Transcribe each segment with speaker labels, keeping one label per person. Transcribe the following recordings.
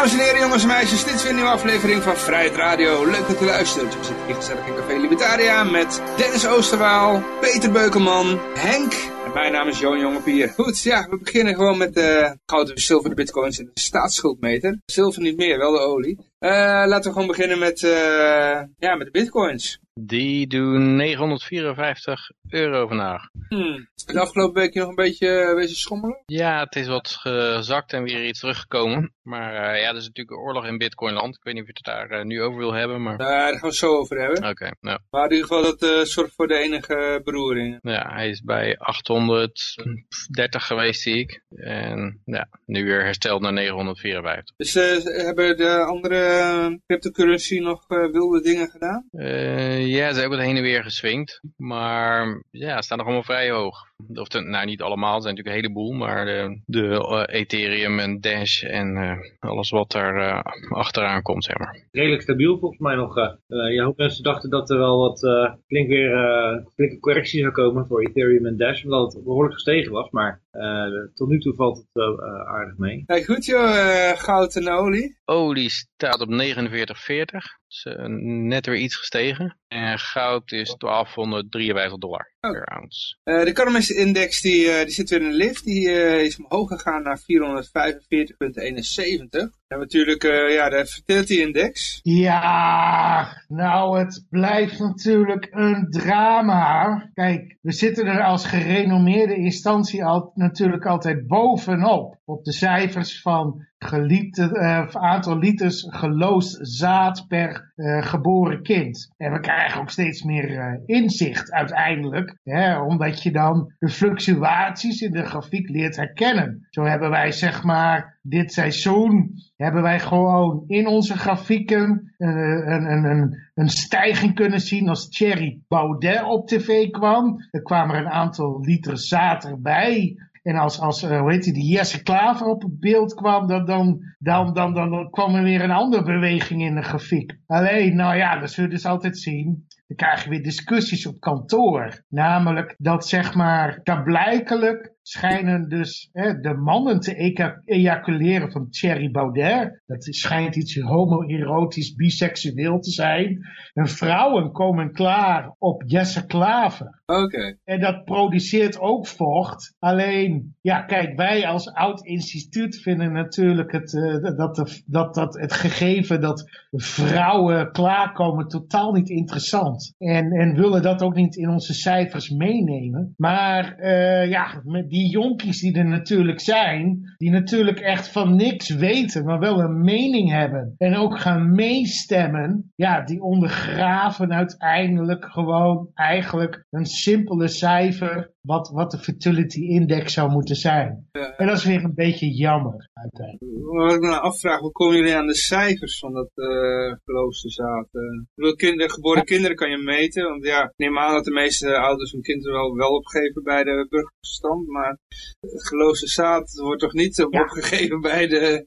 Speaker 1: Dames en heren, jongens en meisjes, dit is weer een nieuwe aflevering van Vrijheid Radio. Leuk dat u luistert. We zitten hier gezellig in Café Libertaria met Dennis Oosterwaal, Peter Beukelman, Henk en mijn naam is Johan Jongepier. Goed, ja, we beginnen gewoon met de goud, de zilver, de bitcoins en de staatsschuldmeter. Zilver niet meer, wel de olie. Uh, laten we gewoon beginnen met, uh, ja, met de bitcoins.
Speaker 2: Die doen 954 euro vandaag.
Speaker 1: Hmm. De afgelopen week nog een beetje uh, wezen schommelen?
Speaker 2: Ja, het is wat gezakt en weer iets teruggekomen. Maar uh, ja, er is natuurlijk een oorlog in Bitcoinland. Ik weet niet of je het daar uh, nu over wil hebben. Maar...
Speaker 1: Daar gaan we het zo over hebben.
Speaker 2: Oké, okay, nou.
Speaker 1: Maar in ieder geval, dat zorgt voor de enige beroering.
Speaker 2: Ja, hij is bij 830 geweest, zie ik. En ja, nu weer hersteld naar 954.
Speaker 1: Dus hebben de andere cryptocurrency nog wilde dingen gedaan?
Speaker 2: ja, ze hebben het heen en weer geswingd. Maar ja, staan nog allemaal vrij hoog. Of de, nou, niet allemaal, er zijn natuurlijk een heleboel. Maar de, de uh, Ethereum en Dash en uh, alles wat daar uh, achteraan komt, zeg maar.
Speaker 3: Redelijk stabiel volgens mij nog. hoop mensen dachten dat er wel wat flink weer flinke correctie zou komen voor Ethereum en Dash. Omdat het behoorlijk gestegen was. Maar tot nu toe valt het aardig mee.
Speaker 1: Hey, goed joh, goud en olie.
Speaker 2: Olie staat op 49,40. Is net weer iets gestegen. En goud is 1253 dollar oh. per ounce.
Speaker 1: Uh, de Economist Index die, uh, die zit weer in een lift. Die uh, is omhoog gegaan naar 445,71. En natuurlijk ja, de Fertility Index.
Speaker 4: Ja, nou het blijft natuurlijk een drama. Kijk, we zitten er als gerenommeerde instantie al, natuurlijk altijd bovenop. Op de cijfers van gelieten, uh, aantal liters geloosd zaad per uh, geboren kind. En we krijgen ook steeds meer uh, inzicht uiteindelijk, hè, omdat je dan de fluctuaties in de grafiek leert herkennen. Zo hebben wij zeg maar dit seizoen, hebben wij gewoon in onze grafieken een, een, een, een stijging kunnen zien als Thierry Baudet op tv kwam. Er kwamen er een aantal liter zaad erbij. En als, als uh, hoe heet die, Jesse Klaver op het beeld kwam, dan, dan, dan, dan, dan, kwam er weer een andere beweging in de grafiek. Alleen, nou ja, dat zullen we dus altijd zien. Dan krijg je weer discussies op kantoor. Namelijk dat zeg maar, blijkelijk schijnen dus hè, de mannen te ejaculeren van Thierry Baudet. Dat schijnt iets homoerotisch, biseksueel te zijn. En vrouwen komen klaar op Jesse Klaver.
Speaker 1: Oké.
Speaker 4: En dat produceert ook vocht. Alleen, ja, kijk, wij als oud instituut vinden natuurlijk het, uh, dat, de, dat, dat het gegeven dat vrouwen klaarkomen totaal niet interessant. En, en willen dat ook niet in onze cijfers meenemen. Maar uh, ja, met die jonkies die er natuurlijk zijn, die natuurlijk echt van niks weten, maar wel een mening hebben. En ook gaan meestemmen, ja, die ondergraven uiteindelijk gewoon eigenlijk een simpele cijfer wat, wat de fertility index zou moeten zijn.
Speaker 1: Ja.
Speaker 4: En dat is weer een beetje jammer uiteindelijk.
Speaker 1: Wat ik me nou afvraag, hoe komen jullie aan de cijfers van dat uh, zaad? Uh, kinderen, geboren kinderen kan je meten, want ja, ik neem aan dat de meeste ouders hun kinderen wel, wel opgeven bij de burgerstand, maar geloofste zaad wordt toch niet ja. opgegeven bij de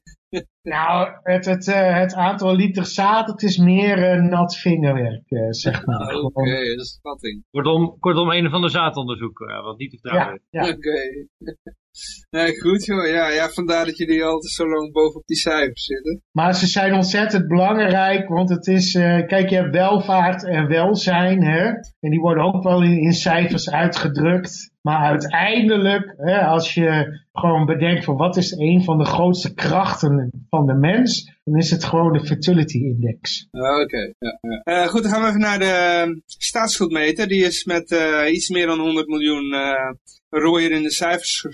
Speaker 4: nou, het, het, uh, het aantal liter zaad, het is meer uh, nat vingerwerk, uh, zeg maar.
Speaker 1: Oké, okay, dat is schatting.
Speaker 3: Kortom, kortom, een of ander zaadonderzoek, wat niet te vertrouwen
Speaker 4: ja, ja.
Speaker 1: Oké. Okay. Nee, goed joh. Ja, ja, vandaar dat jullie altijd zo lang bovenop die cijfers zitten.
Speaker 4: Maar ze zijn ontzettend belangrijk, want het is, uh, kijk je hebt welvaart en welzijn, hè. En die worden ook wel in, in cijfers uitgedrukt. Maar uiteindelijk, hè, als je gewoon bedenkt van wat is een van de grootste krachten van de mens, dan is het gewoon de fertility index.
Speaker 1: Oké, okay, ja, ja. uh, goed, dan gaan we even naar de staatsschuldmeter. Die is met uh, iets meer dan 100 miljoen uh, rooier in de cijfers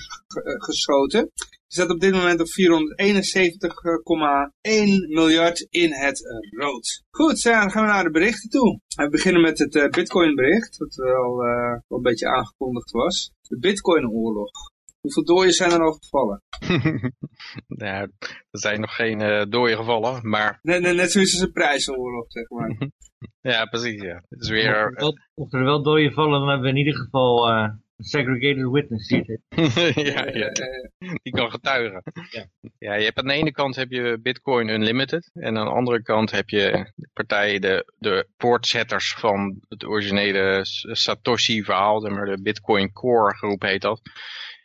Speaker 1: geschoten. Die staat op dit moment op 471,1 miljard in het rood. Goed, dan gaan we naar de berichten toe. We beginnen met het uh, Bitcoin bericht, wat wel, uh, wel een beetje aangekondigd was. De Bitcoin oorlog. Hoeveel doden zijn er al gevallen?
Speaker 2: ja, er zijn nog geen uh, doden gevallen, maar...
Speaker 1: Net, net, net zoals een prijzenoorlog, zeg maar.
Speaker 2: ja, precies, ja. Het is weer...
Speaker 3: Of, of er wel doden vallen, dan hebben we in ieder geval Segregated witness ziet het.
Speaker 2: ja, ja,
Speaker 1: Eh,
Speaker 2: die kan getuigen.
Speaker 3: Ja.
Speaker 2: Ja, je hebt aan de ene kant heb je Bitcoin Unlimited en aan de andere kant heb je de partijen, de, de voortzetters van het originele Satoshi-verhaal, zeg maar de Bitcoin Core groep heet dat.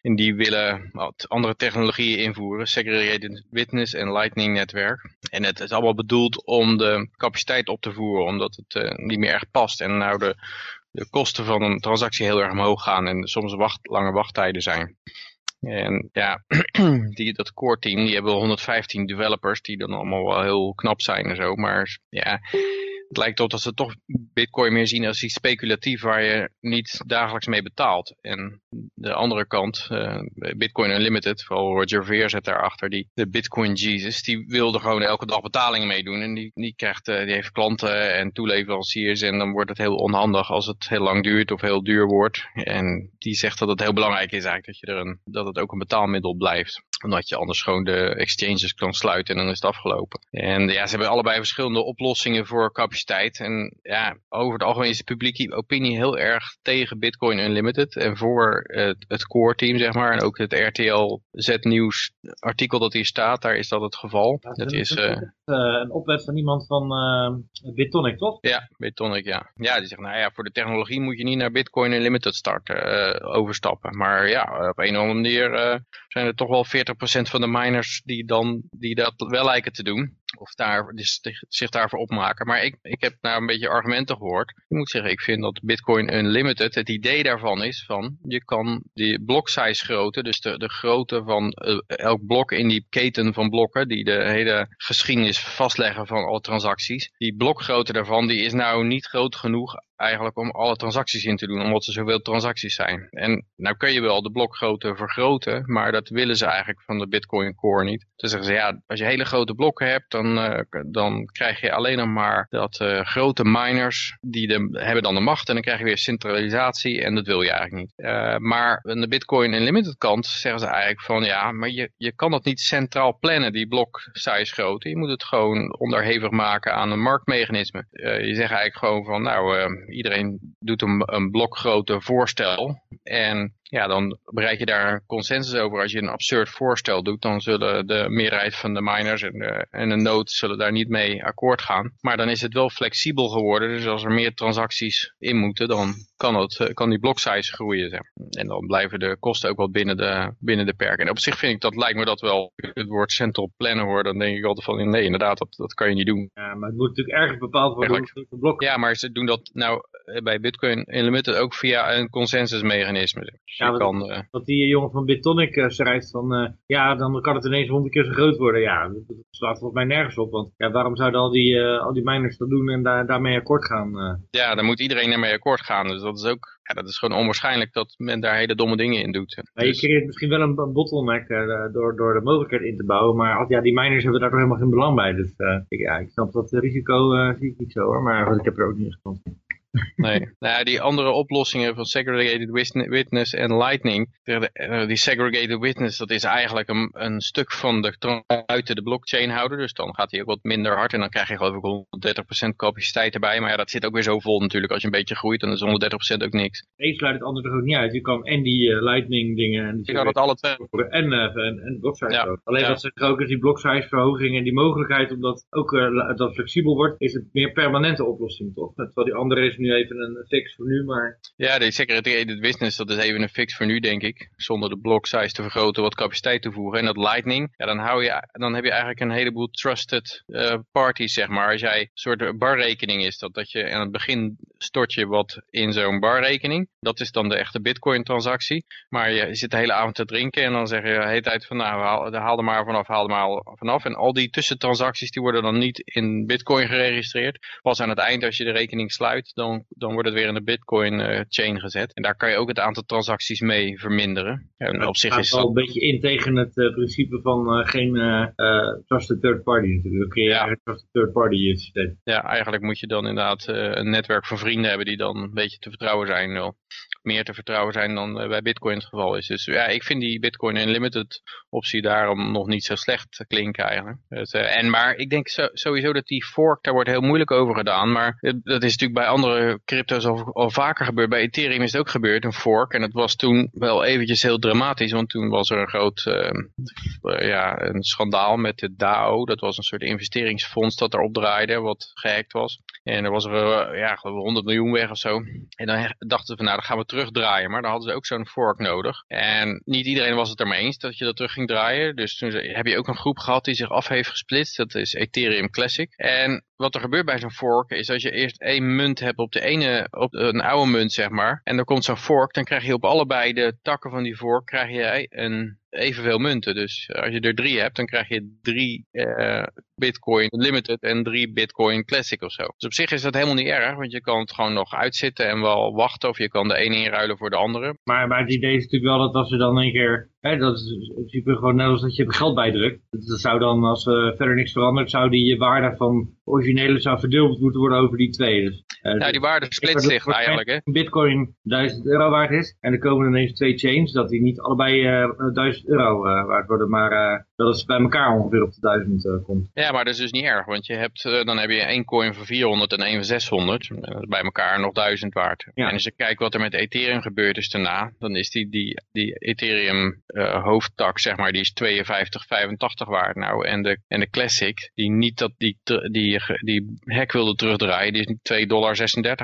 Speaker 2: En die willen wat andere technologieën invoeren, Segregated Witness en Lightning netwerk. En het is allemaal bedoeld om de capaciteit op te voeren, omdat het eh, niet meer echt past. En nou de, de kosten van een transactie heel erg omhoog gaan en soms wacht, lange wachttijden zijn. En ja, die, dat core team, die hebben wel 115 developers die dan allemaal wel heel knap zijn en zo. Maar ja, het lijkt erop dat ze toch bitcoin meer zien als iets speculatief waar je niet dagelijks mee betaalt. En de andere kant, eh, Bitcoin Unlimited, vooral Roger Ver zit daarachter, die, de Bitcoin Jesus, die wilde gewoon elke dag betalingen meedoen. En die, krijgt, eh, die heeft klanten en toeleveranciers en dan wordt het heel onhandig als het heel lang duurt of heel duur wordt. En die zegt dat het heel belangrijk is eigenlijk dat, je er een, dat het ook een betaalmiddel blijft. Omdat je anders gewoon de exchanges kan sluiten en dan is het afgelopen. En ja, ze hebben allebei verschillende oplossingen voor capaciteit. En ja, over het algemeen is de publieke opinie heel erg tegen Bitcoin Unlimited. En voor het, het core team, zeg maar. En ook het RTL Z-nieuws artikel dat hier staat, daar is dat het geval. Dat is... eh,
Speaker 3: eh, een opwet van iemand van eh Bitonic, toch?
Speaker 2: Ja, Bitonic, ja. Ja, die zegt, nou ja, voor de technologie moet je niet naar Bitcoin Unlimited starten, overstappen. Maar ja, op een of andere manier zijn er toch wel 40% van de miners die, dan, die dat wel lijken te doen. Of daar, dus zich daarvoor opmaken. Maar ik, ik heb nou een beetje argumenten gehoord. Ik moet zeggen, ik vind dat Bitcoin Unlimited, het idee daarvan is van, je kan die block size grootte, dus de, de grootte van eh, elk blok in die keten van blokken, die de hele geschiedenis vastleggen van alle transacties. Die blokgrootte daarvan, die is nou niet groot genoeg eigenlijk om alle transacties in te doen, omdat er zoveel transacties zijn. En nou kun je wel de blokgrootte vergroten, maar dat willen ze eigenlijk van de Bitcoin Core niet. Dus zeggen ze, ja, als je hele grote blokken hebt, dan, uh, dan krijg je alleen nog maar dat uh, grote miners, die de, hebben dan de macht en dan krijg je weer centralisatie en dat wil je eigenlijk niet. Uh, maar aan de Bitcoin Unlimited kant zeggen ze eigenlijk van, ja, maar je, je kan dat niet centraal plannen, die blok size grootte. Je moet het gewoon onderhevig maken aan een marktmechanisme. je zegt eigenlijk gewoon van, nou, iedereen doet een, een blokgrootte voorstel. En ja, dan bereik je daar consensus over. Als je een absurd voorstel doet, dan zullen de meerderheid van de miners en de, en de nodes zullen daar niet mee akkoord gaan. Maar dan is het wel flexibel geworden. Dus als er meer transacties in moeten, dan kan, het, kan die block size groeien. Zeg. En dan blijven de kosten ook wel binnen de, binnen de perken. En op zich vind ik dat, lijkt me dat wel, het woord central planner hoor, dan denk ik altijd van, nee inderdaad, dat, dat kan je niet doen.
Speaker 3: Ja, maar het moet natuurlijk ergens bepaald worden blok.
Speaker 2: Ja, maar ze doen dat nou bij Bitcoin Unlimited ook via een consensusmechanisme. Dus
Speaker 3: ja, kan, uh... wat die jongen van Bitonic uh, schrijft van, ja, dan kan het ineens honderd keer zo groot worden. Ja, dat, dat slaat volgens mij nergens op, want ja, waarom zouden al die, al die miners dat doen en daar, daarmee akkoord gaan?
Speaker 2: Ja, dan moet iedereen ermee akkoord gaan, dus dat is ook, ja, dat is gewoon onwaarschijnlijk dat men daar hele domme dingen in doet.
Speaker 3: Maar dus... je creëert misschien wel een, bottleneck door, door de mogelijkheid in te bouwen, maar ja, die miners hebben daar toch helemaal geen belang bij. Dus ik, ja, ik snap dat risico zie ik niet zo hoor, maar ik heb er ook niet gestaan.
Speaker 2: Nee, nou ja, die andere oplossingen van segregated witness en lightning, die segregated witness, dat is eigenlijk een, een stuk van de buiten de blockchain houden, dus dan gaat hij ook wat minder hard en dan krijg je geloof ik 130% capaciteit erbij, maar ja, dat zit ook weer zo vol natuurlijk, als je een beetje groeit, dan is 130% ook niks.
Speaker 3: Eén sluit het ander er ook niet uit, je kan en die uh, lightning dingen en die
Speaker 2: dat alle twee.
Speaker 3: en, uh, en, en block size ja. Alleen ja. wat ze ook is die block size verhoging en die mogelijkheid omdat ook uh, dat flexibel wordt, is het meer permanente oplossing toch? Terwijl die andere is nu even een fix voor nu, maar...
Speaker 2: Ja, de segregated business, dat is even een fix voor nu, denk ik. Zonder de block size te vergroten, wat capaciteit te voegen. En dat lightning, ja, dan, hou je, dan heb je eigenlijk een heleboel trusted uh, parties, zeg maar. Als jij een soort barrekening is, dat, dat je aan het begin stort je wat in zo'n barrekening. Dat is dan de echte bitcoin transactie. Maar je zit de hele avond te drinken en dan zeg je de hele tijd van, nou, haal, haal er maar vanaf, haal er maar vanaf. En al die tussentransacties, die worden dan niet in bitcoin geregistreerd. Pas aan het eind, als je de rekening sluit, dan, dan wordt het weer in de bitcoin uh, chain gezet. En daar kan je ook het aantal transacties mee verminderen. En
Speaker 3: ja,
Speaker 2: op zich is
Speaker 3: wel
Speaker 2: dat...
Speaker 3: een beetje in tegen het uh, principe van uh, geen trusted third party natuurlijk. Ja. een trusted third party systeem.
Speaker 2: Ja, eigenlijk moet je dan inderdaad een netwerk van vrienden hebben die dan een beetje te vertrouwen zijn. Wel. Meer te vertrouwen zijn dan bij bitcoin het geval is. Dus ja, ik vind die bitcoin unlimited optie daarom nog niet zo slecht klinken eigenlijk. Dus, en maar ik denk sowieso dat die fork, daar wordt heel moeilijk over gedaan. Maar dat is natuurlijk bij andere crypto's al, vaker gebeurd. Bij Ethereum is het ook gebeurd, een fork. En het was toen wel eventjes heel dramatisch, want toen was er een groot ja, een schandaal met de DAO. Dat was een soort investeringsfonds dat erop draaide, wat gehackt was. En er was er, ja, geloof 100 miljoen weg of zo. En dan dachten ze van, nou, dan gaan we terugdraaien. Maar dan hadden ze ook zo'n fork nodig. En niet iedereen was het ermee eens dat je dat terug ging draaien. Dus toen heb je ook een groep gehad die zich af heeft gesplitst. Dat is Ethereum Classic. En wat er gebeurt bij zo'n fork is als je eerst één munt hebt op de ene, op een oude munt zeg maar. En er komt zo'n fork, dan krijg je op allebei de takken van die fork krijg je een evenveel munten. Dus als je er drie hebt, dan krijg je drie uh, Bitcoin Limited en drie Bitcoin Classic of zo. Dus op zich is dat helemaal niet erg, want je kan het gewoon nog uitzitten en wel wachten. Of je kan de ene inruilen voor de andere.
Speaker 3: Maar, maar het idee is natuurlijk wel dat als je dan een keer, hè, dat is in principe gewoon net als dat je geld bijdrukt. Dat zou dan, als uh, verder niks verandert, zou die je waarde van originele zou verdeeld moeten worden over die twee. Dus,
Speaker 2: uh, nou, die waarde splitst zich eigenlijk, hè.
Speaker 3: Bitcoin 1000 euro waard is en er komen ineens twee chains, dat die niet allebei uh, 1000 euro waard worden, maar dat het bij elkaar ongeveer op de 1000 komt.
Speaker 2: Ja, maar dat is dus niet erg, want je hebt, uh, dan heb je één coin voor 400 en één voor 600. Dat is bij elkaar nog 1000 waard. Ja. En als je kijkt wat er met Ethereum gebeurd is daarna, dan is die, die, die Ethereum uh, hoofdtak, zeg maar, die is 52, 85 waard nou. En de, en de Classic, die niet dat die, die, die hack wilde terugdraaien, die is 2,36 dollar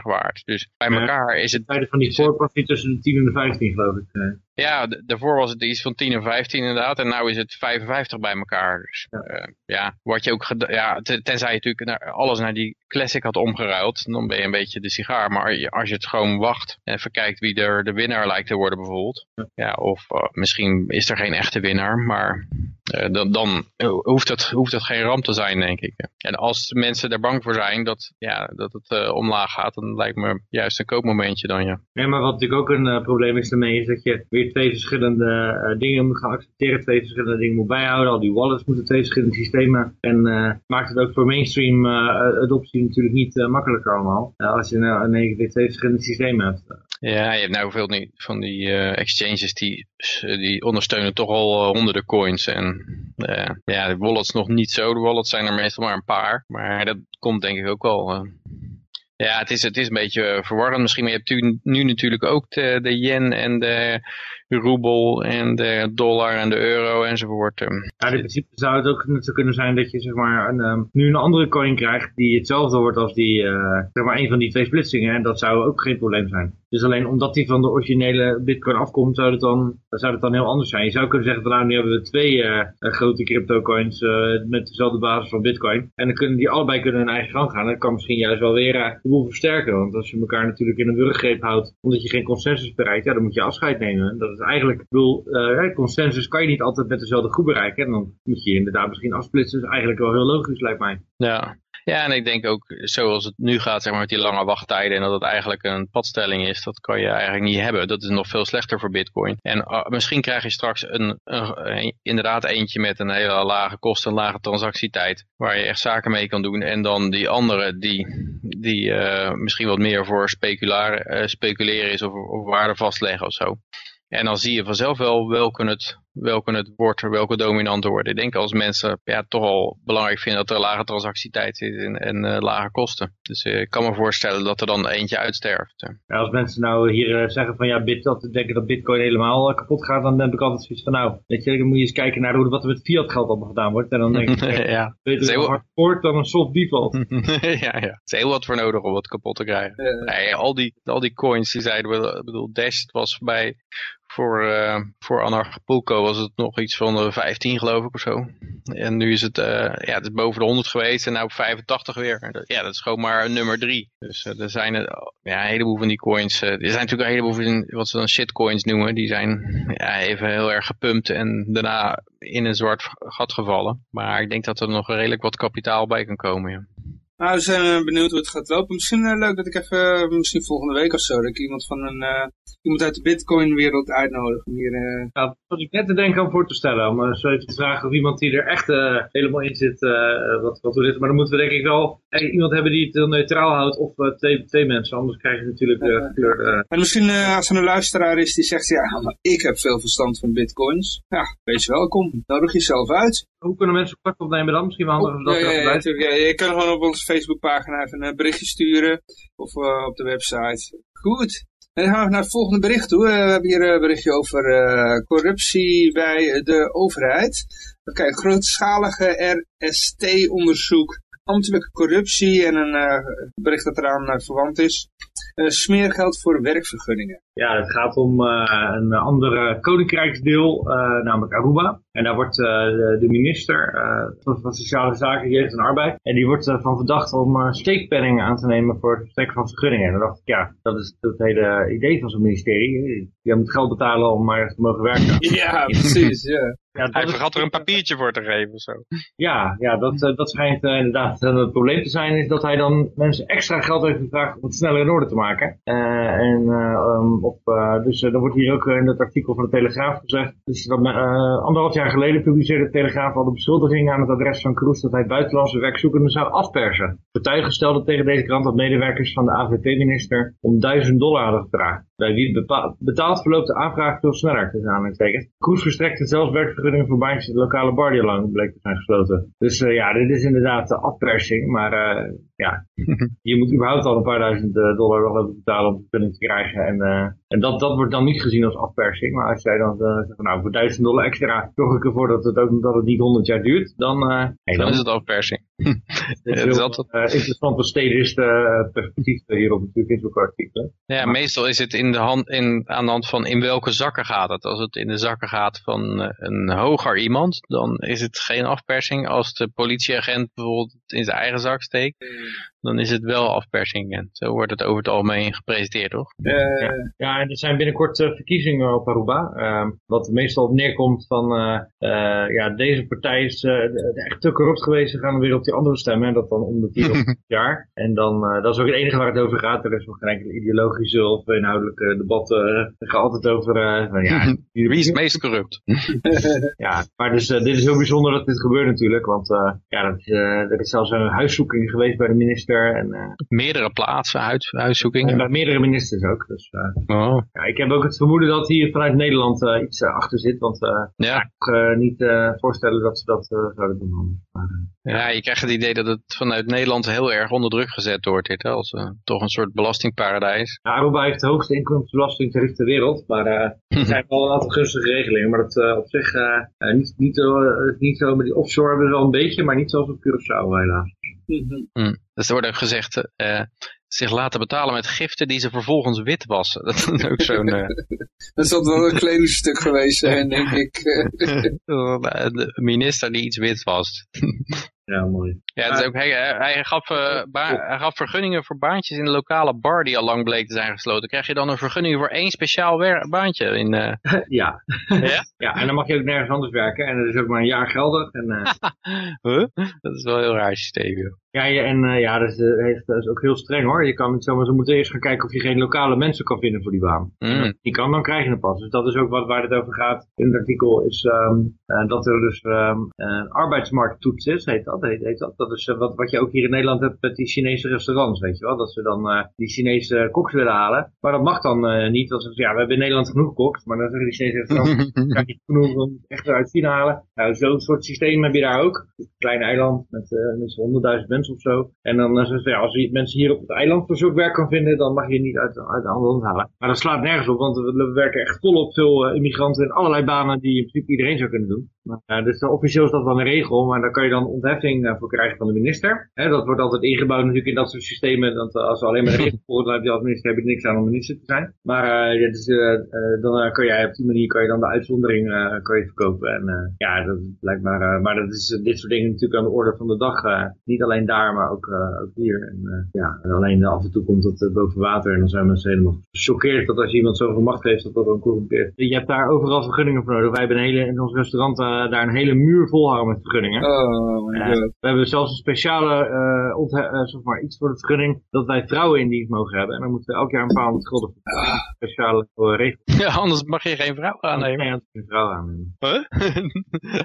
Speaker 2: waard. Dus bij elkaar is het...
Speaker 3: Bij van die voorprofit tussen de 10 en de 15 geloof ik. Eh.
Speaker 2: Ja, daarvoor was het iets van 10 en 15 inderdaad. En nu is het 55 bij elkaar. Dus ja, uh, ja wat je ook ja, tenzij je natuurlijk naar, alles naar die classic had omgeruild, dan ben je een beetje de sigaar. Maar als je het gewoon wacht en even kijkt wie er de winnaar lijkt te worden bijvoorbeeld. Ja, of uh, misschien is er geen echte winnaar, maar uh, dan, dan hoeft, het, hoeft het geen ramp te zijn, denk ik. En als mensen er bang voor zijn dat, ja, dat het uh, omlaag gaat, dan lijkt me juist een koopmomentje dan, ja.
Speaker 3: Ja, maar wat natuurlijk ook een probleem is daarmee, is dat je weer twee verschillende dingen moet gaan accepteren, twee verschillende dingen moet bijhouden. Al die wallets moeten twee verschillende systemen. En maakt het ook voor mainstream adoptie natuurlijk niet makkelijker allemaal. als je nou in twee verschillende systemen hebt.
Speaker 2: Ja, je hebt nou veel van die uh, exchanges die, die ondersteunen toch al uh, honderden coins. En uh, ja, de wallets nog niet zo. De wallets zijn er meestal maar een paar. Maar dat komt denk ik ook wel. ja, het is, het is een beetje verwarrend misschien. Je hebt nu natuurlijk ook de, de yen en de roebel en de dollar en de euro enzovoort. Ehm.
Speaker 3: Ja, in principe zou het ook zo kunnen zijn dat je zeg maar een, um, nu een andere coin krijgt die hetzelfde wordt als die, uh, zeg maar een van die twee splitsingen. En dat zou ook geen probleem zijn. Dus alleen omdat die van de originele bitcoin afkomt, zou het dan, zou het dan heel anders zijn. Je zou kunnen zeggen van nou, nu hebben we twee uh, grote crypto coins uh, met dezelfde basis van bitcoin. En dan kunnen die allebei kunnen hun eigen gang gaan. Dat kan misschien juist wel weer de boel versterken. Want als je elkaar natuurlijk in een wurggreep houdt, omdat je geen consensus bereikt, ja, dan moet je afscheid nemen. Dat is eigenlijk, ik bedoel, uh, consensus kan je niet altijd met dezelfde groep bereiken. En dan moet je inderdaad misschien afsplitsen. Is eigenlijk wel heel logisch, lijkt mij.
Speaker 2: Ja. Ja, en ik denk ook zoals het nu gaat, zeg maar, met die lange wachttijden en dat het eigenlijk een padstelling is, dat kan je eigenlijk niet hebben. Dat is nog veel slechter voor bitcoin. En uh, misschien krijg je straks een, een, inderdaad eentje met een hele lage kosten, lage transactietijd, waar je echt zaken mee kan doen. En dan die andere die, die uh, misschien wat meer voor uh, speculeren is of, of waarde vastleggen of zo. En dan zie je vanzelf wel welke het, welke het wordt, welke dominant worden. Ik denk als mensen ja, toch al belangrijk vinden dat er lage transactietijd zit en, en uh, lage kosten. Dus uh, ik kan me voorstellen dat er dan eentje uitsterft.
Speaker 3: Ja, als mensen nou hier uh, zeggen van ja, bit, dat denken dat bitcoin helemaal kapot gaat, dan heb ik altijd zoiets van nou, weet je, dan moet je eens kijken naar hoe, wat er met fiat geld allemaal gedaan wordt. En dan denk ik, ja. weet je, heel... hard voort dan een soft default.
Speaker 2: ja, ja. Er is heel wat voor nodig om het kapot te krijgen. Nee, al, die, al die coins die zeiden, ik bedoel, Dash was bij voor, uh, voor Anarchapulco was het nog iets van de 15 geloof ik of zo. En nu is het, uh, ja, het is boven de 100 geweest en nu op 85 weer. Ja, dat is gewoon maar nummer 3. Dus er zijn ja, een heleboel van die coins. er zijn natuurlijk een heleboel van wat ze dan shitcoins noemen. Die zijn ja, even heel erg gepumpt en daarna in een zwart gat gevallen. Maar ik denk dat er nog redelijk wat kapitaal bij kan komen. Ja.
Speaker 1: Nou, we zijn uh, benieuwd hoe het gaat lopen. Misschien uh, leuk dat ik even, uh, misschien volgende week of zo, dat ik iemand van een, iemand uit de bitcoin wereld uitnodig. Om hier,
Speaker 3: ja, wat ik net te denken aan voor te stellen. Om uh, zo even te vragen of iemand die er echt uh, helemaal in zit, uh, wat, wat we dit. Maar dan moeten we denk ik wel iemand hebben die het heel neutraal houdt. Of twee, twee mensen, anders krijg je natuurlijk de kleur.
Speaker 1: En misschien als er een luisteraar is die zegt, ja, maar ik heb veel verstand van bitcoins. Ja, wees welkom. Nodig jezelf uit.
Speaker 3: Hoe kunnen mensen contact opnemen dan? Misschien wel handig
Speaker 1: om dat ja, ja, ja, ja, je kan gewoon op onze Facebookpagina even een berichtje sturen. Of op de website. Goed. En dan gaan we naar het volgende bericht toe. Eh, we hebben hier een berichtje over uh, corruptie bij de overheid. Kijk, grootschalige RST-onderzoek, ambtelijke corruptie en een uh, bericht dat eraan verwant is. Smeergeld voor werkvergunningen.
Speaker 3: Ja, het gaat om uh, een andere koninkrijksdeel, uh, namelijk Aruba. En daar wordt uh, de minister van, van, Sociale Zaken, Jeugd en Arbeid. En die wordt van verdacht om steekpenningen aan te nemen voor het verstrekken van vergunningen. En dan dacht ik, ja, dat is het hele idee van zo'n ministerie. Je moet geld betalen om maar te mogen werken.
Speaker 1: Ja, precies, ja.
Speaker 2: Ja, Hij vergat er een papiertje voor te geven of zo.
Speaker 3: Ja, ja dat, dat schijnt inderdaad het probleem te zijn, is dat hij dan mensen extra geld heeft gevraagd om het sneller in orde te maken. En um, op, uh, dus er wordt hier ook in het artikel van de Telegraaf gezegd. Dus dat, anderhalf jaar geleden publiceerde de Telegraaf al de beschuldiging aan het adres van Kroes dat hij buitenlandse werkzoekenden zou afpersen. Getuigen stelden tegen deze krant dat medewerkers van de AVP-minister om duizend dollar hadden gevraagd. Bij wie betaald verloopt de aanvraag veel sneller, tussen aanhalingstekens. Kroes verstrekte zelfs werkvergunningen voor baantjes in de lokale bar die lang bleek te zijn gesloten. Dus ja, dit is inderdaad de afpersing, maar ja, je moet überhaupt al een paar duizend dollar nog hebben betalen om vergunning te krijgen. En en dat, dat wordt dan niet gezien als afpersing. Maar als jij dan uh, zegt, nou voor duizend dollar extra zorg ik ervoor dat het, ook, dat het niet honderd jaar duurt, dan, uh,
Speaker 2: dan, dan, is het afpersing.
Speaker 3: Het is altijd uh, interessant van stedist perspectief hierop natuurlijk in zo'n artikel.
Speaker 2: Ja, meestal is het in de hand, in, aan de hand van in welke zakken gaat het. Als het in de zakken gaat van een hoger iemand, dan is het geen afpersing. Als de politieagent bijvoorbeeld in zijn eigen zak steekt, dan is het wel afpersing. En zo wordt het over het algemeen gepresenteerd, toch?
Speaker 3: ja. ja er zijn binnenkort uh, verkiezingen op Aruba. Uh, wat meestal neerkomt van, uh, ja, deze partij is echt te corrupt geweest. Ze gaan weer op die andere stemmen. En dat dan om de vier jaar. En dan, dat is ook het enige waar het over gaat. Er is nog geen enkele ideologische of inhoudelijke debatten. Er gaat altijd over, ja,
Speaker 2: wie is het meest corrupt?
Speaker 3: ja, maar dus dit is heel bijzonder dat dit gebeurt natuurlijk. Want ja, dat, er is zelfs een huiszoeking geweest bij de minister. En,
Speaker 2: meerdere plaatsen huis, huiszoeking?
Speaker 3: En bij meerdere ministers ook. Dus, oh. Ja, ik heb ook het vermoeden dat hier vanuit Nederland uh, iets uh, achter zit. Want uh, ja. ik kan niet voorstellen dat ze dat zouden doen. Maar,
Speaker 2: ja, je krijgt het idee dat het vanuit Nederland heel erg onder druk gezet wordt. Dit, hè, als toch een soort belastingparadijs.
Speaker 3: Ja, Aruba heeft de hoogste inkomensbelastingtarief ter wereld. Maar er zijn wel een aantal gunstige regelingen. Maar dat op zich niet, niet, niet zo met die offshore hebben we wel een beetje. Maar niet zoals op Curaçao helaas.
Speaker 2: Mm. Dus er wordt ook gezegd, zich laten betalen met giften die ze vervolgens wit wassen. Dat is ook zo'n... Uh...
Speaker 1: dat zal wel een kledingstuk geweest zijn, denk ik.
Speaker 2: de minister die iets wit was.
Speaker 3: Ja, mooi.
Speaker 2: Ja, ook, hij, hij, gaf, uh, hij gaf vergunningen voor baantjes in de lokale bar die al lang bleek te zijn gesloten. Krijg je dan een vergunning voor één speciaal baantje? In, uh...
Speaker 3: ja. ja. ja, en dan mag je ook nergens anders werken. En dat is ook maar een jaar geldig. En, uh...
Speaker 2: huh? Dat is wel een heel raar systeem, joh.
Speaker 3: Ja, en ja, dat is, dat is, ook heel streng hoor. Je kan niet zomaar, ze moeten eerst gaan kijken of je geen lokale mensen kan vinden voor die baan. Mm. Die kan, dan krijg je hem pas. Dus dat is ook wat, waar het over gaat in het artikel, is um, uh, dat er dus um, een arbeidsmarkttoets is, heet dat. Heet, heet dat. dat is wat, wat je ook hier in Nederland hebt met die Chinese restaurants, weet je wel. Dat ze dan die Chinese koks willen halen. Maar dat mag dan niet. Want ja, we hebben in Nederland genoeg koks, maar dan zeggen die Chinese restaurants, kan je genoeg om echt uit China halen. Nou, zo'n soort systeem heb je daar ook. Een klein eiland met uh, honderdduizend mensen of zo. En dan uh, ja, als mensen hier op het eiland voor zo'n werk kan vinden, dan mag je niet uit, uit de andere halen. Maar dat slaat nergens op, want we, werken echt volop veel immigranten in allerlei banen die in principe iedereen zou kunnen doen. Uh, dus officieel is dat wel een regel, maar daar kan je dan ontheffing voor krijgen van de minister. dat wordt altijd ingebouwd natuurlijk in dat soort systemen, dat als we alleen maar de regel volgen, dan heb je als minister heb je niks aan om minister te zijn. Maar dus, dan kan jij op die manier kan je dan de uitzondering kan je verkopen. En ja, dat lijkt maar, maar dat is dit soort dingen natuurlijk aan de orde van de dag. niet alleen daar maar ook, hier. En, ja, en alleen af en toe komt uh, boven water en dan zijn mensen helemaal gechoqueerd dat als je iemand zoveel macht heeft, dat dat dan corrumpeert. Je hebt daar overal vergunningen voor nodig. Wij hebben een hele, in ons restaurant eh, daar een hele muur vol hangen met vergunningen.
Speaker 1: Oh
Speaker 3: Eh, we hebben zelfs een speciale, eh, onthe- eh, zeg maar, iets voor de vergunning dat wij vrouwen in dienst mogen hebben. En dan moeten we elk jaar een paar honderd gulden voor betalen. Speciale eh, regels.
Speaker 2: Ja, anders mag je geen vrouw aannemen.
Speaker 3: Nee, dat is een vrouw aannemen.
Speaker 2: Huh?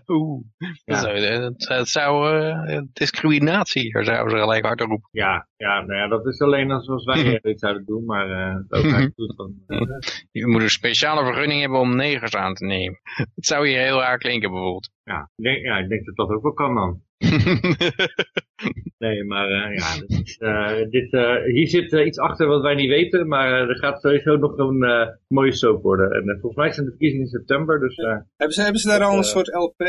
Speaker 2: Oeh. Dat zou, dat, dat zou eh, discriminatie, daar zouden ze gelijk hard roepen.
Speaker 3: Ja, ja, nou ja, dat is alleen als, als wij dit zouden doen, maar eh het dan. eh,
Speaker 2: Je moet een speciale vergunning hebben om negers aan te nemen. Dat zou hier heel raar klinken bijvoorbeeld.
Speaker 3: ja, ik denk, ja, ik denk dat dat ook wel kan dan. Nee, maar eh, ja, dit, is, eh, dit, eh, hier zit iets achter wat wij niet weten, maar er gaat sowieso nog een mooie soap worden. En volgens mij zijn de verkiezingen in september, dus... eh,
Speaker 1: Hebben ze, hebben ze daar al een soort LP,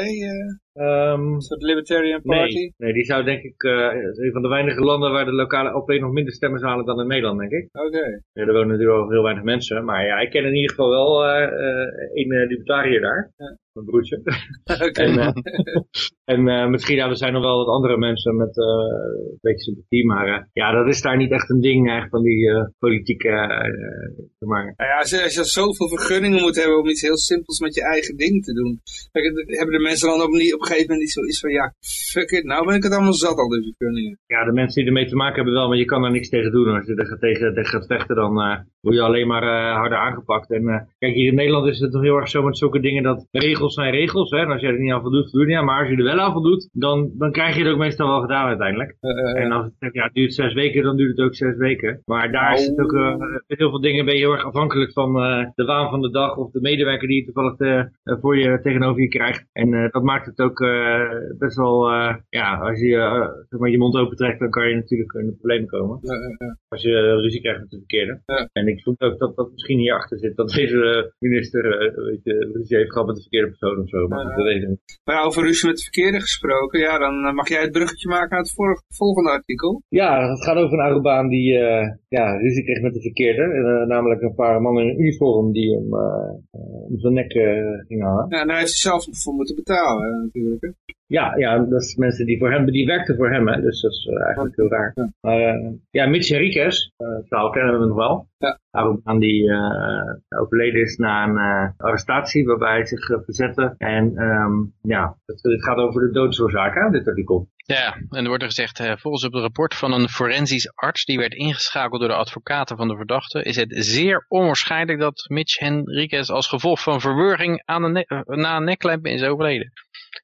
Speaker 1: eh,
Speaker 3: ehm,
Speaker 1: een soort Libertarian Party?
Speaker 3: nee, nee, die zou denk ik, eh, een van de weinige landen waar de lokale LP nog minder stemmen halen dan in Nederland, denk ik.
Speaker 1: Oké.
Speaker 3: Ja, er wonen natuurlijk wel heel weinig mensen, maar ja, ik ken in ieder geval wel eh, een libertariër daar.
Speaker 1: Ja.
Speaker 3: Mijn broertje.
Speaker 1: Oké.
Speaker 3: En, en misschien, ja, er zijn nog wel wat andere mensen met een beetje sympathie, maar ja, dat is daar niet echt een ding echt van die politieke, maar.
Speaker 1: Nou ja, als je, als je zoveel vergunningen moet hebben om iets heel simpels met je eigen ding te doen. Hebben de mensen dan op, niet, op een gegeven moment niet zoiets van, ja, fuck it, nou ben ik het allemaal zat al, die vergunningen.
Speaker 3: Ja, de mensen die ermee te maken hebben wel, maar je kan daar niks tegen doen. Als je er tegen gaat vechten, dan eh, word je alleen maar eh, harder aangepakt. En eh, kijk, hier in Nederland is het nog heel erg zo met zulke dingen dat regels zijn regels. Hè? En als je er niet aan voldoet, voldoe je niet aan. Maar als je er wel aan voldoet, dan, dan krijg je het ook meestal wel gedaan uiteindelijk.
Speaker 1: Eh,
Speaker 3: En als het zegt, ja, het duurt zes weken, dan duurt het ook zes weken. Maar daar is het ook, eh, met heel veel dingen ben je heel erg afhankelijk van de waan van de dag of de medewerker die je toevallig voor je tegenover je krijgt. En dat maakt het ook best wel, ja, als je zeg maar je mond opentrekt, dan kan je natuurlijk in de problemen komen. Als je ruzie krijgt met de verkeerde. En ik voel ook dat dat misschien hierachter zit, dat deze eh, minister eh, weet je, ruzie heeft gehad met de verkeerde persoon of zo. Maar dat ik.
Speaker 1: Maar over ruzie met de verkeerde gesproken, ja, dan eh, mag jij het bruggetje maken naar het volgende artikel.
Speaker 3: Ja, het gaat over een Arubaan die ja, ruzie kreeg met de verkeerde. Namelijk een paar mannen in een uniform die hem om zijn nek gingen hangen.
Speaker 1: Ja, en daar heeft hij zelf nog voor moeten betalen, natuurlijk. Hè.
Speaker 3: Ja, ja, dat is mensen die voor hem, die werkten voor hem, hè, dus dat is eh, eigenlijk heel raar.
Speaker 1: Ja.
Speaker 3: Maar eh, ja, Mitch Henriquez, uh, verhaal kennen we nog wel.
Speaker 1: Ja.
Speaker 3: Arubaan die eh, overleden is na een eh, arrestatie waarbij hij zich eh, verzette. En ehm, ja, het, het gaat over de doodsoorzaak, hè, dit artikel.
Speaker 2: Ja, en er wordt er gezegd, eh, volgens het rapport van een forensisch arts die werd ingeschakeld door de advocaten van de verdachte, is het zeer onwaarschijnlijk dat Mitch Henriquez als gevolg van verwurging aan ne- eh, na een nekklem is overleden.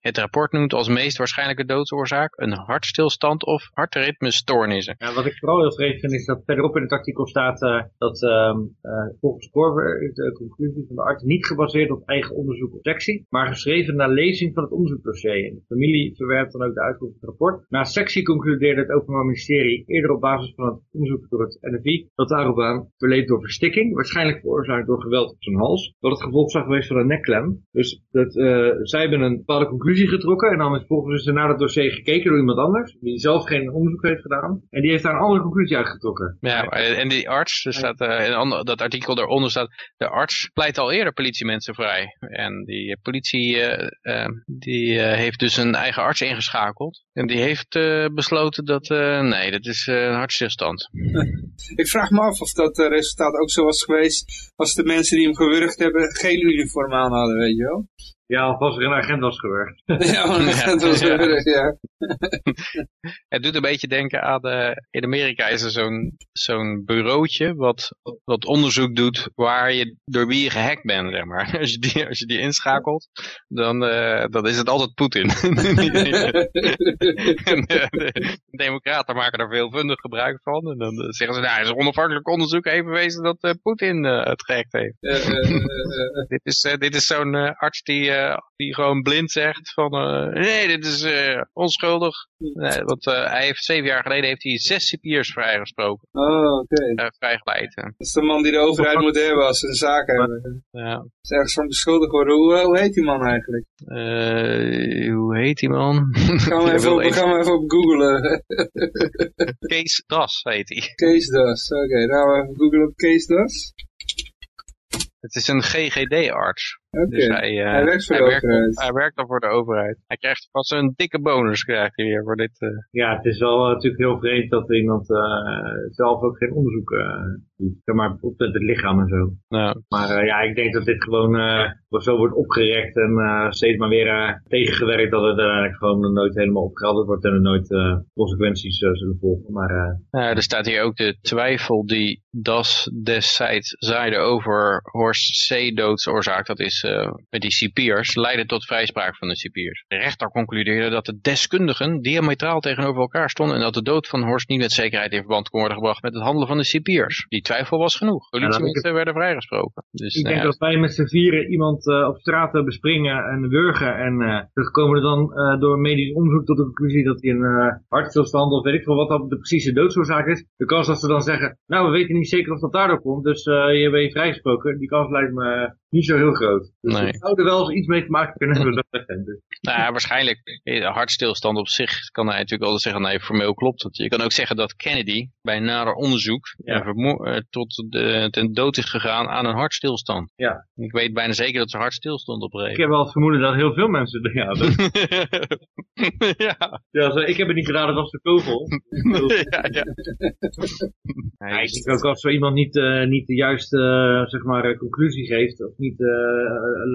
Speaker 2: Het rapport noemt als meest waarschijnlijke doodsoorzaak een hartstilstand of hartritmestoornissen.
Speaker 3: Ja, wat ik vooral heel vreemd vind is dat verderop in het artikel staat eh, dat ehm, eh, volgens Corver de conclusie van de arts niet gebaseerd op eigen onderzoek of sectie, maar geschreven naar lezing van het onderzoekdossier. En de familie verwerpt dan ook de uitkomst van rapport. Na sectie concludeerde het Openbaar Ministerie eerder op basis van het onderzoek door het NFI dat de Arubaan door verstikking, waarschijnlijk veroorzaakt door geweld op zijn hals, dat het gevolg zou geweest van een nekklem. Dus dat, eh, zij hebben een bepaalde conclusie getrokken en dan is volgens ze naar het dossier gekeken door iemand anders, die zelf geen onderzoek heeft gedaan. En die heeft daar een andere conclusie uitgetrokken.
Speaker 2: Ja, maar- en die arts, er staat, eh, in ander- dat artikel daaronder staat, de arts pleit al eerder politiemensen vrij. En die politie eh, die, heeft dus een eigen arts ingeschakeld. En die heeft eh, besloten dat, eh, nee, dat is eh, een hartstilstand.
Speaker 1: Ik vraag me af of dat resultaat ook zo was geweest als de mensen die hem gewurgd hebben geen uniform aan hadden, weet je wel.
Speaker 3: Ja, of als er een agent was gewerkt.
Speaker 1: ja,
Speaker 2: Ja.
Speaker 1: dat was
Speaker 2: Ja.
Speaker 1: gewurgd, ja.
Speaker 2: Het doet een beetje denken aan, de, in Amerika is er zo'n zo'n bureautje wat, wat onderzoek doet waar je, door wie je gehackt bent, zeg maar. Als je die, als je die inschakelt, dan, eh, dan is het altijd Poetin. En, eh, de democraten maken daar veelvuldig gebruik van. En dan eh, zeggen ze, nou, het is een onafhankelijk onderzoek heeft bewezen dat eh, Poetin eh, het gehackt heeft.
Speaker 1: Eh, eh, eh, eh,
Speaker 2: Dit is, eh, dit is zo'n eh, arts die, eh, die gewoon blind zegt van, eh, nee, dit is eh, onschuldig. Nee, want hij heeft zeven jaar geleden heeft hij zes cipiers vrijgesproken,
Speaker 1: Oh, oké.
Speaker 2: vrijgeleid.
Speaker 1: Dat is de man die de overheid moet hebben als ze een zaak hebben.
Speaker 2: Ja.
Speaker 1: is ergens van beschuldigd worden. Hoe, hoe heet die man eigenlijk?
Speaker 2: Hoe heet die man?
Speaker 1: Gaan we
Speaker 2: Ik
Speaker 1: even op,
Speaker 2: even-
Speaker 1: gaan we even op googlen.
Speaker 2: Kees Das heet hij.
Speaker 1: Case Das. Oké, dan gaan we even googlen op Case Das.
Speaker 2: Het is een GGD-arts. Dus hij, eh,
Speaker 1: Hij werkt voor de
Speaker 2: werkt,
Speaker 1: overheid.
Speaker 2: hij werkt dan voor de overheid. Hij krijgt vast een dikke bonus krijgt hij weer voor dit. eh.
Speaker 3: Ja, het is wel eh, natuurlijk heel vreemd dat iemand eh, zelf ook geen onderzoek. Zeg maar op het, het lichaam en zo. Maar eh, ja, ik denk dat dit gewoon eh, zo wordt opgerekt en eh, steeds maar weer tegengewerkt dat het uiteindelijk gewoon nooit helemaal opgehelderd wordt en er nooit consequenties zullen volgen. Maar
Speaker 2: er staat hier ook de twijfel die Das destijds zaaide over Horst C. doodsoorzaak, dat is met die cipiers, leidde tot vrijspraak van de cipiers. De rechter concludeerde dat de deskundigen diametraal tegenover elkaar stonden en dat de dood van Horst niet met zekerheid in verband kon worden gebracht met het handelen van de cipiers. Die twijfel was genoeg. Politiemensen werden vrijgesproken. Dus,
Speaker 3: ik
Speaker 2: nou
Speaker 3: denk
Speaker 2: ja,
Speaker 3: dat wij met z'n vieren iemand eh, op straat bespringen en wurgen en eh dan komen we dan eh, door medisch onderzoek tot de conclusie dat hij een hartstilstand of weet ik veel wat dan de precieze doodsoorzaak is. De kans dat ze dan zeggen, nou we weten niet zeker of dat daardoor komt, dus je bent vrijgesproken, die kans lijkt me niet zo heel groot. Dus
Speaker 2: Nee.
Speaker 3: we zouden wel eens iets mee te maken kunnen hebben. dat. Dus,
Speaker 2: Nou ja, waarschijnlijk, eh, hartstilstand op zich kan hij natuurlijk altijd zeggen, nee, formeel klopt het. Je kan ook zeggen dat Kennedy bij nader onderzoek
Speaker 3: Ja.
Speaker 2: eh, eh, tot de, ten dood is gegaan aan een hartstilstand.
Speaker 3: Ja.
Speaker 2: Ik weet bijna zeker dat zijn hart stilstond op een
Speaker 3: ik heb wel het vermoeden dat heel veel mensen... Ja, dat,
Speaker 2: moment. ja,
Speaker 3: ja, ik heb het niet gedaan, dat was de kogel.
Speaker 2: ja, ja. Hij
Speaker 3: ik denk ook als zo iemand niet, niet de juiste zeg maar, conclusie geeft, niet eh,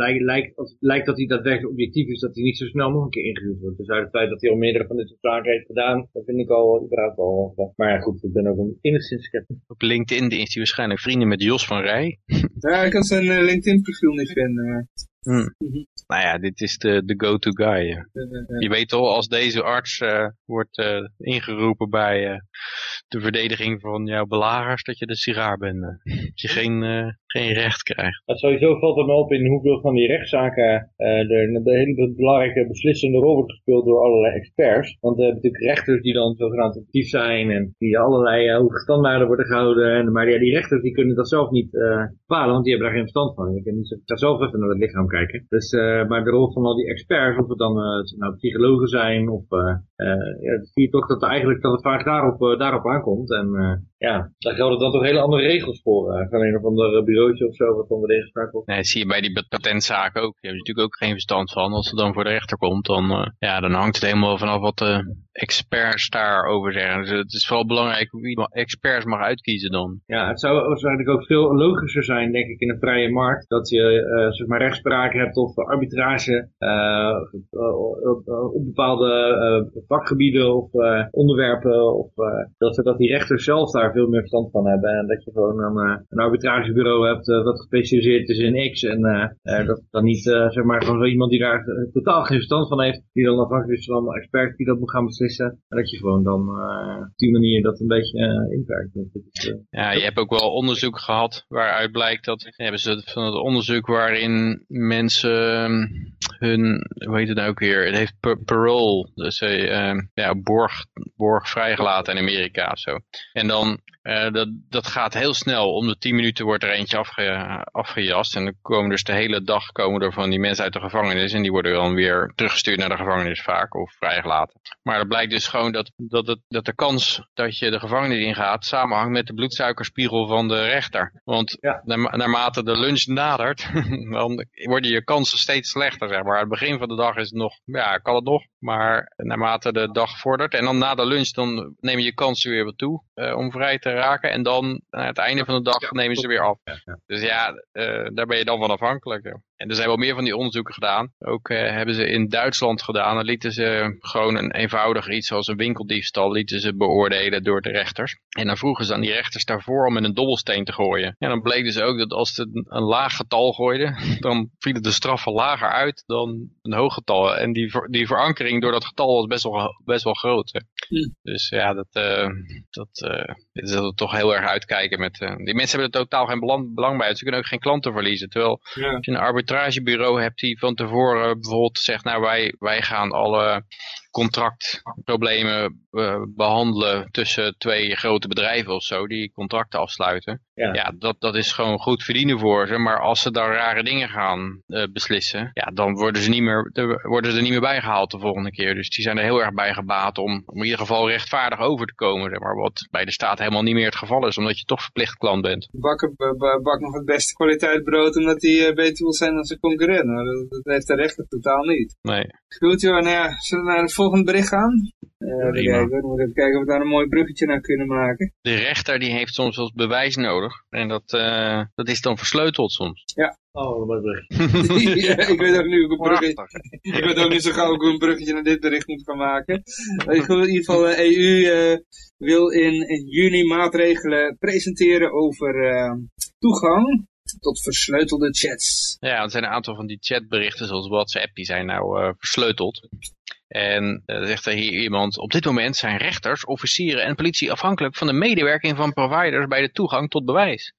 Speaker 3: lijkt, lijkt, als het lijkt dat hij daadwerkelijk objectief is, dat hij niet zo snel nog een keer ingehuurd wordt. Dus uit het feit dat hij al meerdere van dit soort zaken heeft gedaan, dat vind ik al überhaupt al. wat. Maar ja, goed, ik ben ook een enigszins sceptisch.
Speaker 2: op LinkedIn is hij waarschijnlijk vrienden met Jos van Rij.
Speaker 1: Ja, ik kan zijn eh, LinkedIn profiel niet vinden. maar,
Speaker 2: Nou ja, dit is de, de go-to guy. eh.
Speaker 1: eh, eh,
Speaker 2: Je weet al, als deze arts eh, wordt eh, ingeroepen bij eh, de verdediging van jouw belagers, dat je de sigaar bent. eh. Dat je geen, eh, geen recht krijgt.
Speaker 3: Sowieso valt het me op in hoeveel van die rechtszaken eh er de hele belangrijke beslissende rol wordt gespeeld door allerlei experts. Want we hebben natuurlijk rechters die dan zogenaamd actief zijn en die allerlei eh, hoge standaarden worden gehouden. En, maar ja, die rechters die kunnen dat zelf niet eh, bepalen, want die hebben daar geen verstand van. Ik, kan zelf even naar het lichaam kijken. Dus, maar de rol van al die experts, of het dan nou, psychologen zijn of... ja, zie je toch dat, eigenlijk, dat het vaak daarop, daarop aankomt. En ja, daar gelden dan toch hele andere regels voor. van een of ander of zo, wat dan weer ingespraakt wordt.
Speaker 2: Nee, zie je bij die patentzaken ook. Je hebt natuurlijk ook geen verstand van. Als het dan voor de rechter komt, dan, eh, ja, dan hangt het helemaal vanaf wat de experts daarover zeggen. Dus het is vooral belangrijk wie experts mag uitkiezen dan.
Speaker 3: Ja, het zou waarschijnlijk ook veel logischer zijn, denk ik, in een vrije markt. Dat je eh, zeg maar rechtspraak hebt of arbitrage eh, op, op, bepaalde eh, vakgebieden of eh, onderwerpen. Of, eh, dat, dat die rechters zelf daar veel meer verstand van hebben. En dat je gewoon een, eh, een arbitragebureau hebt eh, wat gespecialiseerd is in X. En eh, eh, dat dan niet eh, zeg maar zo iemand die daar eh, totaal geen verstand van heeft. Die dan afhankelijk is van experts die dat moet gaan beslissen. Dat je gewoon dan eh, op die manier dat een beetje eh, inperkt. Eh,
Speaker 2: Ja, je hebt ook wel onderzoek gehad waaruit blijkt dat, hebben ze van het onderzoek waarin mensen ehm, hun, hoe heet het nou ook weer, het heeft pa- parole, dus ja, borg, borg vrijgelaten in Amerika of zo. En dan, eh, dat, dat gaat heel snel, om de tien minuten wordt er eentje afge, afgejast en dan komen dus de hele dag komen er van die mensen uit de gevangenis en die worden dan weer teruggestuurd naar de gevangenis vaak of vrijgelaten. Maar het blijkt dus gewoon dat, dat, het, dat de kans dat je de gevangenis ingaat samenhangt met de bloedsuikerspiegel van de rechter. Want
Speaker 3: Ja.
Speaker 2: naarmate de lunch nadert, dan worden je kansen steeds slechter. Zeg maar. Aan het begin van de dag is het nog, ja, kan het nog. Maar naarmate de dag vordert en dan na de lunch, dan neem je je kansen weer wat toe eh, om vrij te raken. En dan aan het einde van de dag nemen ze weer af. Dus ja, eh, daar ben je dan van afhankelijk. En er zijn wel meer van die onderzoeken gedaan. Ook eh, hebben ze in Duitsland gedaan. Dan lieten ze gewoon een eenvoudig iets als een winkeldiefstal lieten ze beoordelen door de rechters. En dan vroegen ze aan die rechters daarvoor om met een dobbelsteen te gooien. En dan bleek dus ook dat als ze een, laag getal gooiden, dan vielen de straffen lager uit dan een hoog getal. En die, die verankering door dat getal was best wel, best wel groot. hè.
Speaker 1: Hm.
Speaker 2: Dus ja, dat, eh dat eh, is dat toch heel erg uitkijken. Met, die mensen hebben er totaal geen belang, belang bij. Ze kunnen ook geen klanten verliezen. Terwijl
Speaker 1: ja.
Speaker 2: als je een arbitragebureau hebt die van tevoren bijvoorbeeld zegt, nou wij, wij gaan alle contractproblemen eh, behandelen tussen twee grote bedrijven of zo, die contracten afsluiten.
Speaker 3: Ja.
Speaker 2: Ja, dat, dat is gewoon goed verdienen voor ze. Maar als ze dan rare dingen gaan eh, beslissen, ja, dan worden ze, niet meer, er- worden ze er niet meer bijgehaald de volgende keer. Dus die zijn er heel erg bij gebaat om, om in ieder geval rechtvaardig over te komen. Zeg maar, wat bij de staat helemaal niet meer het geval is, omdat je toch verplicht klant bent.
Speaker 1: Bakker b- b- bakt nog het beste kwaliteit brood omdat eh, beter wil zijn dan zijn concurrent. Maar dat, dat heeft de rechter totaal niet.
Speaker 2: Nee.
Speaker 1: Goed joh, nou ja, zullen we naar de volgende volgende bericht gaan? Uh, even
Speaker 2: Prima.
Speaker 1: kijken, we moeten even kijken of we daar een mooi bruggetje naar kunnen maken.
Speaker 2: De rechter die heeft soms wel eens bewijs nodig. En dat, eh, dat is dan versleuteld soms.
Speaker 3: Oh, wat leuk.
Speaker 1: Ja, ik weet ook nu ook een bruggetje. Ik weet ook niet zo gauw hoe ik een bruggetje naar dit bericht moet gaan maken. Maar in ieder geval, de EU eh, wil in, in juni maatregelen presenteren over eh, toegang tot versleutelde chats.
Speaker 2: Ja, er zijn een aantal van die chatberichten zoals WhatsApp, die zijn nou eh, versleuteld. En eh, zegt er hier iemand, op dit moment zijn rechters, officieren en politie afhankelijk van de medewerking van providers bij de toegang tot bewijs.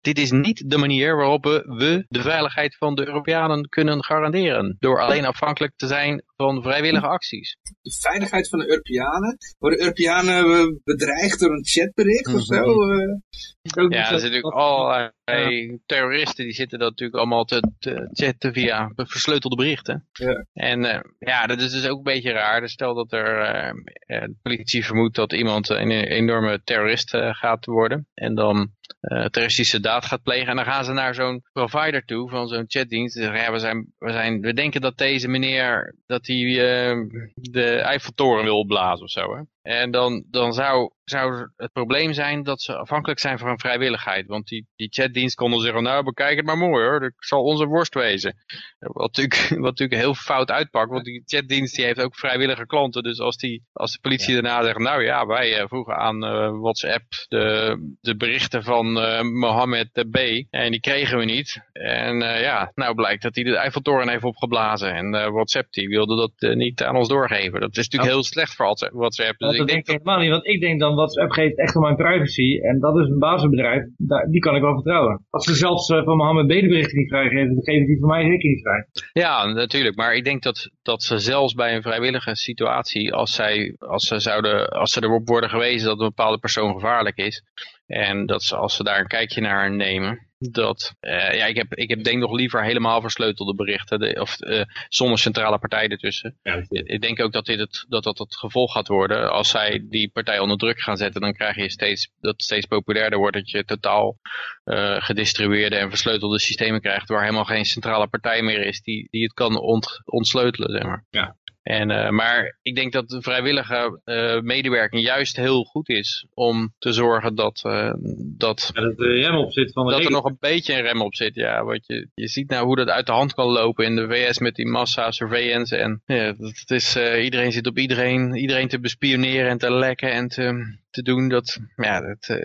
Speaker 2: Dit is niet de manier waarop we, we de veiligheid van de Europeanen kunnen garanderen. Door alleen afhankelijk te zijn van vrijwillige acties.
Speaker 1: De veiligheid van de Europeanen. Worden Europeanen eh, bedreigd door een chatbericht of zo? Eh,
Speaker 3: Ook
Speaker 2: Ja, er zijn natuurlijk allerlei terroristen die zitten dat natuurlijk allemaal te, te chatten via versleutelde berichten.
Speaker 1: Ja.
Speaker 2: En eh, ja, dat is dus ook een beetje raar. Dus stel dat er eh, eh, de politie vermoedt dat iemand een, enorme terrorist eh, gaat worden. En dan eh, terroristische daad gaat plegen. En dan gaan ze naar zo'n provider toe van zo'n chatdienst. En zeggen, ja, we, zijn, we, zijn, we denken dat deze meneer dat hij eh, de Eiffeltoren wil opblazen of zo. Hè? En dan, dan zou, zou het probleem zijn dat ze afhankelijk zijn van vrijwilligheid. Want die, die chatdienst kon dan zeggen, nou bekijk het maar mooi hoor, dat zal onze worst wezen. Wat natuurlijk, wat natuurlijk heel fout uitpakt, want die chatdienst die heeft ook vrijwillige klanten. Dus als, die, als de politie daarna zegt, nou ja, wij eh, vroegen aan eh, WhatsApp de, de berichten van eh, Mohammed B. En die kregen we niet. En ja, nou blijkt dat hij de Eiffeltoren heeft opgeblazen. En WhatsApp die wilde dat niet aan ons doorgeven. Dat is natuurlijk heel slecht voor WhatsApp.
Speaker 3: Dat
Speaker 2: ik
Speaker 3: denk
Speaker 2: denk
Speaker 3: ik helemaal niet, want ik denk dan WhatsApp geeft echt om mijn privacy. En dat is een basisbedrijf, daar, die kan ik wel vertrouwen. Als ze zelfs eh, van Mohammed B de berichten niet vrijgeven, dan geven die van mij zeker niet vrij.
Speaker 2: Ja, natuurlijk. Maar ik denk dat, dat ze zelfs bij een vrijwillige situatie, als, zij, als, ze zouden, als ze erop worden gewezen dat een bepaalde persoon gevaarlijk is, en dat ze, als ze daar een kijkje naar nemen, dat, eh, ja, ik heb, ik heb denk nog liever helemaal versleutelde berichten, de, of eh, zonder centrale partij ertussen. Ik ik denk ook dat dit het, dat, dat het gevolg gaat worden. Als zij die partij onder druk gaan zetten, dan krijg je steeds, dat steeds populairder wordt dat je totaal eh, gedistribueerde en versleutelde systemen krijgt, waar helemaal geen centrale partij meer is die, die het kan ont, ontsleutelen, zeg maar.
Speaker 3: Ja.
Speaker 2: En, eh, maar ik denk dat de vrijwillige eh, medewerking juist heel goed is om te zorgen dat, eh, dat,
Speaker 3: Ja, dat er rem op zit van de
Speaker 2: dat er nog een beetje een rem op zit. Ja, want je, je ziet nou hoe dat uit de hand kan lopen in de VS met die massa surveillance. En ja, dat, is, iedereen zit op iedereen, iedereen te bespioneren en te lekken en te, te doen. Dat, ja, dat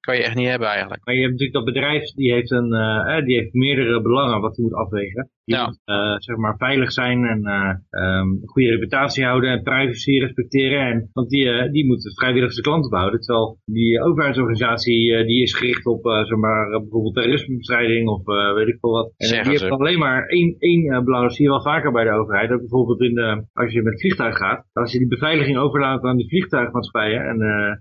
Speaker 2: kan je echt niet hebben eigenlijk.
Speaker 3: Maar je hebt natuurlijk dat bedrijf, die heeft, een, die heeft meerdere belangen wat hij moet afwegen. Die
Speaker 2: Ja.
Speaker 3: eh, zeg maar veilig zijn en eh, ehm, een goede reputatie houden en privacy respecteren. En, want die, eh, die moet vrijwillig zijn klanten behouden. Terwijl die overheidsorganisatie die is gericht op zeg maar, bijvoorbeeld terrorismebestrijding of weet ik veel wat. En
Speaker 2: Zeggen
Speaker 3: die
Speaker 2: ze.
Speaker 3: heeft alleen maar één, één belang. Dat zie je wel vaker bij de overheid. Ook bijvoorbeeld in de, als je met het vliegtuig gaat. Als je die beveiliging overlaat aan de vliegtuigmaatschappijen. En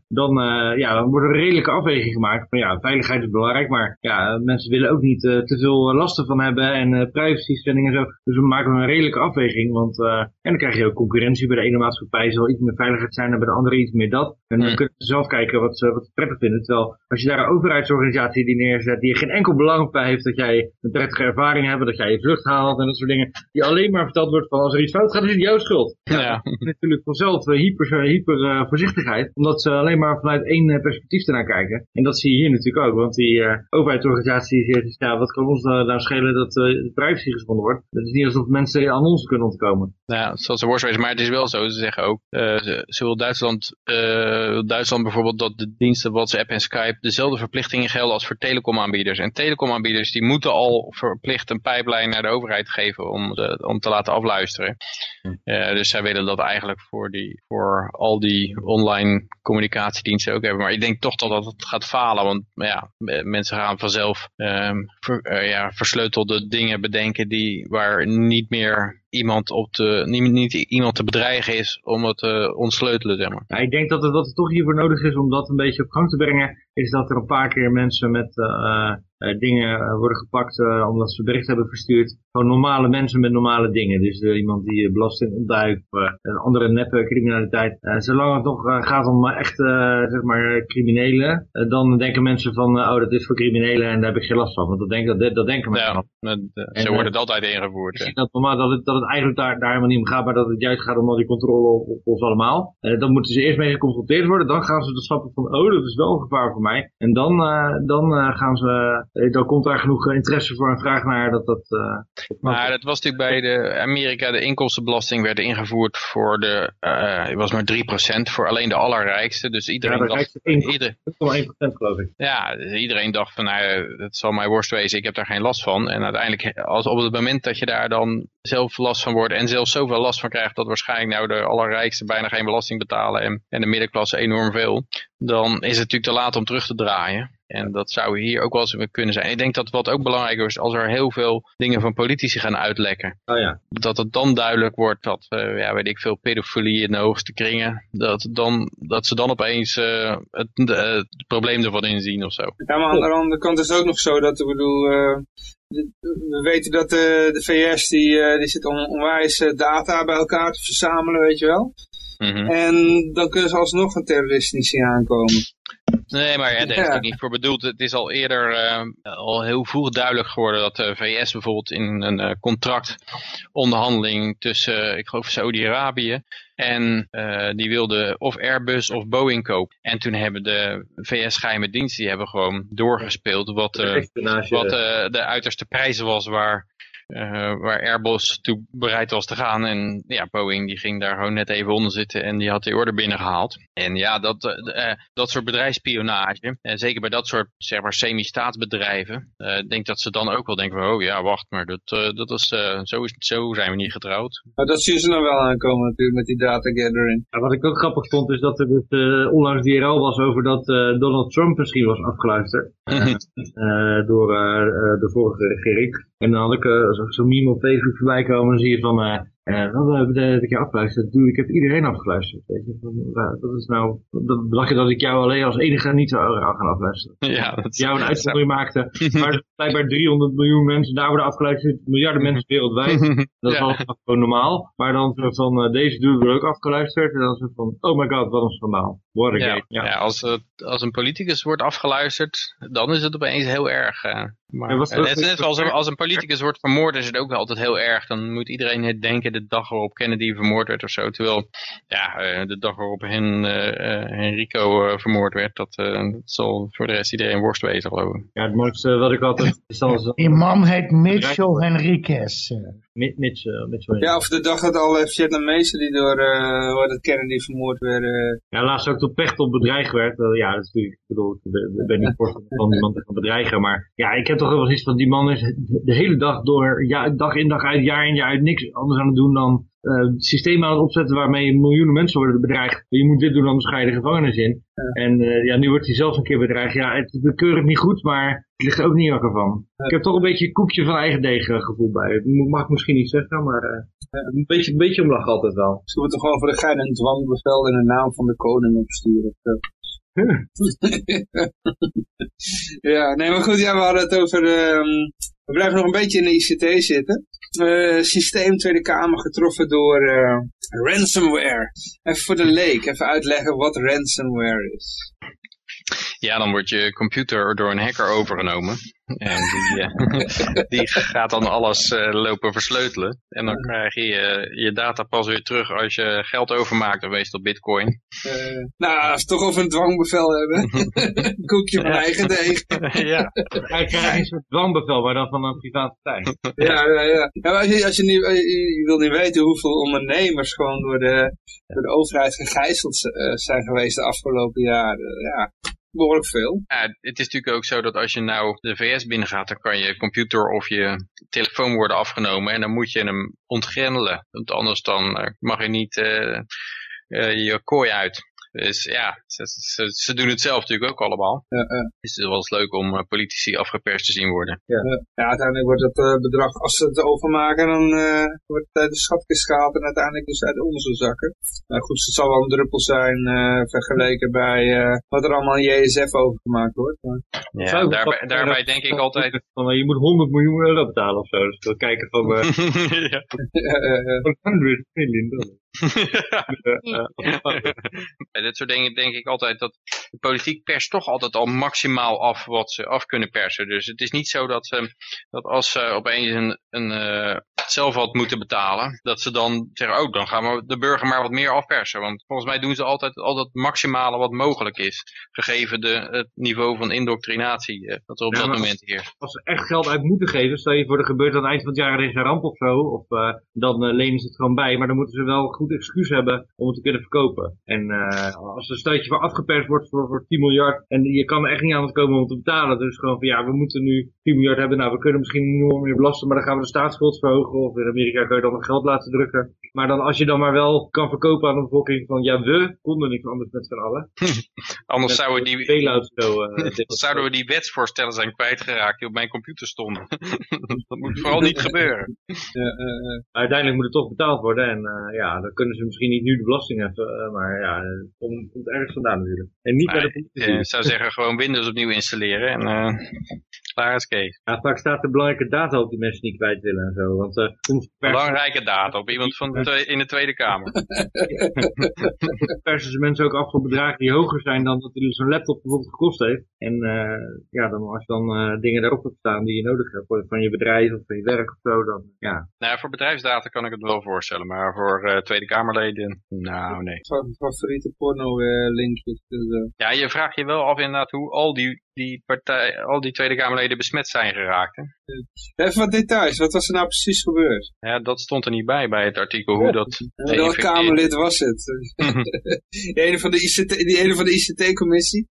Speaker 3: dan, ja, dan wordt er een redelijke afweging gemaakt. Van ja, veiligheid is belangrijk. Maar ja, mensen willen ook niet te veel lasten van hebben. En privacy en zo. Dus we maken een redelijke afweging. Want eh, en dan krijg je ook concurrentie. Bij de ene maatschappij zal iets meer veiligheid zijn. En bij de andere iets meer dat. En dan kunnen ze zelf kijken wat ze, wat ze prettig vinden. Terwijl als je daar een overheidsorganisatie die neerzet. Die er geen enkel belang bij heeft dat jij een prettige ervaring hebt. Dat jij je vlucht haalt en dat soort dingen. Die alleen maar verteld wordt van als er iets fout gaat is het jouw schuld.
Speaker 2: Ja.
Speaker 3: natuurlijk vanzelf eh, hyper, hyper eh, voorzichtigheid. Omdat ze alleen maar vanuit één perspectief ernaar kijken. En dat zie je hier natuurlijk ook. Want die overheidsorganisatie zegt, ja, wat kan ons nou, nou schelen dat de privacy geschonden wordt. Het is niet alsof mensen aan ons kunnen ontkomen.
Speaker 2: Nou, zal ze worst maar het is wel zo. Ze zeggen ook, eh, ze, ze wil Duitsland, eh, Duitsland bijvoorbeeld dat de diensten WhatsApp en Skype dezelfde verplichtingen gelden als voor telecomaanbieders. En telecomaanbieders die moeten al verplicht een pijplijn naar de overheid geven om, de, om te laten afluisteren. Eh, dus zij willen dat eigenlijk voor, die, voor al die online communicatiediensten ook hebben. Maar ik denk toch dat dat het gaat falen, want ja, mensen gaan vanzelf ehm, ver- eh, ja, versleutelde dingen bedenken die, waar niet meer iemand op te, niet, niet iemand te bedreigen is om het te ontsleutelen, zeg maar.
Speaker 3: Ja, ik denk dat het, wat er toch hiervoor nodig is om dat een beetje op gang te brengen, is dat er een paar keer mensen met eh, eh, dingen eh, worden gepakt eh, omdat ze bericht hebben verstuurd. Gewoon normale mensen met normale dingen. Dus eh, iemand die eh, belasting ontduikt, eh, een andere neppe criminaliteit. Eh, zolang het nog eh, gaat om echt eh, zeg maar criminelen, eh, dan denken mensen van, eh, oh dat is voor criminelen en daar heb ik geen last van. Want dat, denk, dat, dat denken mensen.
Speaker 2: Ja, dat- eh,
Speaker 3: En,
Speaker 2: zo
Speaker 3: eh,
Speaker 2: wordt het altijd ingevoerd.
Speaker 3: Ik dat normaal dat het, dat het eigenlijk daar, daar helemaal niet om gaat, maar dat het juist gaat om al die controle op, op ons allemaal. Uh, dan moeten ze eerst mee geconfronteerd worden, dan gaan ze de stappen van, oh, dat is wel een gevaar voor mij. En dan, dan gaan ze, dan komt daar genoeg interesse voor een vraag naar dat dat...
Speaker 2: maar dat was natuurlijk bij de Amerika, de inkomstenbelasting werd ingevoerd voor de, het was maar 3% voor alleen de allerrijkste. Dus iedereen
Speaker 3: ja,
Speaker 2: dacht...
Speaker 3: 1,1% ieder... geloof ik.
Speaker 2: Ja, dus iedereen dacht van, nou, het zal mij worst wezen, ik heb daar geen last van. En uiteindelijk, als op het moment dat je daar dan zelf last van wordt en zelfs zoveel last van krijgt dat waarschijnlijk nou de allerrijkste bijna geen belasting betalen en, en de middenklasse enorm veel, dan is het natuurlijk te laat om terug te draaien. En dat zou hier ook wel eens kunnen zijn. Ik denk dat wat ook belangrijker is, als er heel veel dingen van politici gaan uitlekken.
Speaker 3: Oh ja.
Speaker 2: Dat het dan duidelijk wordt dat, uh, ja, weet ik veel, pedofilie in de hoogste kringen. Dat, dan, dat ze dan opeens uh, het, uh, het, probleem ervan inzien of zo.
Speaker 1: Ja, maar aan de andere kant is het ook nog zo dat, ik bedoel, we weten dat de, de VS, die, die zit om onwijs data bij elkaar te verzamelen, weet je wel. Mm -hmm. En dan kunnen ze alsnog een terrorist niet zien aankomen.
Speaker 2: Nee, maar ja, daar is ook niet voor bedoeld. Het is al eerder uh, al heel vroeg duidelijk geworden dat de VS bijvoorbeeld in een uh, contractonderhandeling tussen, uh, ik geloof Saudi-Arabië, en die wilde of Airbus of Boeing kopen. En toen hebben de VS geheime diensten, die hebben gewoon doorgespeeld wat, wat de uiterste prijzen was waar uh, waar Airbus toe bereid was te gaan. En ja, Boeing die ging daar gewoon net even onder zitten en die had die order binnengehaald. En ja, dat, uh, dat soort bedrijfsspionage, en zeker bij dat soort zeg maar semi-staatsbedrijven, uh, denk dat ze dan ook wel denken van, oh ja, wacht, maar dat, dat is, zo, is, zo zijn we niet getrouwd.
Speaker 1: Maar dat zien ze dan wel aankomen natuurlijk met die data gathering.
Speaker 3: Ja, wat ik ook grappig vond is dat er dus, onlangs die rel was over dat Donald Trump misschien was afgeluisterd door de vorige regering. En dan had ik zo'n meme op Facebook voorbij komen, dan zie je van, uh, uh, wat heb ik je afgeluisterd? Doe, ik heb iedereen afgeluisterd. Weet je? Dat is nou, dat dacht je dat ik jou alleen als enige niet zou gaan afluisteren.
Speaker 2: Ja, dat
Speaker 3: jou een uitzondering maakte. Maar blijkbaar 300 miljoen mensen daar worden afgeluisterd, miljarden mensen wereldwijd. Dat is gewoon normaal. Maar dan van, deze dude wordt ook afgeluisterd. En dan zo van, oh my god, wat een schandaal. What a
Speaker 2: ja,
Speaker 3: game.
Speaker 2: Ja, ja als, als een politicus wordt afgeluisterd, dan is het opeens heel erg. Uh, maar, net, net zoals als een politicus wordt vermoord, is het ook altijd heel erg. Dan moet iedereen het denken de dag waarop Kennedy vermoord werd of zo. Terwijl ja, uh, de dag waarop Hen, uh, Henrico vermoord werd, dat, dat, zal voor de rest iedereen worst wezen geloof ik.
Speaker 3: Ja, het mooiste wat ik altijd... Is als,
Speaker 4: Die man heet Mitchell Henriquez.
Speaker 3: Mitchell.
Speaker 1: Ja, of de dag dat alle Vietnamezen die door uh, Kennedy vermoord werden.
Speaker 3: Ja, laatst ook door Pechtel bedreigd werd. ja, dat is natuurlijk, ik bedoel, ik ben niet voor van iemand te gaan bedreigen. Maar ja, ik heb toch wel eens van die man is de hele dag door, ja, dag in dag uit, jaar in jaar uit, niks anders aan het doen dan uh, systemen aan het opzetten waarmee miljoenen mensen worden bedreigd. Je moet dit doen, anders ga je de gevangenis in. Ja. En uh, ja, nu wordt hij zelf een keer bedreigd. Ja, het bekeur ik niet goed, maar het ligt er ook niet wakker van. Ja. Ik heb toch een beetje een koekje van eigen deeg gevoel bij. Dat mag ik misschien niet zeggen, maar uh, een, beetje, een beetje omlach altijd wel.
Speaker 1: Ze moeten gewoon voor de gein een dwangbevel in de naam van de koning opsturen. ja, nee, maar goed, ja, we hadden het over... Um, we blijven nog een beetje in de ICT zitten. Uh, systeem Tweede Kamer getroffen door uh, ransomware. Even voor de leek, even uitleggen wat ransomware is.
Speaker 2: Ja, dan wordt je computer door een hacker overgenomen. En die, uh, die gaat dan alles uh, lopen versleutelen. En dan krijg je uh, je data pas weer terug als je geld overmaakt, of meestal bitcoin.
Speaker 1: nou, als we toch over een dwangbevel hebben. Koekje van eigen deeg.
Speaker 2: ja.
Speaker 3: Hij krijgt een soort dwangbevel, maar dan van een private partij.
Speaker 1: ja, ja, ja. ja als, je, als je, niet, je wil niet weten hoeveel ondernemers gewoon door de, door de overheid gegijzeld zijn geweest de afgelopen jaren. Ja, behoorlijk veel.
Speaker 2: Het is natuurlijk ook zo dat als je nou de VS binnengaat, dan kan je computer of je telefoon worden afgenomen en dan moet je hem ontgrendelen. Want anders dan mag je niet uh, uh, je kooi uit. Dus ja, ze, ze, ze, doen het zelf natuurlijk ook allemaal.
Speaker 1: Ja, ja.
Speaker 2: Dus het is wel eens leuk om uh, politici afgeperst te zien worden.
Speaker 1: Ja, ja uiteindelijk wordt het uh, bedrag, als ze het overmaken, dan uh, wordt het uit de schatkist gehaald en uiteindelijk dus uit onze zakken. Nou goed, het zal wel een druppel zijn vergeleken bij wat er allemaal in JSF overgemaakt wordt. Maar...
Speaker 2: Ja, daarbij, daarbij denk ik altijd...
Speaker 3: Van, je moet 100 miljoen euro betalen of zo. Dus we kijken van...
Speaker 2: ja.
Speaker 3: 100 million dollar.
Speaker 2: Bij dit soort dingen denk ik altijd dat de politiek perst toch altijd al maximaal af wat ze af kunnen persen. Dus het is niet zo dat, dat als ze opeens een, een uh, zelf had moeten betalen, dat ze dan zeggen, oh, dan gaan we de burger maar wat meer afpersen. Want volgens mij doen ze altijd al het maximale wat mogelijk is, gegeven de, het niveau van indoctrinatie eh, dat er op
Speaker 3: Ja,
Speaker 2: dat moment heerst.
Speaker 3: Als ze echt geld uit moeten geven, stel je voor er gebeurt aan het eind van het jaar een ramp of zo, of eh, dan eh, lenen ze het gewoon bij, maar dan moeten ze wel een goed excuus hebben om het te kunnen verkopen. En als een stuitje voor afgeperst wordt voor, voor 10 miljard en je kan er echt niet aan het komen om te betalen, dus gewoon van ja, we moeten nu 10 miljard hebben, nou we kunnen misschien niet enorm meer belasten, maar dan gaan we de staatsschuld verhogen, of in Amerika kan je dan nog geld laten drukken. Maar dan als je dan maar wel kan verkopen aan de bevolking van ja, we konden niks anders met z'n allen.
Speaker 2: Anders zouden die,
Speaker 3: zo. eh, dit-
Speaker 2: zouden we die wetsvoorstellen zijn kwijtgeraakt die op mijn computer stonden. dat moet vooral niet gebeuren.
Speaker 1: Eh, eh, eh.
Speaker 3: Maar uiteindelijk moet het toch betaald worden. En eh, ja, dan kunnen ze misschien niet nu de belasting heffen. eh, maar ja, het komt, komt ergens vandaan natuurlijk. En niet bij de
Speaker 2: Nee,
Speaker 3: politici.
Speaker 2: Ik zou zeggen, gewoon Windows opnieuw installeren en klaar is Kees.
Speaker 3: Ja, vaak staat er belangrijke data op die mensen niet kwijt willen en zo. Want eh
Speaker 2: Belangrijke data op iemand van de in de Tweede Kamer.
Speaker 3: persen ze mensen ook af voor bedragen die hoger zijn dan dat zo'n laptop bijvoorbeeld gekost heeft. En eh, ja, dan, als je dan eh, dingen daarop hebt staan die je nodig hebt voor- van je bedrijf of van je werk of zo, dan ja.
Speaker 2: Nou, voor bedrijfsdata kan ik het wel voorstellen, maar voor eh, Tweede Kamerleden, nou nee.
Speaker 1: Fa- favoriete porno eh, linkjes. Dus.
Speaker 2: Ja, je vraagt je wel af inderdaad hoe al die, die, partij, al die Tweede Kamerleden besmet zijn geraakt. Hè?
Speaker 1: Even wat details, wat was er nou precies gebeurd?
Speaker 2: Ja, dat stond er niet bij bij het artikel hoe dat...
Speaker 1: En welk Kamerlid was het? die ene van de ICT, die ene van de ICT-commissie?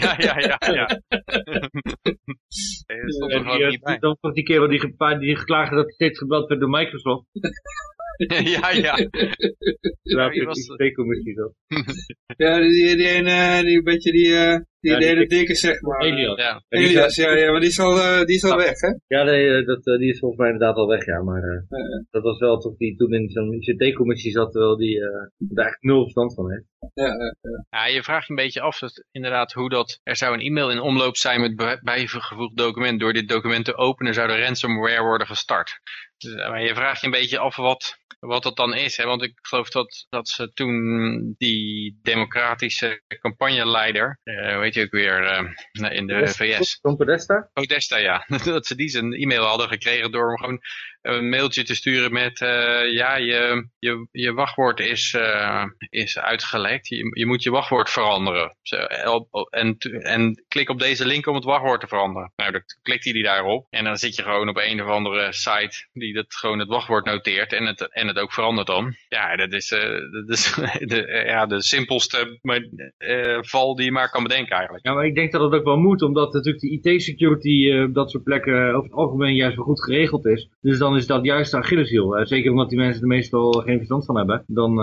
Speaker 2: ja, ja, ja, ja. Stond er
Speaker 3: En
Speaker 2: gewoon
Speaker 3: die,
Speaker 2: niet
Speaker 3: eh,
Speaker 2: bij.
Speaker 3: was die kerel die, die geklaagd dat hij steeds gebeld werd door Microsoft.
Speaker 2: ja, ja.
Speaker 3: Het
Speaker 2: was
Speaker 3: de zat.
Speaker 1: Ja, die, die ene, die een beetje die, eh die,
Speaker 3: Ja,
Speaker 1: de
Speaker 3: die-
Speaker 1: hele dikke, zeg maar.
Speaker 3: Elias.
Speaker 2: ja.
Speaker 1: Elias, ja, ja, maar die is al, eh, die is al weg, hè?
Speaker 3: Ja, nee, eh, dat, eh, die is volgens mij inderdaad al weg, ja. Maar eh,
Speaker 1: Ja.
Speaker 3: dat was wel toch die toen in zo'n ICT-commissie zat, terwijl die eh er eigenlijk nul verstand van heeft.
Speaker 1: Ja,
Speaker 2: Ja, je vraagt je een beetje af dat, inderdaad hoe dat... Er zou een e-mail in omloop zijn met bij- bijgevoegd document. Door dit document te openen zou de ransomware worden gestart. Dus, eh, maar je vraagt je een beetje af wat, wat dat dan is. Hè? Want ik geloof dat, dat ze toen die democratische campagneleider... eh weet je ook weer, eh, in de VS...
Speaker 3: Tom Podesta?
Speaker 2: Podesta, ja. dat ze die zijn e-mail hadden gekregen door hem gewoon een mailtje te sturen met... ja, je, je, je wachtwoord is, is Je, je moet je wachtwoord veranderen. En, en klik op deze link om het wachtwoord te veranderen. Nou, dan klikt hij daarop. En dan zit je gewoon op een of andere site die dat gewoon het wachtwoord noteert. En het, en het ook verandert dan. Ja, dat is, eh, dat is de, eh, ja, de simpelste maar, eh, val die je maar kan bedenken eigenlijk.
Speaker 3: Ja, maar ik denk dat het ook wel moet, omdat natuurlijk de IT-security op dat soort plekken over het algemeen juist wel goed geregeld is. Dus dan is dat juist de Achilleshiel. Zeker omdat die mensen er meestal geen verstand van hebben. Dan,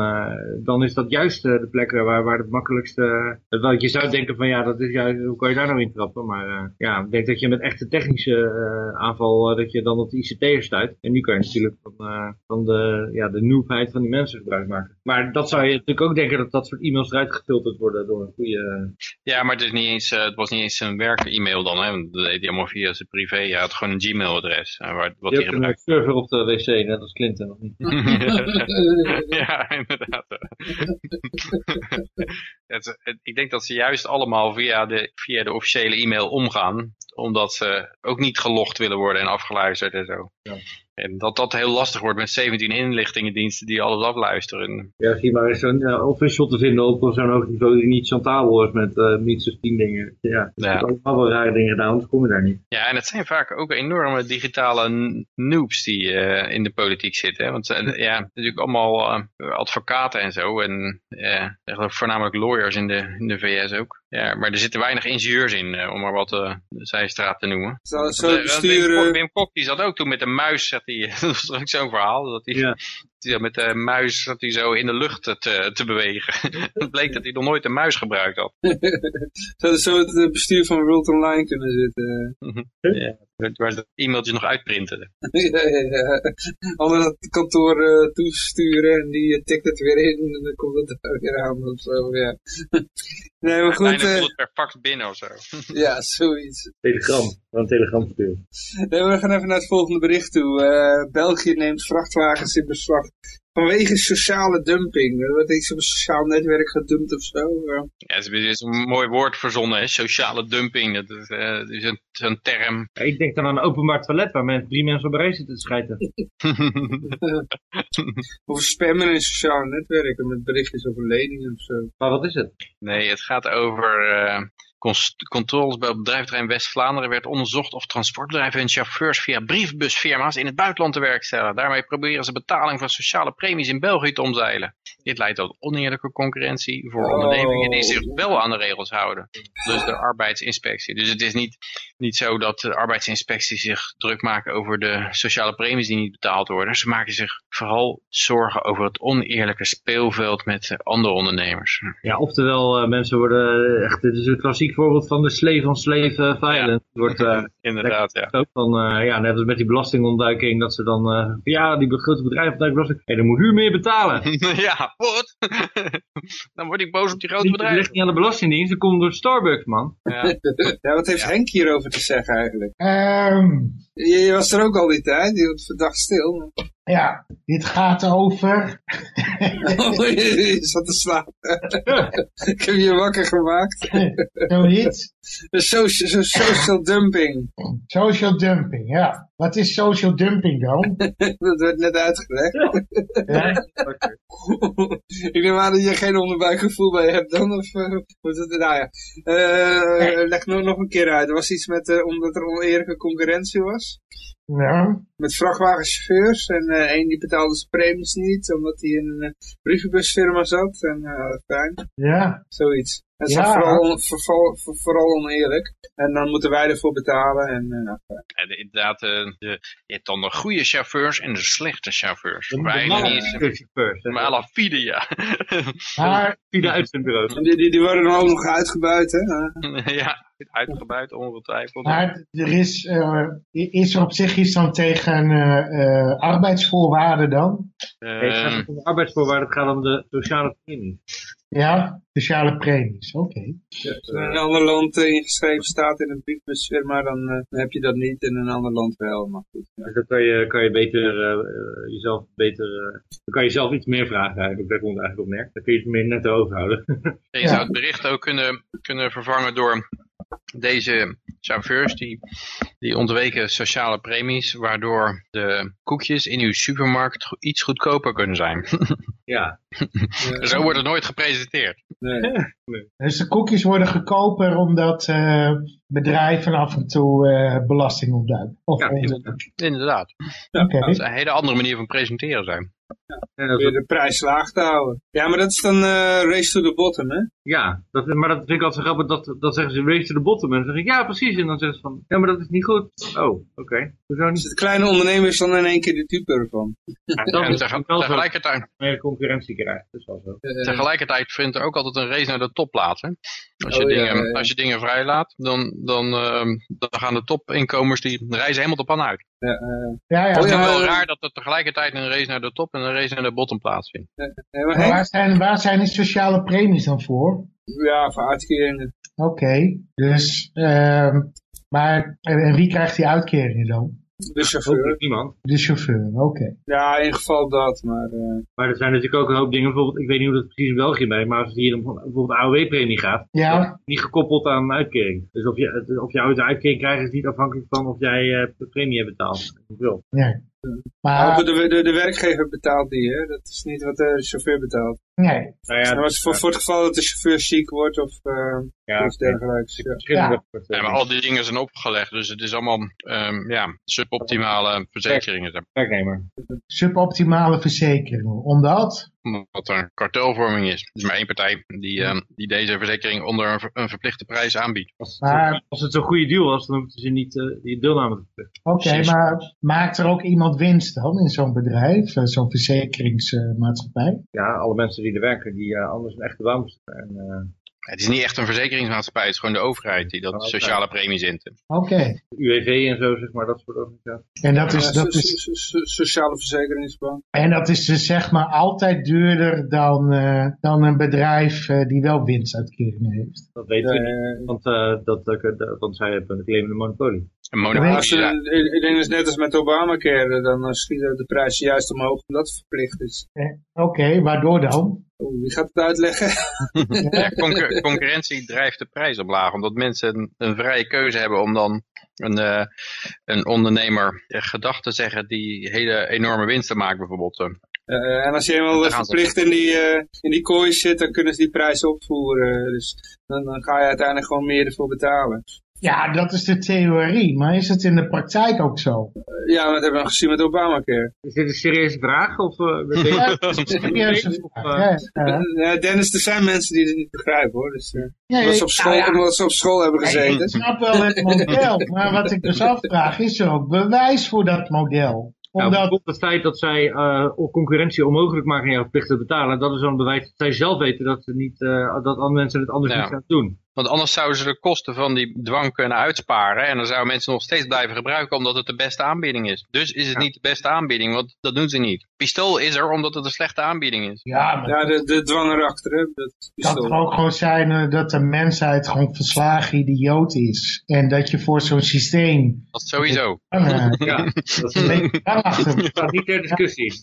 Speaker 3: dan is dat juist de plekken waar, waar het makkelijkste... wel, je zou denken van ja, dat is juist, hoe kan je daar nou in trappen? Maar eh, ja, ik denk dat je met echte technische eh, aanval, eh, dat je dan op de ICT'ers stuit. En nu kan je natuurlijk van, eh, van de, ja, de noobheid van die mensen gebruik maken. Maar dat zou je natuurlijk ook denken dat dat soort e-mails eruit gefilterd worden door een goede...
Speaker 2: Ja, maar het, is niet eens, het was niet eens een werk-e-mail dan. Hè? want Dat deed hij allemaal via zijn privé. Hij had gewoon een Gmail-adres. waar- Wat
Speaker 3: Je hebt een server op de wc, net als Clinton, of niet?
Speaker 2: ja, inderdaad. ik denk dat ze juist allemaal via de, via de officiële e-mail omgaan. Omdat ze ook niet gelogd willen worden en afgeluisterd en zo.
Speaker 3: Ja.
Speaker 2: En dat dat heel lastig wordt met 17 inlichtingendiensten die alles afluisteren.
Speaker 3: Ja, zie maar zo'n eh, official te vinden op zo'n hoog niveau die niet chantabel is met niet zo'n tien dingen. Ja,
Speaker 2: Ja.
Speaker 3: ja. allemaal wel rare dingen gedaan, anders kom je daar niet.
Speaker 2: Ja, en het zijn vaak ook enorme digitale noobs die eh, in de politiek zitten. Hè? Want ja, natuurlijk allemaal advocaten en zo. En geloof voornamelijk lawyers in de, in de VS ook. Ja, maar er zitten weinig ingenieurs in, eh, om maar wat eh de zijstraat te noemen.
Speaker 1: Zo, zo
Speaker 2: Want, eh,
Speaker 1: besturen...
Speaker 2: Wim, Kok, Wim Kok die zat ook toen met een muis, zat hij, dat was toch ook zo'n verhaal, dat hij,
Speaker 3: Ja.
Speaker 2: die zat met de muis zat hij zo in de lucht te, te bewegen. het bleek dat hij nog nooit een muis gebruikt had.
Speaker 1: Zou zo het bestuur van World Online kunnen zitten.
Speaker 2: Waar ze e-mailtjes nog uitprinten.
Speaker 1: ja, ja, ja. Ander het kantoor eh, toesturen en die eh, tikt het weer in en dan komt het er weer aan of zo, ja. nee, maar goed,
Speaker 2: Uiteindelijk
Speaker 1: eh,
Speaker 2: komt het per fax binnen of zo.
Speaker 1: ja, zoiets.
Speaker 3: Telegram, van een telegram sturen.
Speaker 1: Nee, we gaan even naar het volgende bericht toe. Eh, België neemt vrachtwagens in beslag vanwege sociale dumping. Er wordt iets op een sociaal netwerk gedumpt of zo. Ja.
Speaker 2: Het is een mooi woord verzonnen, hè? sociale dumping. Dat is, eh, is een, een term.
Speaker 3: Ja, ik denk dan aan een openbaar toilet waar men, drie mensen op een rij zitten te schijten.
Speaker 1: Of spammen in sociale netwerken met berichtjes over leningen of zo.
Speaker 3: Maar wat is het?
Speaker 2: nee, het gaat over eh, controles bij bedrijventerrein West-Vlaanderen. werd onderzocht of transportbedrijven hun chauffeurs via briefbusfirma's in het buitenland te werk stellen. Daarmee proberen ze betaling van sociale premies in België te omzeilen. Dit leidt tot oneerlijke concurrentie voor
Speaker 1: Oh.
Speaker 2: ondernemingen die zich wel aan de regels houden. Dus de arbeidsinspectie. Dus het is niet, niet zo dat de arbeidsinspectie zich druk maakt over de sociale premies die niet betaald worden. Ze maken zich vooral zorgen over het oneerlijke speelveld met eh, andere ondernemers.
Speaker 3: Ja, oftewel, eh, mensen worden echt, dit is een klassiek voorbeeld van de slave on slave eh, violence. Het wordt eh,
Speaker 2: Inderdaad, ja.
Speaker 3: ook van, eh, ja, net als met die belastingontduiking, dat ze dan, eh, ja, die grote bedrijven ontduiken belasting, hey, dan moet u meer betalen.
Speaker 2: ja, wat? Dan word ik boos op die grote bedrijven.
Speaker 3: ligt niet aan de belastingdienst, dat komt door Starbucks, man.
Speaker 2: Ja.
Speaker 1: Ja, wat heeft Henk hierover te zeggen eigenlijk?
Speaker 4: Ehm,
Speaker 1: Je, je was er ook al die tijd, je was verdacht stil.
Speaker 4: Ja, dit gaat over...
Speaker 1: Oh, je zat te slapen. Ik heb je wakker gemaakt.
Speaker 4: Zoiets.
Speaker 1: Social, so- social dumping.
Speaker 4: Social dumping, ja. Wat is social dumping dan?
Speaker 1: Dat werd net uitgelegd.
Speaker 4: Ja,
Speaker 1: Ik neem aan dat je geen onderbuikgevoel bij hebt dan. Of, eh, moet het, nou ja. Eh, leg nog, nog een keer uit. Er was iets met, eh, omdat er oneerlijke concurrentie was.
Speaker 4: Ja.
Speaker 1: Met vrachtwagenchauffeurs. En eh één die betaalde zijn premies niet. Omdat hij in een eh, brievenbusfirma zat. En uh, fijn.
Speaker 4: ja.
Speaker 1: Zoiets. Het is
Speaker 4: Ja.
Speaker 1: vooral, vooral, voor- vooral oneerlijk. En dan moeten wij ervoor betalen. En, eh.
Speaker 2: Ja, de- inderdaad, eh, de, je hebt dan de goede chauffeurs en de slechte chauffeurs.
Speaker 3: De
Speaker 2: Wij eens
Speaker 3: chauffeurs,
Speaker 2: maar alle fide, ja.
Speaker 4: Maar,
Speaker 3: Via de uitzendbureaus.
Speaker 1: En die, die, die worden dan ook nog uitgebuit. Hè?
Speaker 2: Ja, uitgebuit, ongetwijfeld.
Speaker 4: maar er is, eh, is er op zich iets dan tegen eh, eh, arbeidsvoorwaarden dan?
Speaker 3: Nee, het gaat om de arbeidsvoorwaarden, het gaat om de sociale premie.
Speaker 4: Ja, sociale premies, oké.
Speaker 1: Als er in een ander land eh, ingeschreven staat in een briefbusfirma, dan, eh, dan heb je dat niet. In een ander land wel, maar goed. Ja.
Speaker 3: Dus dan kan je, kan je beter eh, eh, jezelf beter, eh, dan kan je zelf iets meer vragen eigenlijk, daar komt het eigenlijk op neer. Dan kun je het meer net overhouden.
Speaker 2: je
Speaker 4: Ja.
Speaker 2: zou het bericht ook kunnen, kunnen vervangen door deze chauffeurs die, die ontweken sociale premies, waardoor de koekjes in uw supermarkt iets goedkoper kunnen zijn.
Speaker 3: ja.
Speaker 2: Zo wordt het nooit gepresenteerd.
Speaker 1: nee.
Speaker 4: Dus de koekjes worden goedkoper omdat eh, bedrijven af en toe eh, belasting ontduiken. Of
Speaker 3: Ja,
Speaker 4: onder-
Speaker 2: Inderdaad.
Speaker 4: Oké.
Speaker 2: Dat is een hele andere manier van presenteren zijn.
Speaker 3: En
Speaker 1: Weer de prijs laag te houden. Ja, maar dat is dan eh, race to the bottom, hè?
Speaker 3: Ja, dat, maar dat vind ik altijd zo grappig, dat, dat zeggen ze race to the bottom. En dan zeg ik, ja precies, en dan zeggen ze van, ja maar dat is niet goed. Oh, oké.
Speaker 1: Dus
Speaker 3: niet?
Speaker 1: de kleine ondernemer is dan in één keer de dupe ervan.
Speaker 3: Ja,
Speaker 2: En
Speaker 3: zo
Speaker 2: tegelijkertijd,
Speaker 3: meer concurrentie krijgt, dat is wel zo.
Speaker 1: Eh,
Speaker 2: tegelijkertijd vindt er ook altijd een race naar de top plaats. Hè? Als, je
Speaker 1: Oh,
Speaker 2: dingen,
Speaker 1: ja, ja.
Speaker 2: als je dingen vrijlaat, dan, dan, ehm, dan gaan de topinkomers die reizen helemaal tot pan uit.
Speaker 1: Ja, eh,
Speaker 4: Ja, ja.
Speaker 1: Oh,
Speaker 2: Het is
Speaker 1: ja,
Speaker 2: wel
Speaker 1: maar-
Speaker 2: raar dat er tegelijkertijd een race naar de top en een race naar de bottom plaatsvindt.
Speaker 4: waar, zijn, waar zijn die sociale premies dan voor?
Speaker 1: ja, voor uitkeringen.
Speaker 4: Oké, dus, ehm, maar en, en wie krijgt die uitkeringen dan?
Speaker 1: De chauffeur.
Speaker 3: Niemand.
Speaker 4: De chauffeur, oké.
Speaker 1: Ja, in geval dat, maar... eh,
Speaker 3: Maar er zijn natuurlijk ook een hoop dingen, bijvoorbeeld, ik weet niet hoe dat precies in België bij, maar als het hier om bijvoorbeeld AOW-premie gaat,
Speaker 4: Ja.
Speaker 3: niet gekoppeld aan een uitkering. Dus of je, of je ooit een uitkering krijgt is niet afhankelijk van of jij eh, de premie hebt betaald. Hoeveel?
Speaker 1: Maar
Speaker 4: Maar,
Speaker 1: de, de, de werkgever betaalt die, hè? Dat is niet wat de chauffeur betaalt.
Speaker 4: nee.
Speaker 3: Nou ja,
Speaker 1: Dat was voor, voor het geval dat de chauffeur ziek wordt of uh,
Speaker 3: ja,
Speaker 1: iets dergelijks. Ja.
Speaker 2: Ja, maar al die dingen zijn opgelegd, dus het is allemaal ehm, ja, suboptimale verzekeringen.
Speaker 3: werknemer.
Speaker 4: Suboptimale verzekeringen. Omdat?
Speaker 2: Omdat er een kartelvorming is. Er is maar één partij die, ehm, die deze verzekering onder een, ver- een verplichte prijs aanbiedt.
Speaker 3: Als het,
Speaker 4: Maar-
Speaker 3: als het zo'n goede deal was, dan hoefden ze niet eh, die deelname te verplichten.
Speaker 4: Oké, maar maakt er ook iemand winst dan in zo'n bedrijf? eh, Zo'n verzekeringsmaatschappij?
Speaker 3: Ja, alle mensen die er werken, die eh, anders een echte baan. En, eh,
Speaker 2: Het is niet echt een verzekeringsmaatschappij, het is gewoon de overheid die dat
Speaker 3: Oh,
Speaker 2: sociale premies int.
Speaker 4: Oké.
Speaker 3: UWV en zo, zeg maar, dat soort organisaties.
Speaker 4: En dat is, dat is,
Speaker 1: so- so- Sociale verzekeringsbank.
Speaker 4: en dat is dus zeg maar altijd duurder dan, eh, dan een bedrijf eh, die wel winstuitkeringen heeft.
Speaker 3: Dat weten we niet.
Speaker 1: Eh,
Speaker 3: Want, eh, dat, dat, want zij hebben een claimende monopolie.
Speaker 2: Een monopolie.
Speaker 1: als ze-
Speaker 2: ja.
Speaker 1: ik denk dat het net als met Obamacare, dan schieten de prijzen juist omhoog omdat het verplicht is.
Speaker 4: Oké, waardoor dan?
Speaker 1: Oeh, wie gaat het uitleggen?
Speaker 2: Ja, concur- concurrentie drijft de prijs omlaag, omdat mensen een, een vrije keuze hebben om dan een, eh, een ondernemer gedachten te zeggen die hele enorme winsten maakt bijvoorbeeld. eh.
Speaker 1: Eh, en als je eenmaal verplicht in die, in die kooi zit, dan kunnen ze die prijs opvoeren. Dus dan, dan ga je uiteindelijk gewoon meer ervoor betalen.
Speaker 4: Ja, dat is de theorie, maar is het in de praktijk ook zo?
Speaker 1: Ja, dat hebben we gezien met Obamacare.
Speaker 3: Is dit een serieuze vraag? Of, je-
Speaker 4: Ja, dat is een serieuze vraag,
Speaker 3: eh?
Speaker 4: Ja.
Speaker 1: Dennis, er zijn mensen die het niet begrijpen hoor. Dus, eh,
Speaker 4: Ja,
Speaker 1: omdat, ze
Speaker 4: ik-
Speaker 1: op school,
Speaker 4: nou ja,
Speaker 1: omdat ze op school hebben
Speaker 4: ik
Speaker 1: gezeten.
Speaker 4: snap wel het model, maar wat ik dus afvraag, is er ook bewijs voor dat model?
Speaker 3: Nou,
Speaker 4: Omdat,
Speaker 3: bijvoorbeeld het feit dat zij eh, op concurrentie onmogelijk maken en jou verplicht te betalen, dat is dan een bewijs dat zij zelf weten dat, ze niet, eh, dat andere mensen het anders
Speaker 2: Ja.
Speaker 3: niet gaan doen.
Speaker 2: Want anders zouden ze de kosten van die dwang kunnen uitsparen en dan zouden mensen nog steeds blijven gebruiken omdat het de beste aanbieding is. Dus is het
Speaker 3: Ja.
Speaker 2: niet de beste aanbieding, want dat doen ze niet. Pistool is er omdat het een slechte aanbieding is.
Speaker 4: ja, maar
Speaker 1: Ja, de, de dwang erachter, hè. Dat
Speaker 4: het kan ook gewoon zijn eh, dat de mensheid gewoon verslagen idioot is. En dat je voor zo'n systeem
Speaker 2: Dat sowieso.
Speaker 3: Ja, dat is
Speaker 4: een
Speaker 3: dat niet ter discussie.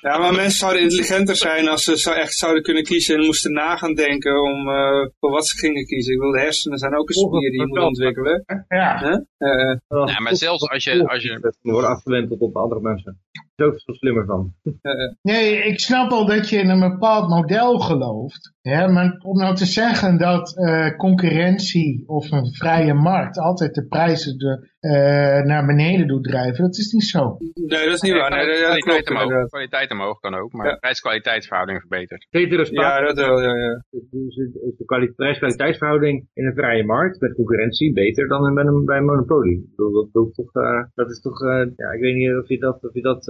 Speaker 1: Ja, maar mensen zouden intelligenter zijn als ze zo echt zouden kunnen kiezen en moesten na gaan denken om eh, voor wat ze gingen kiezen. Ik wil de hersenen zijn ook een spier die je moet ontwikkelen.
Speaker 4: Ja,
Speaker 1: Hè? Eh,
Speaker 2: Ja, maar zelfs als je, als je
Speaker 3: worden afgewend tot andere mensen. Zo veel slimmer van.
Speaker 4: nee, ik snap wel dat je in een bepaald model gelooft. Hè, maar om nou te zeggen dat eh, concurrentie of een vrije markt altijd de prijzen de, eh, naar beneden doet drijven, dat is niet zo.
Speaker 1: nee, dat is niet waar. Nee, dat- dat
Speaker 2: kwaliteit,
Speaker 1: klopt
Speaker 2: omhoog, kwaliteit omhoog kan ook, maar
Speaker 1: Ja.
Speaker 2: prijs-kwaliteitsverhouding verbetert.
Speaker 3: Betere
Speaker 1: Ja,
Speaker 3: spaar.
Speaker 1: dat wel, ja, ja.
Speaker 3: Dus is de kwali- prijs-kwaliteitsverhouding in een vrije markt met concurrentie beter dan bij een, bij een monopolie. Ik bedoel, dat, dat, toch, eh, dat is toch, eh, ja, ik weet niet of je dat, of je dat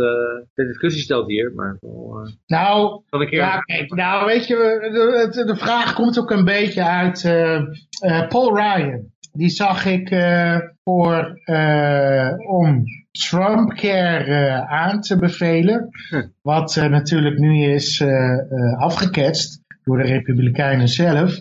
Speaker 3: ter discussie stelt hier, maar wel, eh,
Speaker 4: Nou,
Speaker 3: zal ik
Speaker 4: Ja,
Speaker 3: hier...
Speaker 4: kijk, nou weet je, de, de, de vraag komt ook een beetje uit eh, eh, Paul Ryan. Die zag ik eh, voor, eh, om Trumpcare eh, aan te bevelen. Wat eh, natuurlijk nu is eh, eh, afgeketst door de Republikeinen zelf.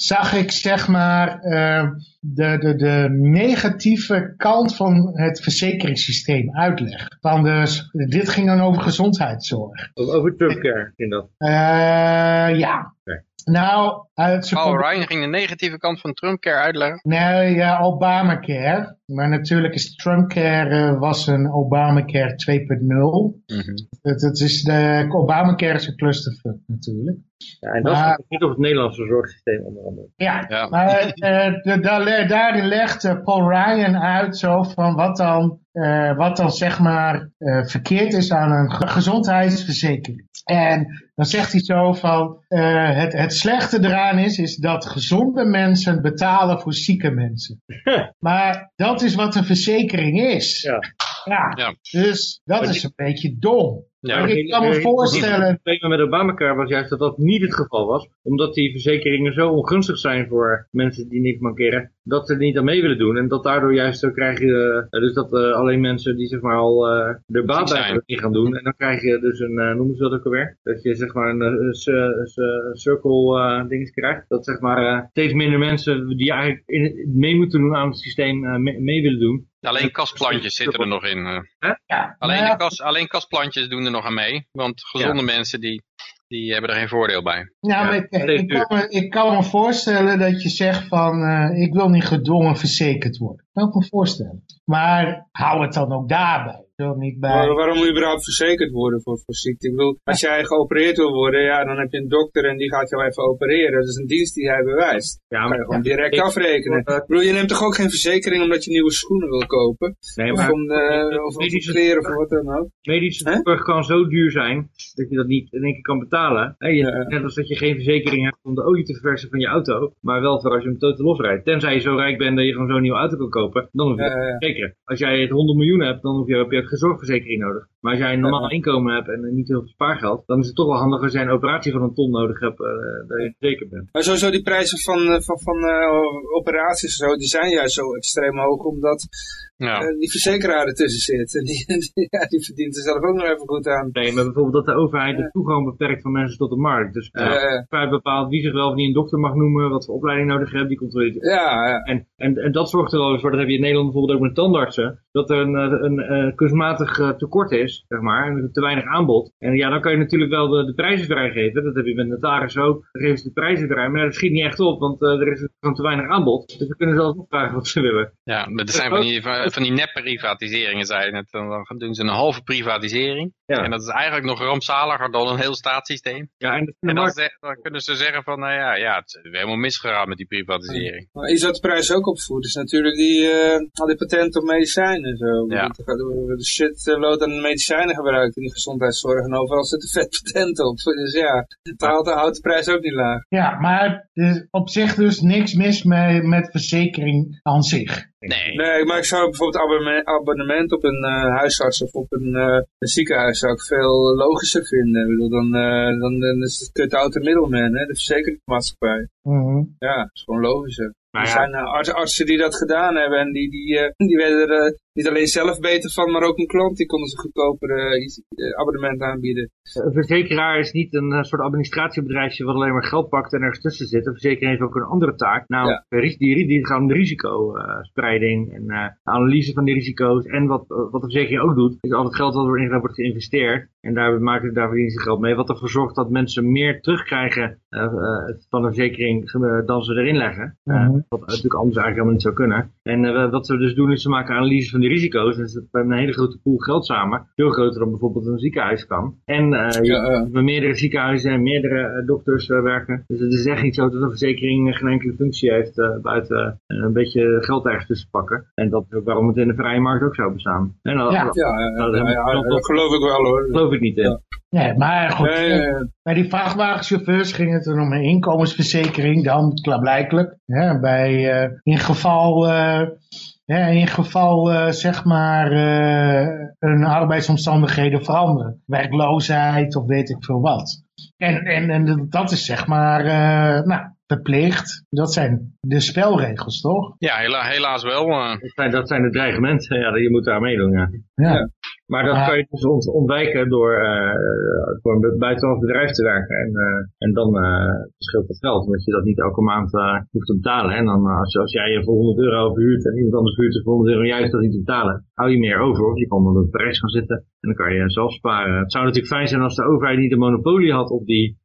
Speaker 4: Zag ik zeg maar eh, de, de, de negatieve kant van het verzekeringssysteem uitleggen. Van dus, dit ging dan over gezondheidszorg.
Speaker 3: Over Trumpcare in dat.
Speaker 4: Eh, ja. Nou, uit zijn
Speaker 2: Paul Ryan ging de negatieve kant van Trumpcare uitleggen.
Speaker 4: Nee, ja, Obamacare. Maar natuurlijk is Trumpcare eh, was een Obamacare 2.0. Het, het is de Obamacare is een clusterfuck natuurlijk.
Speaker 3: Ja, en dat
Speaker 4: Maar-
Speaker 3: is niet op het Nederlandse zorgsysteem onder andere.
Speaker 4: Ja,
Speaker 2: Ja.
Speaker 4: maar eh, de, daarin legt Paul Ryan uit zo van wat dan, eh, wat dan zeg maar eh, verkeerd is aan een ge- gezondheidsverzekering. En dan zegt hij zo van eh, het, het slechte eraan is, is dat gezonde mensen betalen voor zieke mensen. maar dat is wat een verzekering is.
Speaker 3: Ja.
Speaker 4: Ja,
Speaker 2: Ja.
Speaker 4: dus dat
Speaker 3: Maar
Speaker 4: is een beetje dom.
Speaker 2: Ja.
Speaker 4: Maar ik kan me
Speaker 3: Het
Speaker 4: voorstellen,
Speaker 3: probleem met Obamacare was juist dat dat niet het geval was. Omdat die verzekeringen zo ongunstig zijn voor mensen die niks mankeren. Dat ze er niet aan mee willen doen. En dat daardoor juist zo krijg je... eh, dus dat eh, alleen mensen die zeg maar al eh er baat bij gaan doen. En dan krijg je dus een... eh, noemen ze dat ook alweer? Dat je zeg maar een, een, c- c- circle dingetje krijgt. Dat zeg maar steeds minder mensen die eigenlijk in, mee moeten doen aan het systeem mee, mee willen doen.
Speaker 2: Alleen kastplantjes zitten er nog in.
Speaker 4: Ja,
Speaker 2: Alleen,
Speaker 4: ja,
Speaker 2: de kas, alleen kastplantjes doen er nog aan mee. Want gezonde mensen die, die hebben er geen voordeel bij.
Speaker 4: Maar ik,
Speaker 3: steeds
Speaker 4: ik, kan me, ik kan me voorstellen dat je zegt van, eh, ik wil niet gedwongen verzekerd worden. Dat kan ik me voorstellen. Maar hou het dan ook daarbij. Niet bij...
Speaker 1: Waarom moet je überhaupt verzekerd worden voor, voor ziekte? Ik bedoel, als jij geopereerd wil worden, ja, dan heb je een dokter en die gaat jou even opereren. Dat is een dienst die hij bewijst.
Speaker 3: Ja,
Speaker 1: Dan kan je gewoon direct
Speaker 3: ik-
Speaker 1: afrekenen. Ik bedoel, je neemt toch ook geen verzekering omdat je nieuwe schoenen wil kopen?
Speaker 3: Nee,
Speaker 1: Of
Speaker 3: maar
Speaker 1: om, eh, of om
Speaker 3: medische-
Speaker 1: kleren of wat dan ook?
Speaker 3: medische zorg kan zo duur zijn dat je dat niet in één keer kan betalen.
Speaker 1: Ja.
Speaker 3: Net als dat je geen verzekering hebt om de olie te verversen van je auto, maar wel voor als je hem totaal losrijdt. Tenzij je zo rijk bent dat je gewoon zo'n nieuwe auto kan kopen, dan hoef je
Speaker 1: Ja,
Speaker 3: te verzekeren. Als jij het 100 miljoen hebt, dan hoef je, heb je ook geen zorgverzekering nodig. Maar als jij een normaal inkomen hebt en niet heel veel spaargeld, dan is het toch wel handig als jij een operatie van een ton nodig hebt, uh, dat je zeker bent.
Speaker 1: Maar sowieso die prijzen van, van, van operaties en zo, die zijn juist zo extreem hoog, omdat ja. Uh, die verzekeraar ertussen zit. En die, die, ja, die verdient er zelf ook nog even goed aan.
Speaker 3: Nee, maar bijvoorbeeld dat de overheid de toegang beperkt van mensen tot de markt. Dus uh, uh, bepaalt wie zich wel of niet een dokter mag noemen, wat voor opleiding nodig heeft, die controleert.
Speaker 1: Ja, ja.
Speaker 3: En, en, en dat zorgt er wel eens voor, dat heb je in Nederland bijvoorbeeld ook met tandartsen, dat er een, een, een kunstmatig tekort is, zeg maar, en te weinig aanbod. En ja, dan kan je natuurlijk wel de, de prijzen vrijgeven. Dat heb je met notarissen ook. Dan geven ze de prijzen vrij, maar dat schiet niet echt op, want er is gewoon te weinig aanbod. Dus we kunnen zelf opvragen wat ze willen.
Speaker 2: Ja, maar er zijn van die van die nep-privatiseringen zijn het. Dan doen ze een halve privatisering. Ja. En dat is eigenlijk nog rampzaliger dan een heel staatssysteem. Ja, en, en dan, dan, kunnen ze zeggen van, nou ja, ja het is helemaal misgegaan met die privatisering.
Speaker 1: Maar iets wat de prijs ook opvoert is natuurlijk die, uh, al die patenten op medicijnen en zo. Ja. De shitload aan medicijnen gebruikt in die gezondheidszorg en overal zitten vet patenten op. Dus ja, het houdt, de prijs ook niet laag.
Speaker 4: Ja, maar er is op zich dus niks mis met, met verzekering aan zich.
Speaker 1: Nee. nee, maar ik zou bijvoorbeeld abonnement op een uh, huisarts of op een, uh, een, ziekenhuis zou ik veel logischer vinden. Ik bedoel, dan, uh, dan, dan is het kut out middleman, hè, de verzekeringsmaatschappij. Mm -hmm. Ja, dat is gewoon logischer. er zijn artsen die dat gedaan hebben en die, die, die werden er niet alleen zelf beter van, maar ook een klant die konden ze goedkoper uh, abonnement aanbieden.
Speaker 3: Een verzekeraar is niet een soort administratiebedrijfje wat alleen maar geld pakt en ergens tussen zit. Een verzekeraar heeft ook een andere taak. Nou, die, die, die gaan om de risicospreiding en uh, analyse van die risico's. En wat, wat de verzekering ook doet, is al het geld dat erin wordt geïnvesteerd. En daar maken daar verdienen ze geld mee. Wat ervoor zorgt dat mensen meer terugkrijgen uh, van de verzekering dan ze erin leggen. Mhm. Wat natuurlijk anders eigenlijk helemaal niet zou kunnen. En wat ze dus doen is ze maken analyse van die risico's. Dus we hebben een hele grote pool geld samen. Veel groter dan bijvoorbeeld een ziekenhuis kan. En uh, je, ja, meerdere ziekenhuizen en meerdere uh, dokters uh, werken. Dus het is echt niet zo dat een verzekering geen enkele functie heeft buiten een beetje geld ergens tussen pakken. En dat is waarom het in de vrije markt ook zou bestaan. En,
Speaker 1: ja, ja, ja, dat geloof ik wel hoor.
Speaker 3: geloof ik niet in.
Speaker 4: Nee, maar goed, bij die vrachtwagenchauffeurs ging het er om een inkomensverzekering dan, klaarblijkelijk. Hè, bij, in geval ja, in geval uh, zeg maar uh, hun arbeidsomstandigheden veranderen. Werkloosheid of weet ik veel wat. En, en, en dat is zeg maar uh, nou, verplicht. Dat zijn de spelregels, toch?
Speaker 2: Ja, hela helaas wel.
Speaker 3: Dat zijn, dat zijn de dreigementen. Ja, je moet daar meedoen, ja. ja. Maar dat kan je dus ontwijken door uh, voor een buitenlands bedrijf te werken. En, uh, en dan uh, scheelt het geld, omdat je dat niet elke maand hoeft te betalen. En dan als, als jij je voor 100 euro verhuurt en iemand anders huurt voor 100 euro jij hoeft dat niet te betalen, hou je meer over. Of je kan op het prijs gaan zitten en dan kan je zelf sparen. Het zou natuurlijk fijn zijn als de overheid niet de monopolie had op die,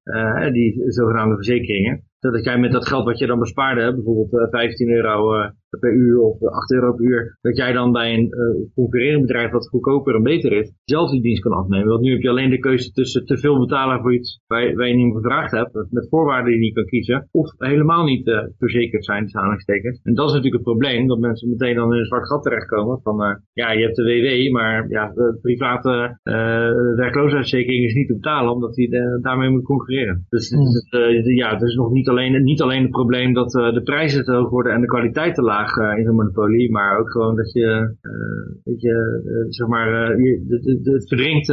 Speaker 3: die zogenaamde verzekeringen dat jij met dat geld wat je dan bespaarde, bijvoorbeeld 15 euro per uur of 8 euro per uur, dat jij dan bij een concurrerend bedrijf wat goedkoper en beter is, zelf die dienst kan afnemen. Want nu heb je alleen de keuze tussen te veel betalen voor iets waar, je niet gevraagd hebt, met voorwaarden die je niet kan kiezen, of helemaal niet verzekerd zijn, de aanhalingstekens. En dat is natuurlijk het probleem, dat mensen meteen dan in een zwart gat terechtkomen van, ja, je hebt de WW, maar ja, de private werkloosheidsverzekering is niet te betalen, omdat hij daarmee moet concurreren. Dus, mm. ja, het is nog niet alleen, niet alleen het probleem dat de prijzen te hoog worden en de kwaliteit te laag, uh, in een monopolie, maar ook gewoon dat je, uh, dat je uh, zeg maar, je, het verdringt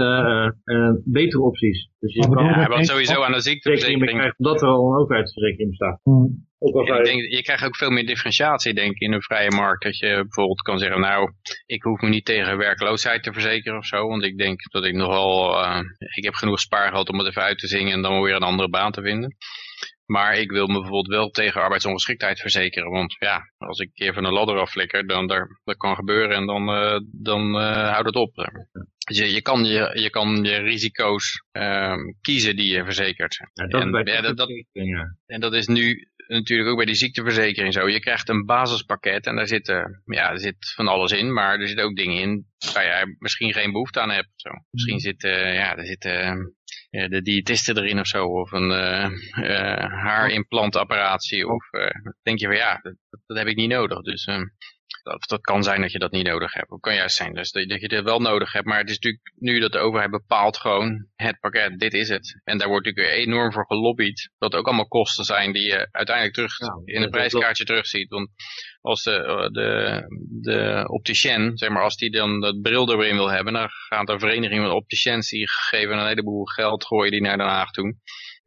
Speaker 3: betere opties.
Speaker 2: Dus je kan, ja, want sowieso aan de ziekteverzekering
Speaker 3: krijgt omdat er al een overheidsverzekering bestaat. Hmm.
Speaker 2: Ook ik denk, je krijgt ook veel meer differentiatie denk ik in een vrije markt. Dat je bijvoorbeeld kan zeggen, nou, ik hoef me niet tegen werkloosheid te verzekeren of zo. Want ik denk dat ik nogal, ik heb genoeg spaargeld om het even uit te zingen en dan weer een andere baan te vinden. Maar ik wil me bijvoorbeeld wel tegen arbeidsongeschiktheid verzekeren. Want ja, als ik een keer van een ladder afflikker, dan daar, dat kan gebeuren en dan, uh, dan uh, houdt het op. Dus je, je, kan je, je kan je risico's uh, kiezen die je verzekert. Ja, dat en, ja, dat, dat, en dat is nu natuurlijk ook bij die ziekteverzekering zo. Je krijgt een basispakket en daar zit, ja, er zit van alles in, maar er zitten ook dingen in waar jij misschien geen behoefte aan hebt. Zo. Misschien mm. zit, ja, er zitten de diëtisten erin of zo, of een uh, uh, haarimplantapparatie. Of uh, denk je van ja, dat, dat, heb ik niet nodig. Dus dat, dat kan zijn dat je dat niet nodig hebt. Het kan juist zijn dus dat, je dit wel nodig hebt. Maar het is natuurlijk nu dat de overheid bepaalt gewoon het pakket, dit is het. En daar wordt natuurlijk enorm voor gelobbyd. Dat ook allemaal kosten zijn die je uiteindelijk terug in het prijskaartje terugziet. Want als de, de, de opticien, zeg maar, als die dan dat bril erin wil hebben, dan gaat een vereniging van opticiens, die geven een heleboel geld, gooien die naar Den Haag toe.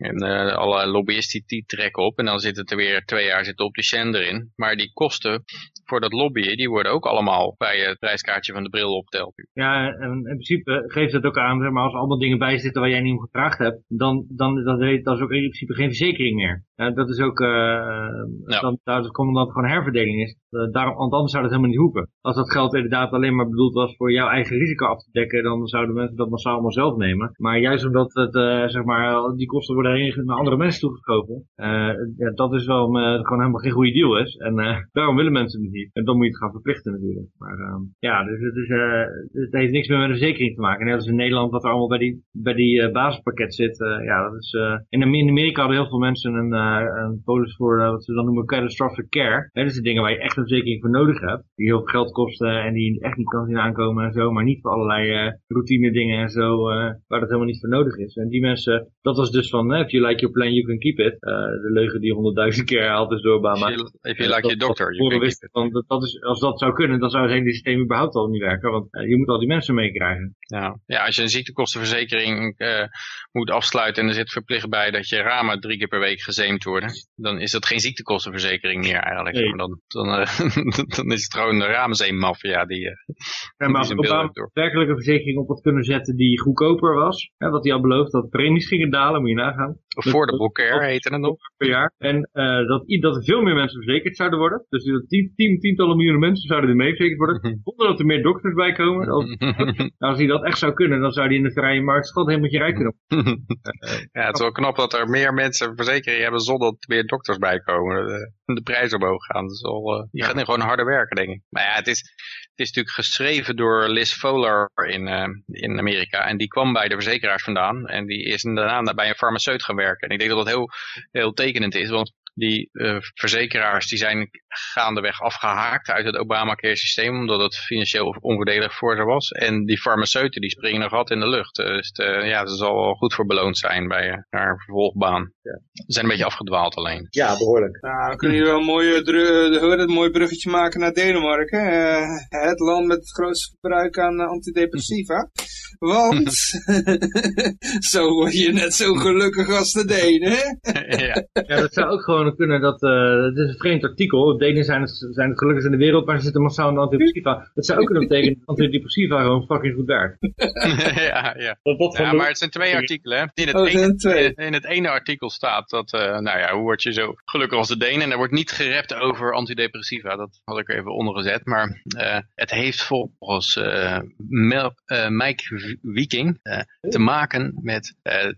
Speaker 2: En uh, alle lobbyisten die trekken op en dan zit het er weer twee jaar zit de opticien erin. Maar die kosten voor dat lobbyen, die worden ook allemaal bij het prijskaartje van de bril opgeteld.
Speaker 3: Ja, en in principe geeft het ook aan, zeg maar, als er allemaal dingen bij zitten waar jij niet om gevraagd hebt, dan, dan heet dat is ook in principe geen verzekering meer. Uh, dat is ook, uh, ja. dan, daar komt dat het gewoon herverdeling is. Uh, daarom, want anders zou dat helemaal niet hoeven. Als dat geld inderdaad alleen maar bedoeld was voor jouw eigen risico af te dekken, dan zouden mensen dat massaal allemaal zelf nemen. Maar juist omdat het, zeg maar, die kosten worden naar andere mensen toegeschoven, ja, dat is wel gewoon helemaal geen goede deal is. En daarom willen mensen het niet. En dan moet je het gaan verplichten natuurlijk. Maar ehm, ja, dus het heeft niks meer met een verzekering te maken. Net als in Nederland wat er allemaal bij die, bij die basispakket zit. ja, dat is, in Amerika hadden heel veel mensen een, een polis voor wat ze dan noemen catastrophic care. dat zijn dingen waar je echt een verzekering voor nodig hebt. Die heel veel geld kosten en die echt niet kan zien aankomen en zo. Maar niet voor allerlei routine dingen en zo waar dat helemaal niet voor nodig is. En die mensen, dat was dus van, if you like your plan, you can keep it. de leugen die honderdduizend keer haalt is door Obama.
Speaker 2: If you like your doctor, you can keep it.
Speaker 3: Want dat is, als dat zou kunnen, dan zou het hele systeem überhaupt al niet werken. Want je moet al die mensen meekrijgen.
Speaker 2: Ja. ja, als je een ziektekostenverzekering moet afsluiten en er zit verplicht bij dat je ramen drie keer per week gezeemd worden, dan is dat geen ziektekostenverzekering meer eigenlijk. Nee. Dan, dan, uh, dan is het gewoon de ramenzeemmafia die, uh,
Speaker 3: ja, maar die Obama werkelijke verzekering op had kunnen zetten die goedkoper was, hè, wat hij had beloofd, dat premies gingen dalen, moet je nagaan.
Speaker 2: have Affordable care heette het nog.
Speaker 3: Per jaar. En uh, dat, dat er veel meer mensen verzekerd zouden worden. Dus dat tien, tien, tientallen miljoenen mensen zouden er mee verzekerd worden, zonder dat er meer dokters bij komen. Als, als hij dat echt zou kunnen, dan zou hij in de vrije markt schat helemaal je rijk kunnen
Speaker 2: ja, het is wel knap dat er meer mensen verzekering hebben zonder dat er meer dokters bij komen. De, de prijzen omhoog gaan. Dus al, uh, die gaat nu gewoon harder werken, denk ik. Maar ja, het is, het is natuurlijk geschreven door Liz Fowler in, uh, in Amerika. En die kwam bij de verzekeraars vandaan. En die is daarna bij een farmaceut gaan werken. En ik denk dat dat heel, heel tekenend is. Want die uh, verzekeraars die zijn gaandeweg afgehaakt uit het Obamacare systeem, omdat het financieel onvoordelig voor ze was. En die farmaceuten die springen nog altijd in de lucht. Dus de, ja, ze zal wel goed voor beloond zijn bij haar vervolgbaan. Ja. Ze zijn een beetje afgedwaald alleen.
Speaker 3: Ja, behoorlijk.
Speaker 1: Nou, kunnen jullie wel een mooi, een mooi bruggetje maken naar Denemarken. Uh, het land met het grootste verbruik aan antidepressiva. Want zo word je net zo gelukkig als de Denen, hè?
Speaker 3: ja. ja, dat zou ook gewoon kunnen dat, uh, het is een vreemd artikel, Denen zijn het, zijn het gelukkigst in de wereld, maar ze zitten massaal in antidepressiva. Dat zou ook kunnen betekenen dat antidepressiva gewoon fucking goed werkt.
Speaker 2: ja, ja. ja, maar het zijn twee artikelen, hè? In het, oh, ene, in het ene artikel staat dat, uh, nou ja, hoe word je zo gelukkig als de Denen? En er wordt niet gerept over antidepressiva, dat had ik er even onder gezet, maar uh, het heeft volgens Mel, Mike Viking te maken met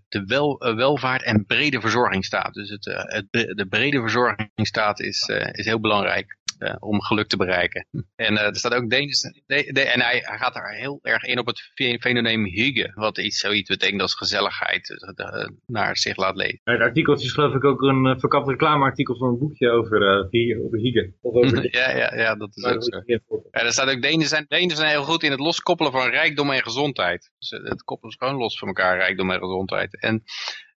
Speaker 2: de wel, welvaart en brede verzorgingsstaat. Dus het, het, de brede verzorgingsstaat is, uh, is heel belangrijk. Uh, om geluk te bereiken. En uh, er staat ook Deens, de, de, en hij, hij, gaat daar heel erg in op het fenomeen hygge, wat iets zoiets betekent als gezelligheid uh, naar zich laat lezen.
Speaker 3: Het artikel is geloof ik ook een verkapt reclameartikel van een boekje over, over hygge. Of over
Speaker 2: ja, ja, ja, dat is ook zo. Ja, er staat ook Denen zijn, Denen zijn heel goed in het loskoppelen van rijkdom en gezondheid. Dus het koppelen is gewoon los van elkaar, rijkdom en gezondheid. En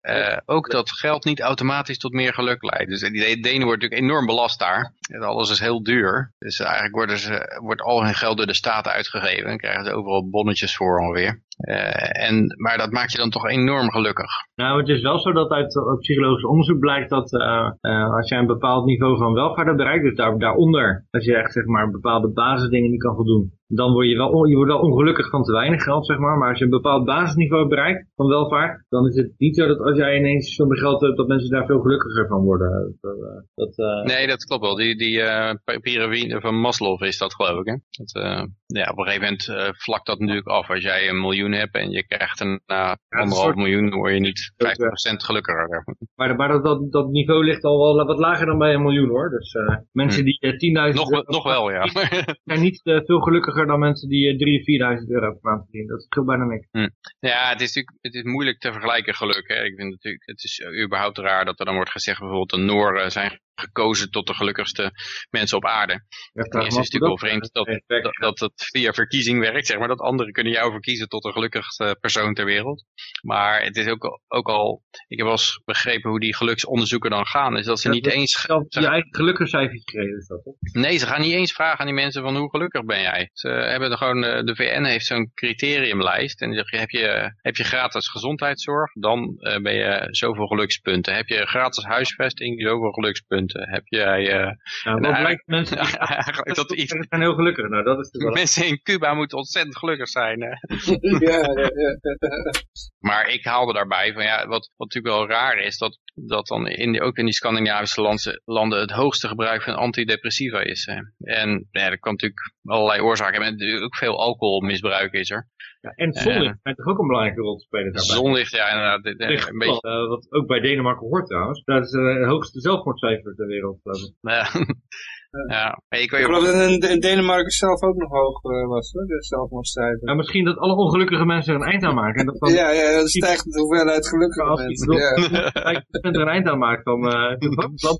Speaker 2: uh, ook dat geld niet automatisch tot meer geluk leidt. Dus die Denen wordt natuurlijk enorm belast daar. Alles is heel duur. Dus eigenlijk worden ze, wordt al hun geld door de staat uitgegeven. En krijgen ze overal bonnetjes voor ongeveer. Uh, en, maar dat maakt je dan toch enorm gelukkig.
Speaker 3: Nou, het is wel zo dat uit, psychologisch onderzoek blijkt dat uh, uh, als je een bepaald niveau van welvaart bereikt, dus daar, daaronder, als je echt zeg maar bepaalde basisdingen niet kan voldoen, dan word je wel, je wordt wel ongelukkig van te weinig geld, zeg maar. Maar als je een bepaald basisniveau bereikt van welvaart, dan is het niet zo dat als jij ineens zoveel geld hebt, dat mensen daar veel gelukkiger van worden. Dat,
Speaker 2: dat, uh... Nee, dat klopt wel. Die, die uh, piramide van Maslow is dat geloof ik, hè? Dat, uh, ja, op een gegeven moment vlakt dat natuurlijk af. Als jij een miljoen hebt en je krijgt een anderhalf miljoen, dan word je niet 50% gelukkiger.
Speaker 3: Maar, maar dat, dat, niveau ligt al wel wat lager dan bij een miljoen, hoor. Dus mensen hm. die 10.000...
Speaker 2: Nog, nog wel, ja.
Speaker 3: zijn niet veel gelukkiger dan mensen die 3.000 of 4.000 euro per maand verdienen. Dat scheelt bijna niks.
Speaker 2: Hm. Ja, het is natuurlijk het is moeilijk te vergelijken geluk. Hè. Ik vind natuurlijk, het is überhaupt raar dat er dan wordt gezegd bijvoorbeeld de Noren zijn gekozen tot de gelukkigste mensen op aarde.
Speaker 3: Ja,
Speaker 2: eerste is het natuurlijk wel vreemd dat, dat, dat het via verkiezing werkt, zeg maar. Dat anderen kunnen jou verkiezen tot de gelukkigste persoon ter wereld. Maar het is ook, ook al, ik heb wel eens begrepen hoe die geluksonderzoeken dan gaan. Is dat ze
Speaker 3: Ja,
Speaker 2: niet
Speaker 3: dat
Speaker 2: eens...
Speaker 3: Zelf je eigen gekregen is dat, toch?
Speaker 2: Nee, ze gaan niet eens vragen aan die mensen van hoe gelukkig ben jij. Ze hebben er gewoon, eh, de VN heeft zo'n criteriumlijst. En die zegt, heb je, heb je gratis gezondheidszorg, dan eh, ben je zoveel gelukspunten. Heb je gratis huisvesting, zoveel gelukspunten. Heb jij...
Speaker 3: wat blijkt mensen die
Speaker 2: eigenlijk dat iets-
Speaker 3: zijn heel gelukkig. Nou, dat is
Speaker 2: mensen in Cuba moeten ontzettend gelukkig zijn. hè.
Speaker 1: ja, ja, ja.
Speaker 2: Maar ik haalde daarbij van ja, wat, wat natuurlijk wel raar is, dat, dat dan in die, ook in die Scandinavische landen, landen het hoogste gebruik van antidepressiva is. Hè. En ja, dat kan natuurlijk allerlei oorzaken hebben. En ook veel alcoholmisbruik is er.
Speaker 3: Ja, en zonlicht schijnt toch ook een belangrijke rol te spelen daarbij.
Speaker 2: Zonlicht, ja inderdaad. dit- Een beetje,
Speaker 3: eh, wat ook bij Denemarken hoort trouwens. Dat is eh, het hoogste zelfmoordcijfer ter wereld. geloof ik.
Speaker 2: ja. ja. Ik
Speaker 1: geloof dat in, in Denemarken zelf ook nog hoog eh, was, hoor, de zelfmoordcijfer.
Speaker 3: Nou, misschien dat alle ongelukkige mensen er een eind aan maken. En dat dan,
Speaker 1: Ja, ja, dat stijgt de hoeveelheid gelukkige
Speaker 3: als
Speaker 1: mensen. Ja.
Speaker 3: 50% er een eind aan maakt, dan uh,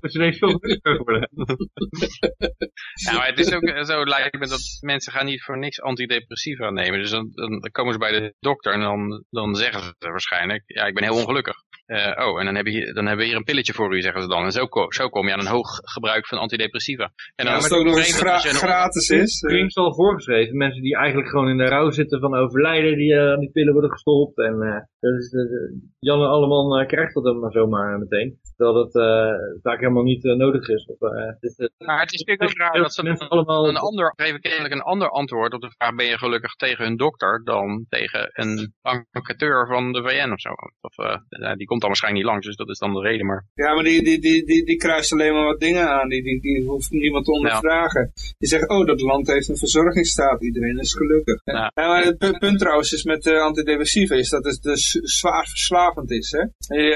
Speaker 3: is ineens veel gelukkiger geworden.
Speaker 2: ja, maar het is ook eh, zo, lijkt me dat mensen gaan niet voor niks antidepressiva nemen. Dus dan, dan komen ze bij de dokter en dan, dan zeggen ze waarschijnlijk, ja, ik ben heel ongelukkig. Eh, oh, en dan hebben, we hier, dan hebben we hier een pilletje voor u, zeggen ze dan. En zo, ko- zo kom je aan een hoog gebruik van antidepressiva. En dan
Speaker 1: Als
Speaker 2: is
Speaker 1: het ook nog eens gra-
Speaker 2: als je
Speaker 1: gratis is. eh,
Speaker 3: Drinks al voorgeschreven. Mensen die eigenlijk gewoon in de rouw zitten van overlijden, die eh, aan die pillen worden gestopt. En eh dat is de, de- Jan Alleman eh, krijgt dat dan maar zomaar meteen. Terwijl dat eh, vaak helemaal niet eh, nodig is. Of, eh, het is,
Speaker 2: Maar het is natuurlijk ook raar dat ze een,
Speaker 3: allemaal...
Speaker 2: een ander, geven kennelijk een ander antwoord op de vraag, ben je gelukkig tegen hun dokter dan tegen een enquêteur van de VN of zo. Of, eh, die komt dan waarschijnlijk niet langs, dus dat is dan de reden. Maar
Speaker 1: Ja, maar die, die, die, die, die kruist alleen maar wat dingen aan. Die, die, die hoeft niemand te ondervragen. Die zegt, oh, dat land heeft een verzorgingsstaat. Iedereen is gelukkig.
Speaker 2: Ja.
Speaker 1: Maar het pu- punt trouwens is met uh, antidepressiva is dat het dus zwaar verslavend is. Hè?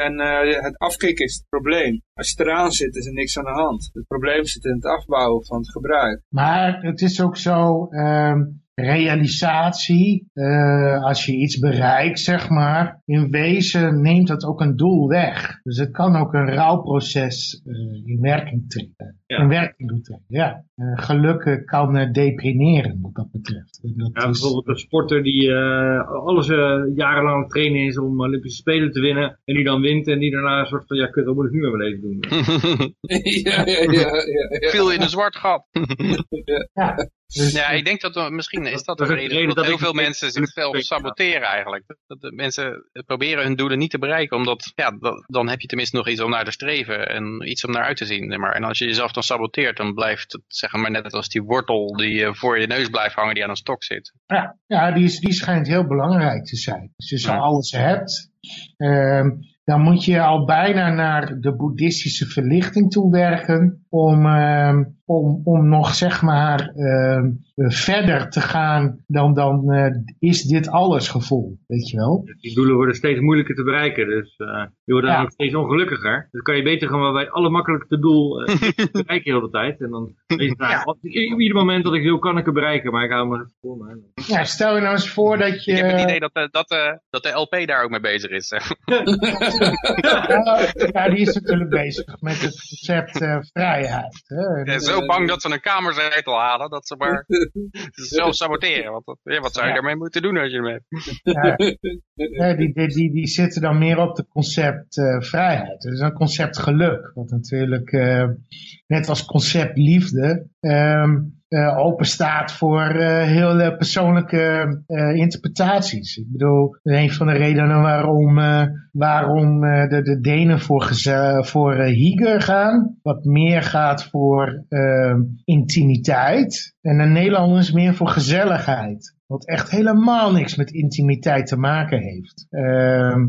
Speaker 1: En eh, het afkicken is het probleem. Als je eraan zit, is er niks aan de hand. Het probleem zit in het afbouwen van het gebruik.
Speaker 4: Maar het is ook zo, ehm, realisatie, eh, als je iets bereikt, zeg maar, in wezen neemt dat ook een doel weg. Dus het kan ook een rouwproces eh, in werking treden.
Speaker 3: Ja.
Speaker 4: In werking doen treden, ja. Eh, geluk kan deprimeren wat dat betreft. En dat
Speaker 3: Ja,
Speaker 4: is-
Speaker 3: bijvoorbeeld een sporter die eh, alles eh, jarenlang trainen is om Olympische Spelen te winnen. En die dan wint en die daarna een soort van, ja kut, wat moet ik nu met mijn leven doen?
Speaker 1: ja, ja, ja, ja, ja.
Speaker 2: viel in een zwart gat.
Speaker 4: ja, dus,
Speaker 2: Ja, ik denk dat we, misschien is dat de
Speaker 3: Dat is de
Speaker 2: reden, dat,
Speaker 3: dat
Speaker 2: heel veel mensen zichzelf saboteren eigenlijk. Dat, de mensen proberen hun doelen niet te bereiken, omdat ja, dat- dan heb je tenminste nog iets om naar te streven en iets om naar uit te zien. Maar, en als je jezelf dan saboteert, dan blijft het zeg maar net als die wortel die eh, voor je neus blijft hangen die aan een stok zit.
Speaker 4: Ja, ja die, is, die schijnt heel belangrijk te zijn. Dus als je
Speaker 2: Ja.
Speaker 4: alles hebt, ehm, dan moet je al bijna naar de boeddhistische verlichting toe werken om, ehm, om, om nog zeg maar ehm, eh, verder te gaan dan, dan eh, is dit alles gevoel, weet je wel.
Speaker 3: Die doelen worden steeds moeilijker te bereiken, dus eh, je wordt dan
Speaker 4: Ja.
Speaker 3: ook steeds ongelukkiger. Dus kan je beter gewoon bij het allermakkelijkste doel eh, bereiken de hele tijd. En dan weet je, nou, op ieder moment dat ik wil, kan ik het bereiken, maar ik hou me voor me.
Speaker 4: Ja, stel je nou eens voor dat je...
Speaker 2: Ik heb het idee dat, eh, dat, eh, dat de LP daar ook mee bezig is.
Speaker 4: Ja, die is natuurlijk bezig met het concept eh, vrijheid. Hè.
Speaker 2: Zo bang dat ze een kamerzetel halen, dat ze maar zichzelf saboteren. Want dat- wat zou je daarmee moeten doen als je hem hebt?
Speaker 4: Ja, die, die, die, die zitten dan meer op het concept eh, vrijheid. Dus een concept geluk. Wat natuurlijk, eh, net als concept liefde, ehm eh, open staat voor eh, heel eh, persoonlijke interpretaties. Ik bedoel, een van de redenen waarom, waarom de, de Denen voor, voor Hygge gaan, wat meer gaat voor intimiteit. En de Nederlanders meer voor gezelligheid. Wat echt helemaal niks met intimiteit te maken heeft. Ehm,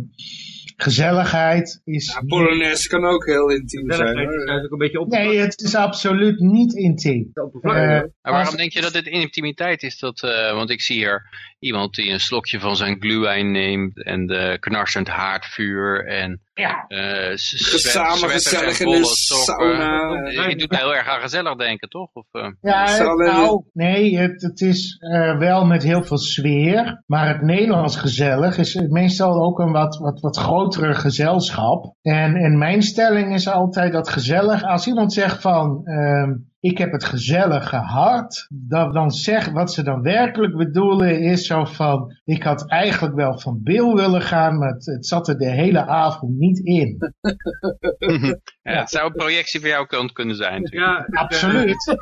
Speaker 4: gezelligheid is...
Speaker 1: Ja, Polonaise kan ook heel intiem zijn. Hoor.
Speaker 3: is ook een beetje op
Speaker 4: Nee, het is absoluut niet intiem. Eh,
Speaker 2: Maar waarom
Speaker 4: als-
Speaker 2: denk je dat dit intimiteit is? Dat, eh, want ik zie hier iemand die een slokje van zijn glühwein neemt en de knarsend haardvuur en
Speaker 4: ja,
Speaker 2: eh s-
Speaker 1: Samen gezellig in
Speaker 2: sokken.
Speaker 1: sauna.
Speaker 2: Je, je doet mij heel erg aan gezellig denken, toch? Of, eh,
Speaker 4: Ja, het- nou, nee, het, het is eh, wel met heel veel sfeer. Maar het Nederlands gezellig is meestal ook een wat, wat, wat grotere gezelschap. En, en mijn stelling is altijd dat gezellig, als iemand zegt van, ehm, ik heb het gezellig gehad, dan, dan zeg, wat ze dan werkelijk bedoelen is zo van, ik had eigenlijk wel van Bill willen gaan, maar het, het zat er de hele avond niet in.
Speaker 2: ja, het zou een projectie voor jou kant kunnen zijn. natuurlijk.
Speaker 3: Ja,
Speaker 4: Absoluut.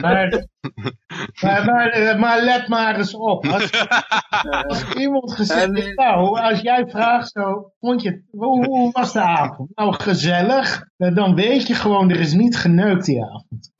Speaker 4: maar, maar, maar, eh, maar let maar eens op. Als, als iemand gezegd heeft, nou, als jij vraagt zo, vond je, hoe, hoe was de avond? Nou, gezellig. Eh, Dan weet je gewoon, er is niet geneukt die avond.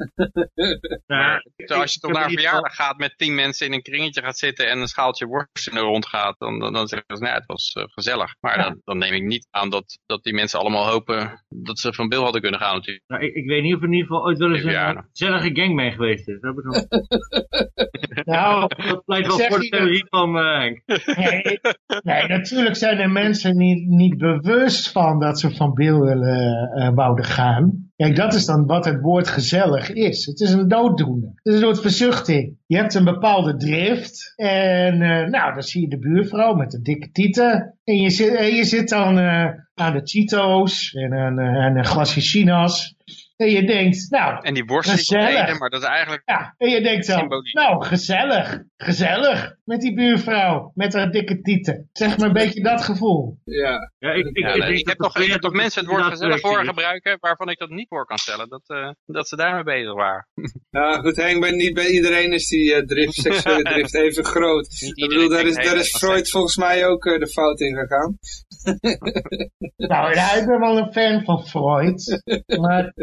Speaker 2: Zo, als je toch naar een verjaardag gaat met tien mensen in een kringetje gaat zitten en een schaaltje worst in de rond gaat, dan, dan, dan zeggen ze, nou, het was eh, gezellig. Maar
Speaker 4: Ja.
Speaker 2: dan, dan neem ik niet aan dat, dat die mensen allemaal hopen dat ze van Bill hadden kunnen gaan natuurlijk.
Speaker 3: Nou, ik, ik weet niet of er in ieder geval ooit wel eens een gezellige gangbang geweest is. Dat, nog-
Speaker 4: Nou,
Speaker 3: dat pleit wel voor de
Speaker 4: je dat-
Speaker 3: theorie van Henk.
Speaker 4: nee, nee, natuurlijk zijn er mensen niet, niet bewust van dat ze van Bill willen eh, wouden gaan. Kijk, dat is dan wat het woord gezellig is. Het is een dooddoener. Het is een soort verzuchting. Je hebt een bepaalde drift. En eh, nou, dan zie je de buurvrouw met de dikke tieten. En je zit, en je zit dan eh, aan de Cheetos en eh, en een glasje China's. En je denkt, nou,
Speaker 2: En die worst
Speaker 4: Gezellig.
Speaker 2: eten, maar dat is eigenlijk...
Speaker 4: ja, en je denkt
Speaker 2: Symboliek.
Speaker 4: nou, gezellig, gezellig met die buurvrouw, met haar dikke tieten. Zeg maar een beetje dat gevoel.
Speaker 1: Ja,
Speaker 3: Ja, ik, ik,
Speaker 2: Ja,
Speaker 3: ik dat
Speaker 2: heb toch, toch
Speaker 3: het
Speaker 2: mensen het woord gezellig voor gebruiken waarvan ik dat niet voor kan stellen. Dat, eh, dat ze daarmee bezig waren.
Speaker 1: ja goed Henk, maar niet bij iedereen is die eh, drift, seksuele drift even groot. Ik bedoel, daar is, daar is
Speaker 2: dat
Speaker 1: Freud volgens mij ook eh, de fout in gegaan.
Speaker 4: Nou, ja, ik ben wel een fan van Freud. Maar,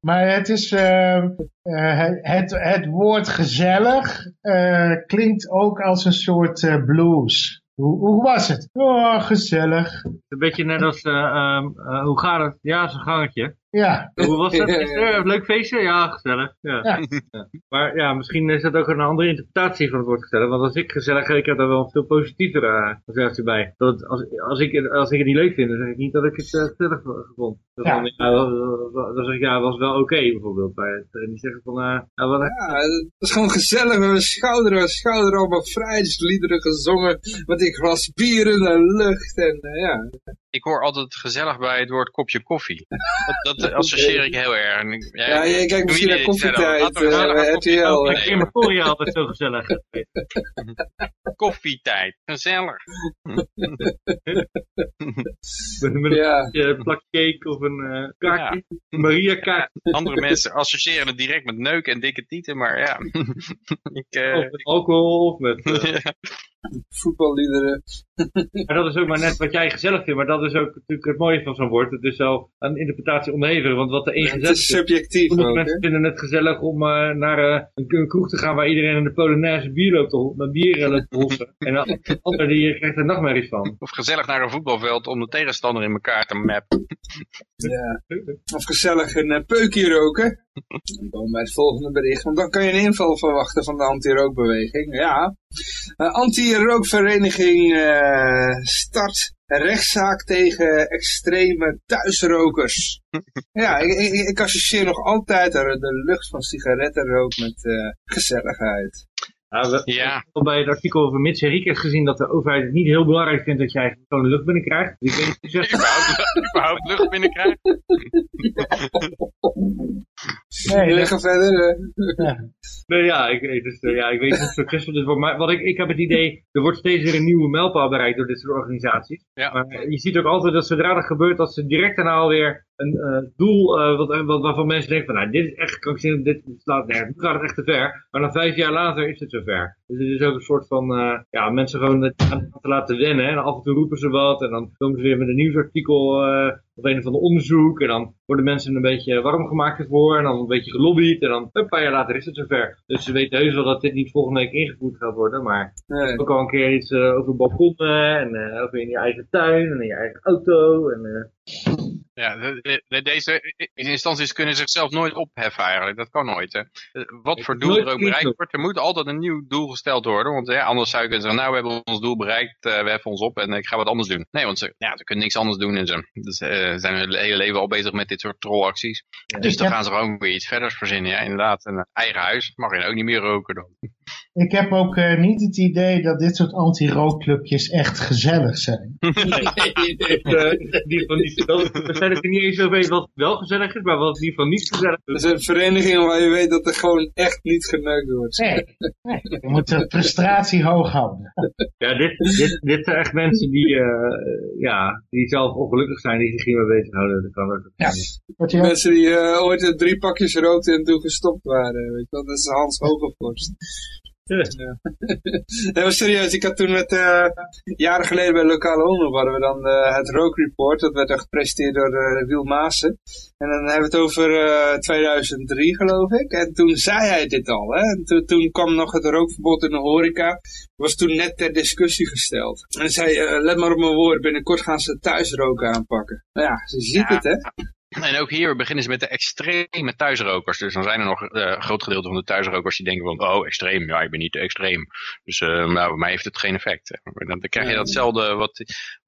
Speaker 4: maar het is, eh, eh, het, het woord gezellig eh, klinkt ook als een soort eh, blues. Hoe, hoe was het? Oh, gezellig.
Speaker 3: Een beetje net als, eh, ehm, eh, hoe gaat het? Ja, zo'n gangetje.
Speaker 4: Ja,
Speaker 3: Hoe was dat? Er een leuk feestje? Ja, gezellig. Ja.
Speaker 4: Ja.
Speaker 3: Ja. Maar ja, misschien is dat ook een andere interpretatie van het woord gezellig. Want als ik gezellig, ik heb daar wel een veel positievere uh, associatie bij. Dat als, als, ik, als ik het niet leuk vind, dan zeg ik niet dat ik het eh, gezellig vond. Dan,
Speaker 4: Ja.
Speaker 3: dan zeg ik, ja, het was wel oké bijvoorbeeld. Het, en die zeggen van, eh ja, wat,
Speaker 1: Ja, het is gewoon gezellig. We hebben schouder aan schouder allemaal vrijheidsliederen gezongen. Met die glas bier in de lucht. En eh, ja,
Speaker 2: Ik hoor altijd gezellig bij het woord kopje koffie. Dat, dat associeer ik heel erg. Ja,
Speaker 1: ja je kijkt misschien naar koffietijd, eh,
Speaker 2: een koffie
Speaker 1: RTL. eh.
Speaker 3: ik
Speaker 2: nemen.
Speaker 3: crematoria altijd zo gezellig.
Speaker 2: Koffietijd. Gezellig.
Speaker 3: Met, een
Speaker 1: Ja,
Speaker 3: plakje, plakje cake of een eh kaartje. Een Maria kaart.
Speaker 2: Andere mensen associëren het direct met neuken en dikke tieten, maar ja. ik, eh,
Speaker 3: Of met alcohol. Of met, eh,
Speaker 1: voetballiederen.
Speaker 3: Maar dat is ook maar net wat jij gezellig vindt. Maar dat is ook natuurlijk het mooie van zo'n woord. Het is wel aan interpretatie onderhevig. Want wat de een
Speaker 1: Het
Speaker 3: gezellig
Speaker 1: is
Speaker 3: vindt.
Speaker 1: subjectief ook,
Speaker 3: mensen vinden het gezellig om eh, naar eh, een, een kroeg te gaan waar iedereen in de Polonaise bier loopt te, met bier loopt te hossen. En de ander die krijgt er nachtmerries van.
Speaker 2: of gezellig naar een voetbalveld om de tegenstander in elkaar te mappen.
Speaker 1: Ja. Of gezellig een uh, peukje roken. Dan komen we bij het volgende bericht. Want dan kan je een inval verwachten van de anti-rookbeweging. Ja. Uh, Anti-rookvereniging uh, start rechtszaak tegen extreme thuisrokers. ja, ik, ik, ik associeer nog altijd de, de lucht van sigarettenrook met uh, gezelligheid.
Speaker 3: Ja, we
Speaker 2: Ja.
Speaker 3: hebben bij het artikel over Mits Henriques gezien dat de overheid het niet heel belangrijk vindt dat jij gewoon de lucht binnenkrijgt. Dus ik weet niet of je zegt,
Speaker 2: überhaupt, überhaupt lucht binnenkrijgen.
Speaker 4: nee, dat-
Speaker 1: gaan verder. Uh.
Speaker 3: Nee, ja, ik, dus, eh, ja, ik weet niet hoe succesvol dit wordt. Maar wat ik, ik heb het idee, er wordt steeds weer een nieuwe mijlpaal bereikt door dit soort organisaties.
Speaker 2: Ja.
Speaker 3: Maar je ziet ook altijd dat zodra dat gebeurt, dat ze direct daarna alweer een eh, doel, eh, wat, wat, waarvan mensen denken van, nou, dit is echt krankzinnig, dit slaat nergens, nu gaat het echt te ver. Maar dan vijf jaar later is het zover. Dus het is ook een soort van, eh, ja, mensen gewoon aan te laten wennen. En af en toe roepen ze wat en dan komen ze weer met een nieuwsartikel eh, of een of ander onderzoek. En dan worden mensen een beetje warm gemaakt ervoor en dan een beetje gelobbyd. En dan een paar jaar later is het zover. Dus ze weten heus wel dat dit niet volgende week ingevoerd gaat worden. Maar
Speaker 1: Nee.
Speaker 3: ook al een keer iets eh, over balkonnen en over in je eigen tuin en in je eigen auto. En,
Speaker 2: Ja, de- de- de- deze instanties kunnen zichzelf nooit opheffen eigenlijk. Dat kan nooit. Hè. Wat voor doel er ook bereikt wordt, er moet altijd een nieuw doel gesteld worden. Want ja, anders zou je kunnen zeggen, nou we hebben ons doel bereikt, eh, we heffen ons op en ik ga wat anders doen. Nee, want ze, ja, ze kunnen niks anders doen en ze dus, eh, zijn hun hele leven al bezig met dit soort trollacties. Dus dan
Speaker 4: heb-
Speaker 2: gaan ze gewoon weer iets verders verzinnen. Ja, inderdaad, een eigen huis mag je ook niet meer roken dan.
Speaker 4: ik heb ook eh, niet het idee dat dit soort anti-rookclubjes echt gezellig zijn.
Speaker 3: die van die, dat, we zijn het er niet eens over eens wat wel gezellig is, maar wat die van niet gezellig
Speaker 1: Dat
Speaker 3: is.
Speaker 1: is een vereniging waar je weet dat er gewoon echt niet geneukt wordt.
Speaker 4: Nee, nee. je moet de frustratie hoog houden.
Speaker 3: Ja, dit, dit, dit zijn echt mensen die, eh, ja, die zelf ongelukkig zijn, die zich hiermee bezighouden. Dat kan ook.
Speaker 4: Ja.
Speaker 1: Mensen die eh, ooit drie pakjes rookten en toen gestopt waren. Weet je wel? Dat is Hans Hogevorst. Ja. Nee, maar serieus, ik had toen met, eh, jaren geleden bij Lokale Omroep hadden we dan eh, het rookreport. Dat werd dan gepresenteerd door eh, Wiel Maassen. En dan hebben we het over eh, 2003 geloof ik. En toen zei hij dit al. Hè? En toen, toen kwam nog het rookverbod in de horeca. was toen net ter discussie gesteld. En hij zei, let maar op mijn woord, binnenkort gaan ze thuisroken aanpakken. Nou ja, ze ziet
Speaker 2: Ja.
Speaker 1: het hè.
Speaker 2: En ook hier beginnen ze met de extreme thuisrokers. Dus dan zijn er nog eh, een groot gedeelte van de thuisrokers die denken van, oh, extreem. Ja, ik ben niet te extreem. Dus uh, nou, bij mij heeft het geen effect. Dan, krijg je datzelfde wat,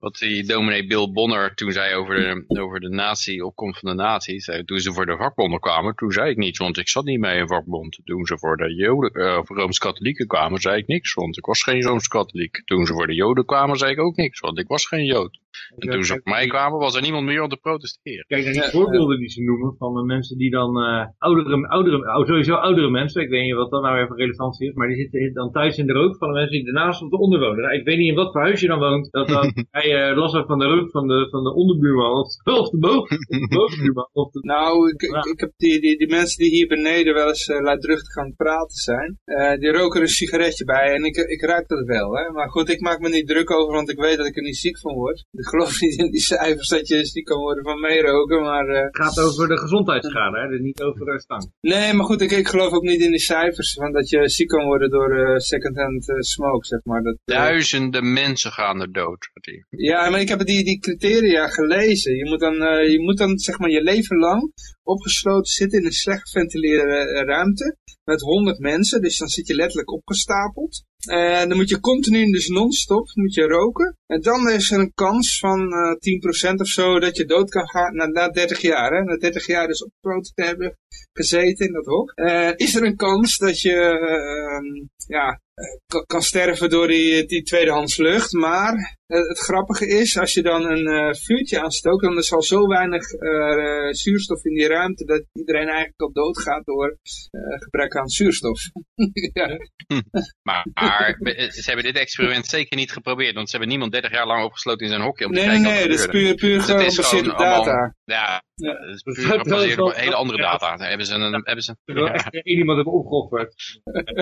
Speaker 2: wat die dominee Bill Bonner toen zei over de, over de natie, opkomst van de nazi's. Eh, Toen ze voor de vakbonden kwamen, toen zei ik niets, want ik zat niet bij een vakbond. Toen ze voor de Joden, of Rooms-Katholieken kwamen, zei ik niks, want ik was geen Rooms-Katholiek. Toen ze voor de Joden kwamen, zei ik ook niks, want ik was geen Jood. En toen ze op mij kwamen, was er niemand meer om te protesteren.
Speaker 3: Kijk naar die voorbeelden die ze noemen van de mensen die dan eh, oudere, oudere, oh, sowieso oudere mensen, ik weet niet wat dat nou even relevantie is, maar die zitten dan thuis in de rook van de mensen die ernaast of de onderwonen. Nou, ik weet niet in wat voor huis je dan woont, dat dan eh last heeft van de rook van de, van de onderbuurman of, of de boven, bovenbuurman. Of de,
Speaker 1: Nou, ik,
Speaker 3: Ja.
Speaker 1: ik, heb die, die, die mensen die hier beneden wel eens uh, luidruchtig aan het praten zijn, eh, die roken er een sigaretje bij en ik, ik ruik dat wel. Hè? Maar goed, ik maak me niet druk over, want ik weet dat ik er niet ziek van word. Ik geloof niet in die cijfers dat je ziek kan worden van meeroken, maar... eh,
Speaker 3: het gaat over de gezondheidsschade, hè, dus niet over de stank.
Speaker 1: nee, maar goed, ik, ik geloof ook niet in die cijfers van dat je ziek kan worden door eh second-hand eh, smoke, zeg maar. Dat, eh,
Speaker 2: Duizenden mensen gaan er dood.
Speaker 1: Ja, maar ik heb die, die criteria gelezen. Je moet, dan, eh, je moet dan zeg maar je leven lang opgesloten zitten in een slecht geventileerde eh, ruimte met 100 mensen. Dus dan zit je letterlijk opgestapeld. En dan moet je continu, dus non-stop, moet je roken. En dan is er een kans van eh 10% of zo dat je dood kan gaan na, na 30 jaar. Hè? Na 30 jaar dus opgesloten te hebben gezeten in dat hok. Eh, is er een kans dat je eh, ja, kan, sterven door die, die tweedehands lucht. Maar eh, het grappige is, als je dan een eh, vuurtje aanstookt, dan is al zo weinig eh, zuurstof in die ruimte dat iedereen eigenlijk al doodgaat door eh, gebrek aan zuurstof. ja.
Speaker 2: Maar, maar we- ze hebben dit experiment zeker niet geprobeerd, want ze hebben niemand 30 jaar lang opgesloten in zijn hokje om te
Speaker 1: Nee, nee,
Speaker 2: kijken wat
Speaker 1: nee,
Speaker 2: er
Speaker 1: dat is puur, puur
Speaker 2: Dus het is
Speaker 1: gebaseerd op
Speaker 2: gewoon allemaal-
Speaker 1: data.
Speaker 2: Ja,
Speaker 1: Ja.
Speaker 2: het is
Speaker 3: Dat
Speaker 2: puur gebaseerd op hele andere data. Daar hebben ze een, hebben ze,
Speaker 3: wil echt iemand hebben opgeofferd.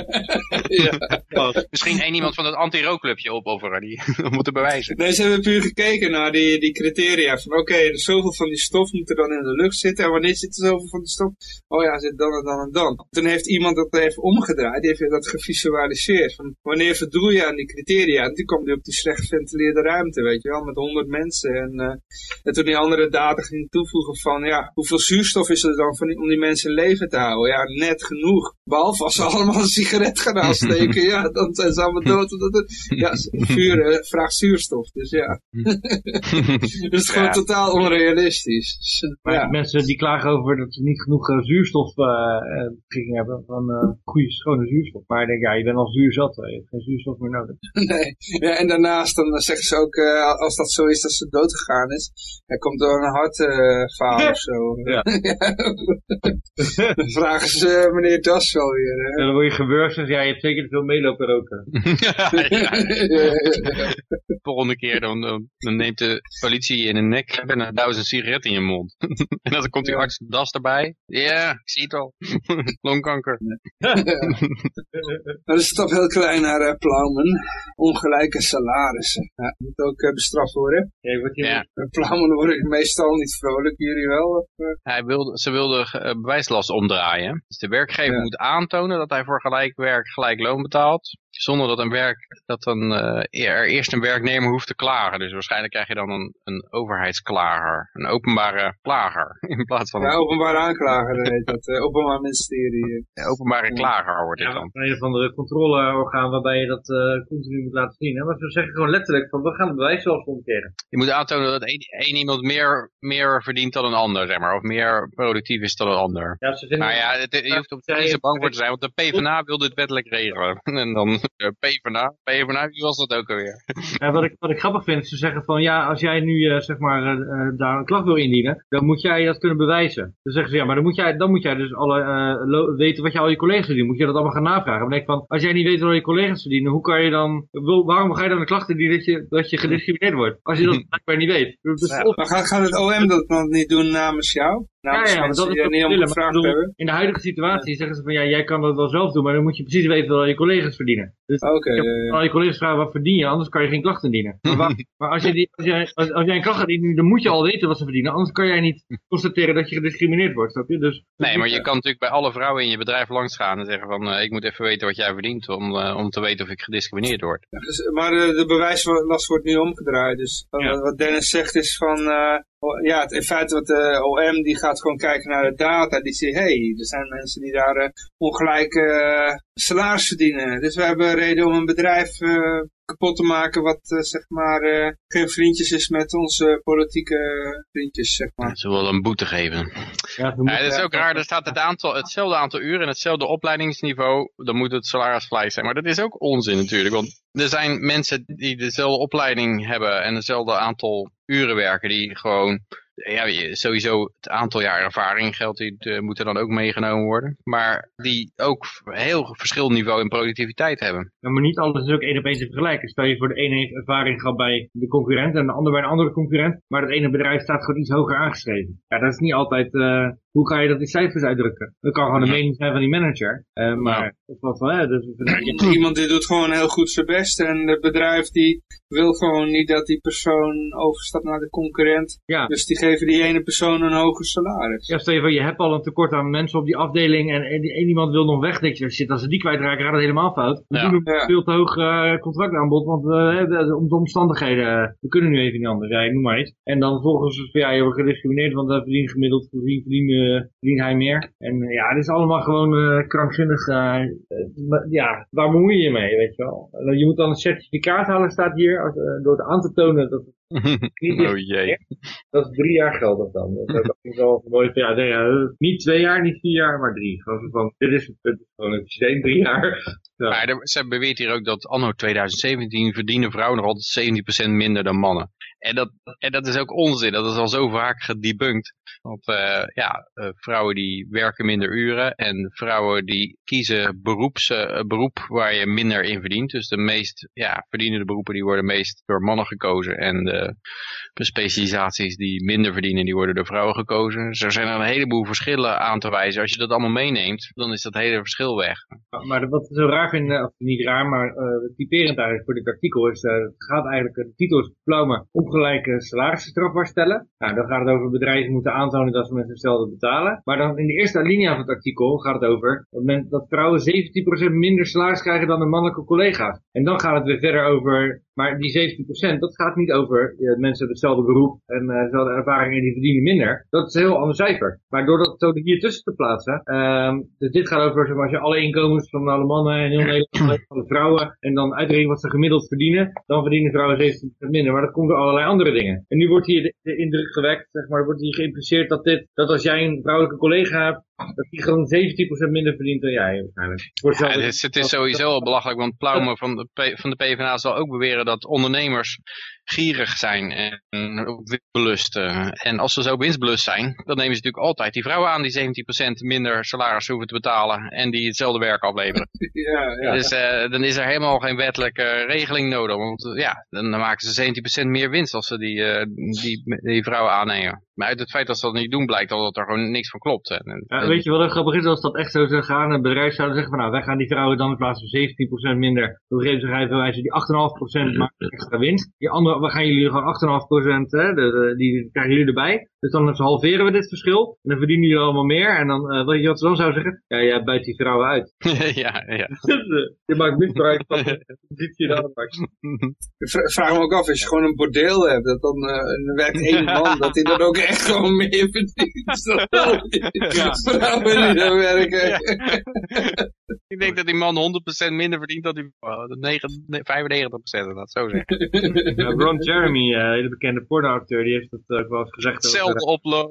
Speaker 1: ja.
Speaker 2: Misschien één iemand van het anti-rookclubje opofferen die, om het te bewijzen.
Speaker 1: Nee, ze hebben puur gekeken naar die, die criteria. Van oké, zoveel van die stof moet er dan in de lucht zitten. En wanneer zit er zoveel van die stof? Oh ja, zit dan en dan en dan. Toen heeft iemand dat even omgedraaid. Die heeft dat gevisualiseerd. Van wanneer voldoe je aan die criteria? En toen kwam die op die slecht geventileerde ruimte, weet je wel. Met honderd mensen. En, eh, en toen die andere data ging toevoegen van ja, hoeveel zuurstof is er dan van die, om die mensen in leven te houden? Ja, net genoeg. Behalve als ze allemaal een sigaret gaan aansteken. Ja, dan zijn ze allemaal dood. Omdat het, ja, vuur vraagt zuurstof. Dus ja. dus het is gewoon
Speaker 2: Ja.
Speaker 1: totaal onrealistisch. Dus, eh,
Speaker 3: Maar
Speaker 1: ja.
Speaker 3: mensen die klagen over dat ze niet genoeg eh, zuurstof beschikking hebben van eh, goede schone zuurstof. Maar ik denk, ja, je bent al zuurzat, hè. je hebt geen zuurstof meer nodig.
Speaker 1: Nee. Ja, en daarnaast dan zeggen ze ook, eh, als dat zo is dat ze dood gegaan is, hij komt door een hartfalen of zo.
Speaker 3: Ja.
Speaker 1: dan vragen ze meneer Das wel weer. Hè?
Speaker 3: En dan word je gebeurd ja, je hebt zeker te veel meelopen roken.
Speaker 2: ja,
Speaker 1: Ja, ja, ja.
Speaker 2: de volgende keer dan, dan, neemt de politie je in de nek en dan duizend sigaretten in je mond. en dan komt die
Speaker 1: Ja.
Speaker 2: arts das erbij. Ja, ik zie het al. Longkanker.
Speaker 1: Maar de stap heel klein naar uh, Plaumen. Ongelijke salarissen. Ja, moet ook eh, bestraft worden.
Speaker 3: Ja, wat je
Speaker 2: Ja.
Speaker 1: Bij Plaumen word ik meestal niet vrolijk, jullie wel? Of, eh?
Speaker 2: Hij wilde, ze wilden eh, bewijslast omdraaien. Dus de werkgever
Speaker 1: Ja.
Speaker 2: moet aantonen dat hij voor gelijk werk gelijk loon betaalt. out zonder dat, een werk, dat dan, uh, er eerst een werknemer hoeft te klagen. Dus waarschijnlijk krijg je dan een, een overheidsklager, een openbare klager. In plaats van
Speaker 1: ja, openbare aanklager heet dat, uh, openbaar ministerie.
Speaker 2: Ja, openbare klager wordt het dan.
Speaker 3: Een of andere controleorgaan waarbij je dat uh, continu moet laten zien. Hè? Maar ze zeggen gewoon letterlijk van we gaan het bewijs zelfs omkeren.
Speaker 2: Je moet aantonen dat één iemand meer, meer verdient dan een ander, zeg maar. Of meer productief is dan een ander.
Speaker 3: Ja, ze vinden
Speaker 2: maar ja, het, je hoeft op zo bang voor te zijn, want de PvdA wil dit wettelijk regelen. En dan PvdA, PvdA, wie was dat ook alweer?
Speaker 3: Ja, wat, ik, wat ik grappig vind, is ze zeggen van ja, als jij nu uh, zeg maar uh, daar een klacht wil indienen, dan moet jij dat kunnen bewijzen. Dan zeggen ze ja, maar dan moet jij, dan moet jij dus alle weten wat je al je collega's verdienen. Moet je dat allemaal gaan navragen. Dan denk ik van, als jij niet weet wat je collega's verdienen, hoe kan je dan, waarom ga je dan een klacht indienen dat je, dat je gediscrimineerd wordt? Als je dat blijkbaar niet weet.
Speaker 1: Dus ja, maar gaat, gaat het OM dat dan niet doen namens jou?
Speaker 3: Nou, ja, ja, maar dat is niet om In de huidige situatie zeggen ze van ja, jij kan dat wel zelf doen, maar dan moet je precies weten wat je collega's verdienen. Dus
Speaker 1: okay,
Speaker 3: je al je collega's vragen wat verdien je, anders kan je geen klachten dienen. Maar, maar als, je die, als, jij, als, als, jij een klacht gaat dienen, dan moet je al weten wat ze verdienen, anders kan jij niet constateren dat je gediscrimineerd wordt, snap je? Dus,
Speaker 2: nee, maar je kan natuurlijk bij alle vrouwen in je bedrijf langs gaan en zeggen van uh, ik moet even weten wat jij verdient om, uh, om te weten of ik gediscrimineerd word.
Speaker 1: Ja, dus, maar de, de bewijslast wordt nu omgedraaid, dus ja. wat Dennis zegt is van ja, het, in feite wat de OM die gaat gewoon kijken naar de data. Die ziet, hé, hey, er zijn mensen die daar uh, ongelijk uh, salaris verdienen. Dus we hebben reden om een bedrijf kapot te maken wat zeg maar geen vriendjes is met onze politieke vriendjes, zeg maar.
Speaker 2: Ze willen een boete geven. Ja, ja dat is ook raar, er staat het aantal, hetzelfde aantal uren en hetzelfde opleidingsniveau, dan moet het salaris gelijk zijn. Maar dat is ook onzin natuurlijk, want er zijn mensen die dezelfde opleiding hebben en hetzelfde aantal uren werken die gewoon, ja, sowieso het aantal jaar ervaring geldt, die uh, moeten dan ook meegenomen worden. Maar die ook heel verschillend niveau in productiviteit hebben.
Speaker 3: Ja, maar niet alles is ook één op één te vergelijken. Stel je voor de ene heeft ervaring gehad bij de concurrent en de ander bij een andere concurrent, maar het ene bedrijf staat gewoon iets hoger aangeschreven. Ja, dat is niet altijd, uh, hoe ga je dat in cijfers uitdrukken? Dat kan gewoon de mening zijn van die manager. Uh, maar wat van, dus,
Speaker 1: iemand die doet gewoon heel goed zijn best en het bedrijf die wil gewoon niet dat die persoon overstapt naar de concurrent. Ja. Dus die geven die ene persoon een hoger salaris.
Speaker 3: Ja, stel je voor, je hebt al een tekort aan mensen op die afdeling en, en, en iemand wil nog weg. Denk je, shit, als ze die kwijtraken, gaat het helemaal fout. We doen een veel te hoog uh, contractaanbod, want uh, om de omstandigheden, we kunnen nu even niet anders. Ja, noem maar iets. En dan volgens ja, je wordt gediscrimineerd, want dan verdient gemiddeld verdient, verdient, hij meer. En ja, het is allemaal gewoon krankzinnig. ja, waar bemoei je je mee, weet je wel. Je moet dan een certificaat halen, staat hier als, uh, door aan te tonen dat het niet
Speaker 2: oh jee.
Speaker 3: Dat is drie jaar geldig dan. Dat is wel mooi. Ja, nee, ja, niet twee jaar, niet vier jaar, maar drie. Gewoon van, dit is het, gewoon een systeem, drie jaar.
Speaker 2: Ja. Maar ze beweert hier ook dat anno 2017 verdienen vrouwen nog altijd 70% minder dan mannen. En dat, en dat is ook onzin. Dat is al zo vaak gedebunked. Want uh, ja, uh, vrouwen die werken minder uren en vrouwen die kiezen beroeps, uh, beroep waar je minder in verdient. Dus de meest ja, verdienende beroepen die worden meest door mannen gekozen en de, specialisaties die minder verdienen die worden door vrouwen gekozen. Dus er zijn een heleboel verschillen aan te wijzen. Als je dat allemaal meeneemt, dan is dat hele verschil weg.
Speaker 3: Maar wat ik zo raar vind, of niet raar, maar typerend eigenlijk voor dit artikel is, het gaat eigenlijk, de titel is ongelijke salarissen strafbaar stellen. Nou, dan gaat het over bedrijven moeten aantonen dat ze met hetzelfde betalen. Maar dan in de eerste alinea van het artikel gaat het over dat, men, dat vrouwen 17% minder salaris krijgen dan de mannelijke collega's. En dan gaat het weer verder over maar die 17%, dat gaat niet over uh, mensen hebben hetzelfde beroep en uh, dezelfde ervaring en die verdienen minder. Dat is een heel ander cijfer. Maar door dat zo hier tussen te plaatsen, um, dus dit gaat over zeg maar, als je alle inkomens van alle mannen en heel Nederland van de vrouwen en dan uitrekent wat ze gemiddeld verdienen, dan verdienen vrouwen 17% minder. Maar dat komt door allerlei andere dingen. En nu wordt hier de, de indruk gewekt, zeg maar, wordt hier geïmpliceerd dat dit, dat als jij een vrouwelijke collega hebt, dat die gewoon 17% minder verdient dan jij waarschijnlijk.
Speaker 2: Ja, het, is, het is sowieso al belachelijk, want Plaume van de, P, van de PvdA zal ook beweren dat ondernemers gierig zijn en winstbelusten. En als ze zo winstbelust zijn, dan nemen ze natuurlijk altijd die vrouwen aan die 17% minder salaris hoeven te betalen en die hetzelfde werk afleveren.
Speaker 1: Ja, ja.
Speaker 2: Dus uh, dan is er helemaal geen wettelijke regeling nodig, want uh, ja, dan maken ze 17% meer winst als ze die, uh, die, die vrouwen aannemen. Maar uit het feit dat ze dat niet doen, blijkt al dat er gewoon niks van klopt. En,
Speaker 3: ja, weet je wat er grappig is? Als dat echt zo zou gaan, een bedrijf zou zeggen van nou, wij gaan die vrouwen dan in plaats van 17% minder, dan geven ze die 8,5% maken extra winst. Die andere we, gaan jullie gewoon 8,5 procent, hè, de, de- die krijgen jullie erbij. Dus dan halveren we dit verschil. En dan verdienen jullie allemaal meer. En dan, eh, weet je wat ze dan zou zeggen? Ja, jij buit die vrouwen uit.
Speaker 2: ja, ja.
Speaker 3: Je maakt misbruik van de positie.
Speaker 1: Ik vra- vraag me ook af, als je gewoon een bordeel hebt, dat dan, eh, er werkt één man, dat hij dan ook echt gewoon meer verdient. dan
Speaker 2: Ja.
Speaker 1: Vrouwen die daar werken.
Speaker 2: Ik denk dat die man 100% minder verdient dan die negen- nee, 95% dat zo zeggen.
Speaker 3: Ja, Ron Jeremy, eh hele bekende pornoacteur, die heeft dat ook wel eens gezegd over,
Speaker 2: Hetzelfde oplo...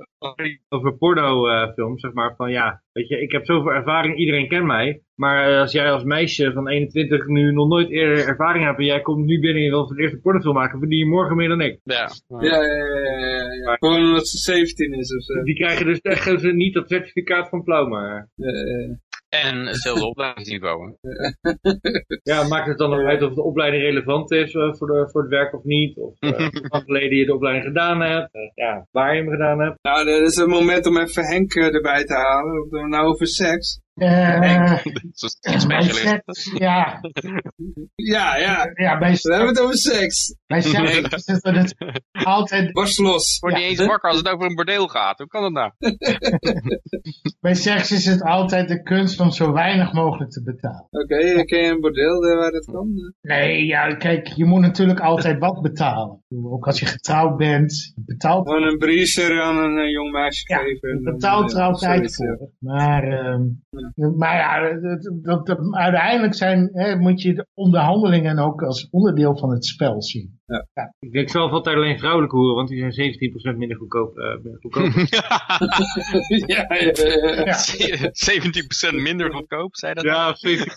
Speaker 3: over pornofilms, zeg maar, van ja, weet je, ik heb zoveel ervaring, iedereen kent mij, maar eh, als jij als meisje van 21 nu nog nooit eerder ervaring hebt en jij komt nu binnen en je wil voor de eerste pornofilm maken, verdien je morgen meer dan ik.
Speaker 2: Ja.
Speaker 1: Ja, ja, ja, ja, ja. Gewoon omdat ze 17 is of zo.
Speaker 3: Die krijgen dus echt niet dat certificaat van.
Speaker 1: Ja, ja.
Speaker 2: En hetzelfde opleidingsniveau. hè.
Speaker 3: Ja, maakt het dan nog uit of de opleiding relevant is eh, voor, de, voor het werk of niet? Of eh, hoe lang geleden je de opleiding gedaan hebt? Eh, ja, waar je hem gedaan hebt?
Speaker 1: Nou, dit is het moment om even Henk erbij te halen. We hebben het nou over seks.
Speaker 4: Eh,
Speaker 2: Zo'n
Speaker 4: bij seks, ja,
Speaker 1: Ja, ja.
Speaker 4: ja, bij,
Speaker 1: We hebben het over seks.
Speaker 4: bij seks is het het altijd,
Speaker 1: Barst los.
Speaker 2: Word niet eens wakker als het over een bordeel gaat. Hoe kan dat nou?
Speaker 4: bij seks is het altijd de kunst om zo weinig mogelijk te betalen.
Speaker 1: Oké, eh, ken je een bordeel eh, waar dat kan?
Speaker 4: Nee, ja, kijk, je moet natuurlijk altijd wat betalen. Ook als je getrouwd bent, je betaalt,
Speaker 1: Gewoon een briezer aan een eh, jong meisje
Speaker 4: ja,
Speaker 1: geven.
Speaker 4: betaalt
Speaker 1: eh,
Speaker 4: er altijd
Speaker 1: zoiets, ja.
Speaker 4: voor. Maar, ehm, maar ja, dat, dat, dat- uiteindelijk zijn, hè, moet je de onderhandelingen ook als onderdeel van het spel zien.
Speaker 3: Ik denk zelf altijd alleen vrouwelijke hoeren, want die zijn 17% minder goedkoop. eh, minder goedkoop.
Speaker 1: ja, ja, ja, ja.
Speaker 4: Ja.
Speaker 2: 17% minder goedkoop, zei dat?
Speaker 3: ja, 17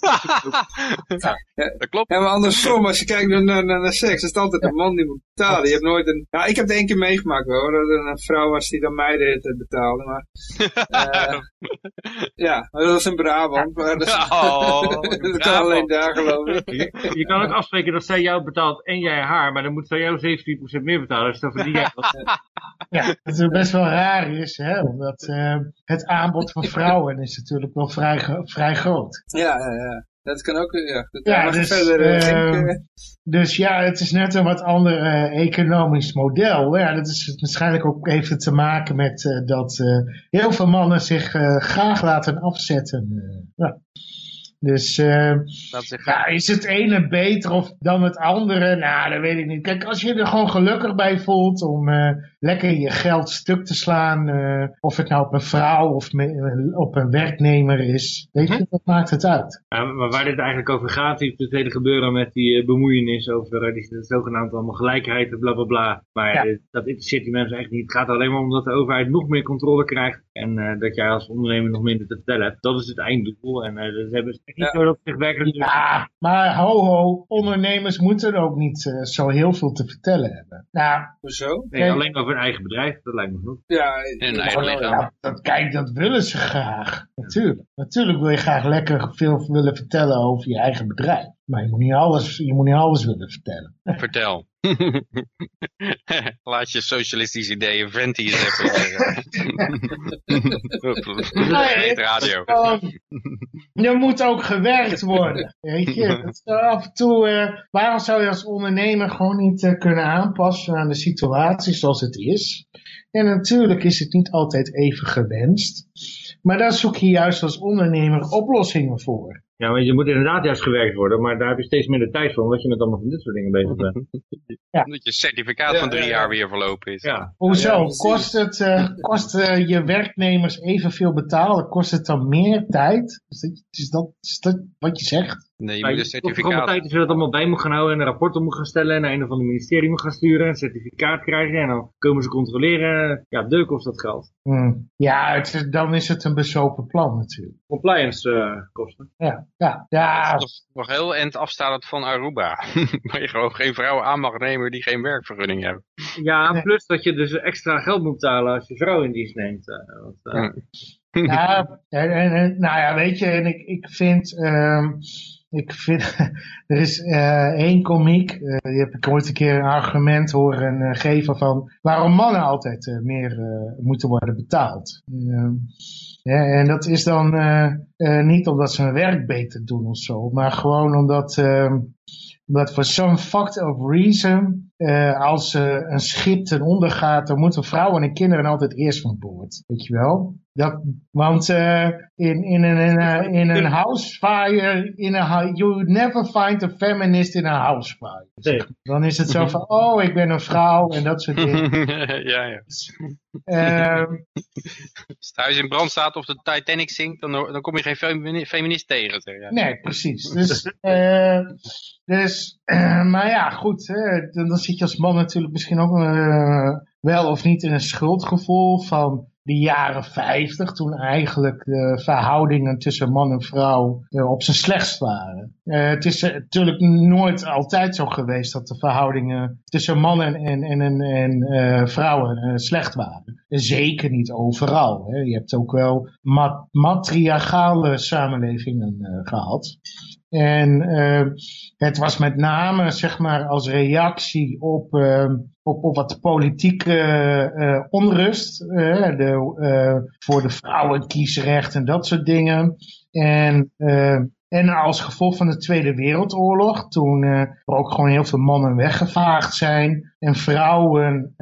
Speaker 2: Dat klopt.
Speaker 1: Ja, maar andersom, als je kijkt naar, naar, naar seks, is het altijd een man die moet betalen. Je hebt nooit een... Nou, ik heb het één keer meegemaakt hoor, dat er een vrouw was die dan mij de hele tijd betaalde. Maar, eh, ja, maar dat was in Brabant. Maar dat,
Speaker 2: Oh,
Speaker 1: kan
Speaker 2: Brabant.
Speaker 1: alleen daar geloof ik.
Speaker 3: Je, je kan ook afspreken dat zij jou betaalt en jij haar, maar dan moet zij jou 17% meer betalen. Dus dan verdien jij wat.
Speaker 4: Ja, dat best wel raar is, hè, omdat eh, het aanbod van vrouwen is natuurlijk wel vrij, vrij groot.
Speaker 1: Ja, ja, ja. Dat kan ook, ja. Dat,
Speaker 4: Ja, dus,
Speaker 1: verder, eh, ik, eh,
Speaker 4: Dus ja, het is net een wat ander eh, economisch model. Ja, dat is waarschijnlijk ook even te maken met eh, dat eh, heel veel mannen zich eh, graag laten afzetten. eh. ja. Dus eh,
Speaker 2: Dat zich
Speaker 4: ja, is het ene beter of dan het andere? Nou, dat weet ik niet. Kijk, als je er gewoon gelukkig bij voelt om eh, lekker je geld stuk te slaan, eh, of het nou op een vrouw of me- op een werknemer is, weet je, wat maakt het uit?
Speaker 3: Ja, maar waar dit eigenlijk over gaat, is het hele gebeuren met die eh, bemoeienis over eh, die zogenaamd allemaal gelijkheid en bla bla bla. Maar
Speaker 4: Ja.
Speaker 3: eh, dat interesseert die mensen echt niet. Het gaat alleen maar om dat de overheid nog meer controle krijgt en eh, dat jij als ondernemer nog minder te vertellen hebt. Dat is het einddoel en eh dat hebben ze echt niet
Speaker 1: Ja.
Speaker 3: zo dat ze zich werkelijk...
Speaker 4: Ja, maar ho ho, ondernemers moeten ook niet zo heel veel te vertellen hebben. Nou,
Speaker 1: Hoezo?
Speaker 3: Nee, alleen over eigen bedrijf, dat lijkt me goed.
Speaker 1: Ja,
Speaker 2: hun
Speaker 1: ja,
Speaker 2: eigen lichaam.
Speaker 4: ja, dat, kijk, dat willen ze graag. Natuurlijk. Natuurlijk wil je graag lekker veel willen vertellen over je eigen bedrijf. Maar je moet niet alles, je moet niet alles willen vertellen.
Speaker 2: Vertel. Laat je socialistische ideeën venti eens even zeggen. Great radio.
Speaker 4: Er moet ook gewerkt worden. Weet je, Dat af en toe, eh, waarom zou je als ondernemer gewoon niet eh, kunnen aanpassen aan de situatie zoals het is? En natuurlijk is het niet altijd even gewenst. Maar daar zoek je juist als ondernemer oplossingen voor.
Speaker 3: Ja, want je moet inderdaad juist gewerkt worden, maar daar heb je steeds minder tijd voor, omdat je met allemaal van dit soort dingen bezig bent.
Speaker 2: Dat je certificaat
Speaker 1: Ja,
Speaker 2: van drie
Speaker 1: ja, ja.
Speaker 2: jaar weer verlopen is.
Speaker 3: Ja.
Speaker 4: Hoezo?
Speaker 1: Ja,
Speaker 4: kost het eh, kost eh, je werknemers evenveel betalen? Kost het dan meer tijd? Is dat, is dat, is dat wat je zegt?
Speaker 2: Nee, je
Speaker 3: Maar
Speaker 2: moet een
Speaker 3: Of
Speaker 2: certificaat.
Speaker 3: tijd is je dat allemaal bij moet gaan houden en een rapport op moet gaan stellen en naar een of ander ministerie moet gaan sturen, een certificaat krijgen en dan komen ze controleren. Ja, deuk kost dat geld.
Speaker 4: Hmm. Ja, het, is- dan is het een bezopen plan natuurlijk.
Speaker 3: Compliance eh, kosten.
Speaker 4: Ja, ja, ja.
Speaker 2: nog, nog heel eind afstaand van Aruba. Waar je gewoon geen vrouwen aan mag nemen die geen werkvergunning hebben.
Speaker 3: Ja,
Speaker 4: Nee.
Speaker 3: plus dat je dus extra geld moet betalen als je vrouw in dienst neemt. eh, want, eh,
Speaker 2: Ja.
Speaker 4: Ja, en, en, en- nou ja, weet je, en ik, ik vind, ehm, ik vind, er is eh één komiek, eh, die heb ik ooit een keer een argument horen eh, geven van waarom mannen altijd meer moeten worden betaald. Ehm, en dat is dan niet omdat ze hun werk beter doen of zo, maar gewoon omdat, ehm, omdat for some fucked up reason als een schip ten onder gaat, dan moeten vrouwen en kinderen altijd eerst van boord. Weet je wel? Dat, want uh, in, in, een, in, een, in een house fire, in a, you would never find a feminist in a house fire.
Speaker 3: Nee.
Speaker 4: Dan is het zo van, oh, ik ben een vrouw en dat soort dingen.
Speaker 2: ja, ja.
Speaker 4: Ehm,
Speaker 2: Als het huis in brand staat of de Titanic zinkt, dan, dan kom je geen femini- feminist tegen. Zeg. Ja.
Speaker 4: Nee, precies. Dus, eh, dus eh, maar ja, goed. Hè, dan, dan zit je als man natuurlijk misschien ook eh, wel of niet in een schuldgevoel van de jaren 50, toen eigenlijk de verhoudingen tussen man en vrouw eh, op zijn slechtst waren. Eh, het is eh, natuurlijk nooit altijd zo geweest dat de verhoudingen tussen mannen en, en, en, en vrouwen slecht waren. Zeker niet overal. Hè. Je hebt ook wel ma matriarchale samenlevingen eh, gehad. En eh, het was met name zeg maar als reactie op, eh, op, wat politieke eh, onrust. de, voor de vrouwenkiesrecht en dat soort dingen. En, en als gevolg van de Tweede Wereldoorlog, toen er ook gewoon heel veel mannen weggevaagd zijn. En vrouwen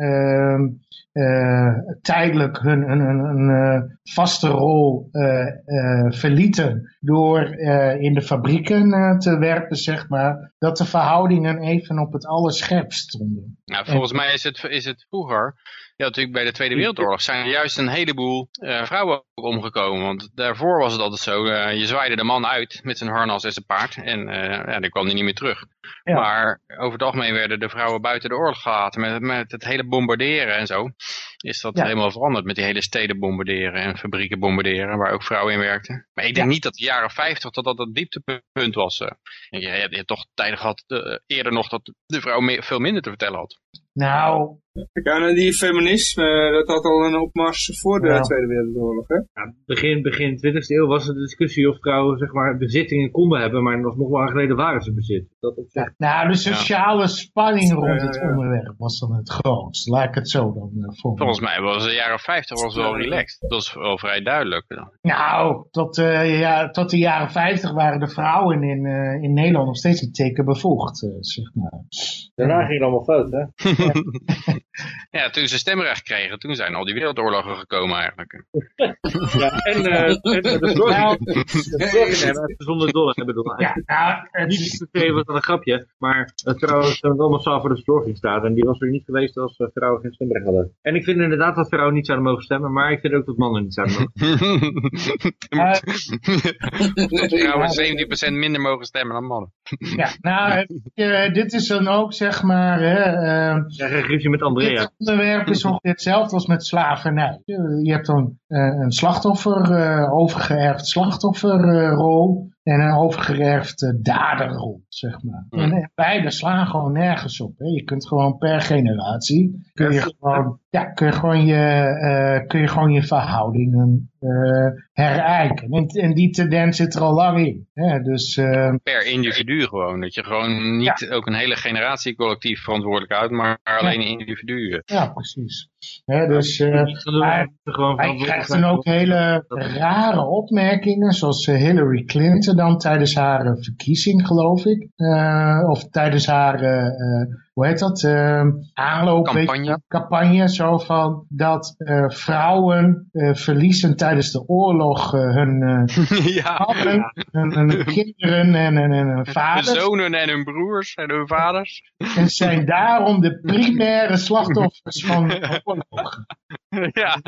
Speaker 4: tijdelijk hun, hun, eh, vaste rol eh, eh, verlieten door eh, in de fabrieken eh, te werken, zeg maar, dat de verhoudingen even op het allerscherpst stonden.
Speaker 2: Nou, volgens mij is het, is het vroeger, ja, natuurlijk bij de Tweede Wereldoorlog, zijn er juist een heleboel eh, vrouwen ook omgekomen. Want daarvoor was het altijd zo, eh, je zwaaide de man uit met zijn harnas en zijn paard en eh, ja, dan kwam hij niet meer terug.
Speaker 4: Ja.
Speaker 2: Maar over het algemeen werden de vrouwen buiten de oorlog gelaten met, met het hele bombarderen en zo. Is dat
Speaker 4: Ja.
Speaker 2: helemaal veranderd met die hele steden bombarderen en fabrieken bombarderen waar ook vrouwen in werkten. Maar ik denk niet dat de jaren 50 dat dat het dieptepunt was. Je, je, hebt- je hebt toch tijden gehad, eh, eerder nog, dat de vrouw meer, veel minder te vertellen had.
Speaker 4: Nou,
Speaker 1: Kijk aan die feminisme, dat had al een opmars voor de
Speaker 4: Ja.
Speaker 1: Tweede Wereldoorlog, hè?
Speaker 3: Ja, begin, begin 20e eeuw was er de discussie of vrouwen zeg maar, bezittingen konden hebben, maar nog, nog wel lang geleden waren ze bezit. Dat op zich.
Speaker 4: nou, de sociale spanning rond het onderwerp was dan het grootst. Laat ik het zo dan uh,
Speaker 2: Volgens mij was de jaren 50 was wel relaxed. Dat was wel vrij duidelijk.
Speaker 4: Nou, tot, eh, ja, tot de jaren 50 waren de vrouwen in, eh, in Nederland nog steeds niet tekenbevoegd, eh, zeg maar.
Speaker 3: Daarna ging het allemaal fout, hè?
Speaker 2: Ja, toen ze stemrecht kregen, toen zijn al die wereldoorlogen gekomen eigenlijk.
Speaker 3: Ja, en, eh, en eh, de zorging hebben, zonder dolle hebben bedoel.
Speaker 4: ja, nou, het
Speaker 3: Niet
Speaker 4: is-
Speaker 3: per se was dat een grapje, maar het vrouwen staan allemaal massaal voor de verzorging staat. En die was er niet geweest als vrouwen geen stemrecht hadden. En ik vind inderdaad dat vrouwen niet zouden mogen stemmen, maar ik vind ook dat mannen niet zouden mogen.
Speaker 4: eh,
Speaker 2: Vrouwen 17% minder mogen stemmen dan mannen.
Speaker 4: ja, nou, dit is dan ook, zeg maar, hè,
Speaker 3: Ja, met Andrea.
Speaker 4: Dit onderwerp is ongeveer hetzelfde als met slavernij. Je hebt dan eh, een slachtoffer, eh, overgeërfd slachtofferrol en een overgeërfd eh, daderrol, zeg maar. En eh, beide slaan gewoon nergens op. Hè. Je kunt gewoon per generatie, kun je gewoon, ja, kun je gewoon je, eh, kun je gewoon je verhoudingen eh herijken. En, en die tendens zit er al lang in. Hè. Dus eh,
Speaker 2: Per individu gewoon. Dat je gewoon niet ook een hele generatie collectief verantwoordelijk houdt, maar alleen een individu.
Speaker 4: ja, precies. Hè, dus, eh,
Speaker 3: gewoon
Speaker 4: Hij krijgt dan ook hele rare opmerkingen, zoals Hillary Clinton dan tijdens haar verkiezing, geloof ik. Eh, of tijdens haar, eh, eh, hoe heet dat, eh, aanloop, je
Speaker 2: Campagne.
Speaker 4: zo van dat eh, vrouwen eh, verliezen tijdens de oorlog eh, hun eh,
Speaker 2: ja,
Speaker 4: mannen, hun, hun kinderen en, en, en hun
Speaker 2: hun
Speaker 4: vaders.
Speaker 2: zonen en hun broers en hun vaders.
Speaker 4: En zijn daarom de primaire slachtoffers van de oorlog.
Speaker 2: ja,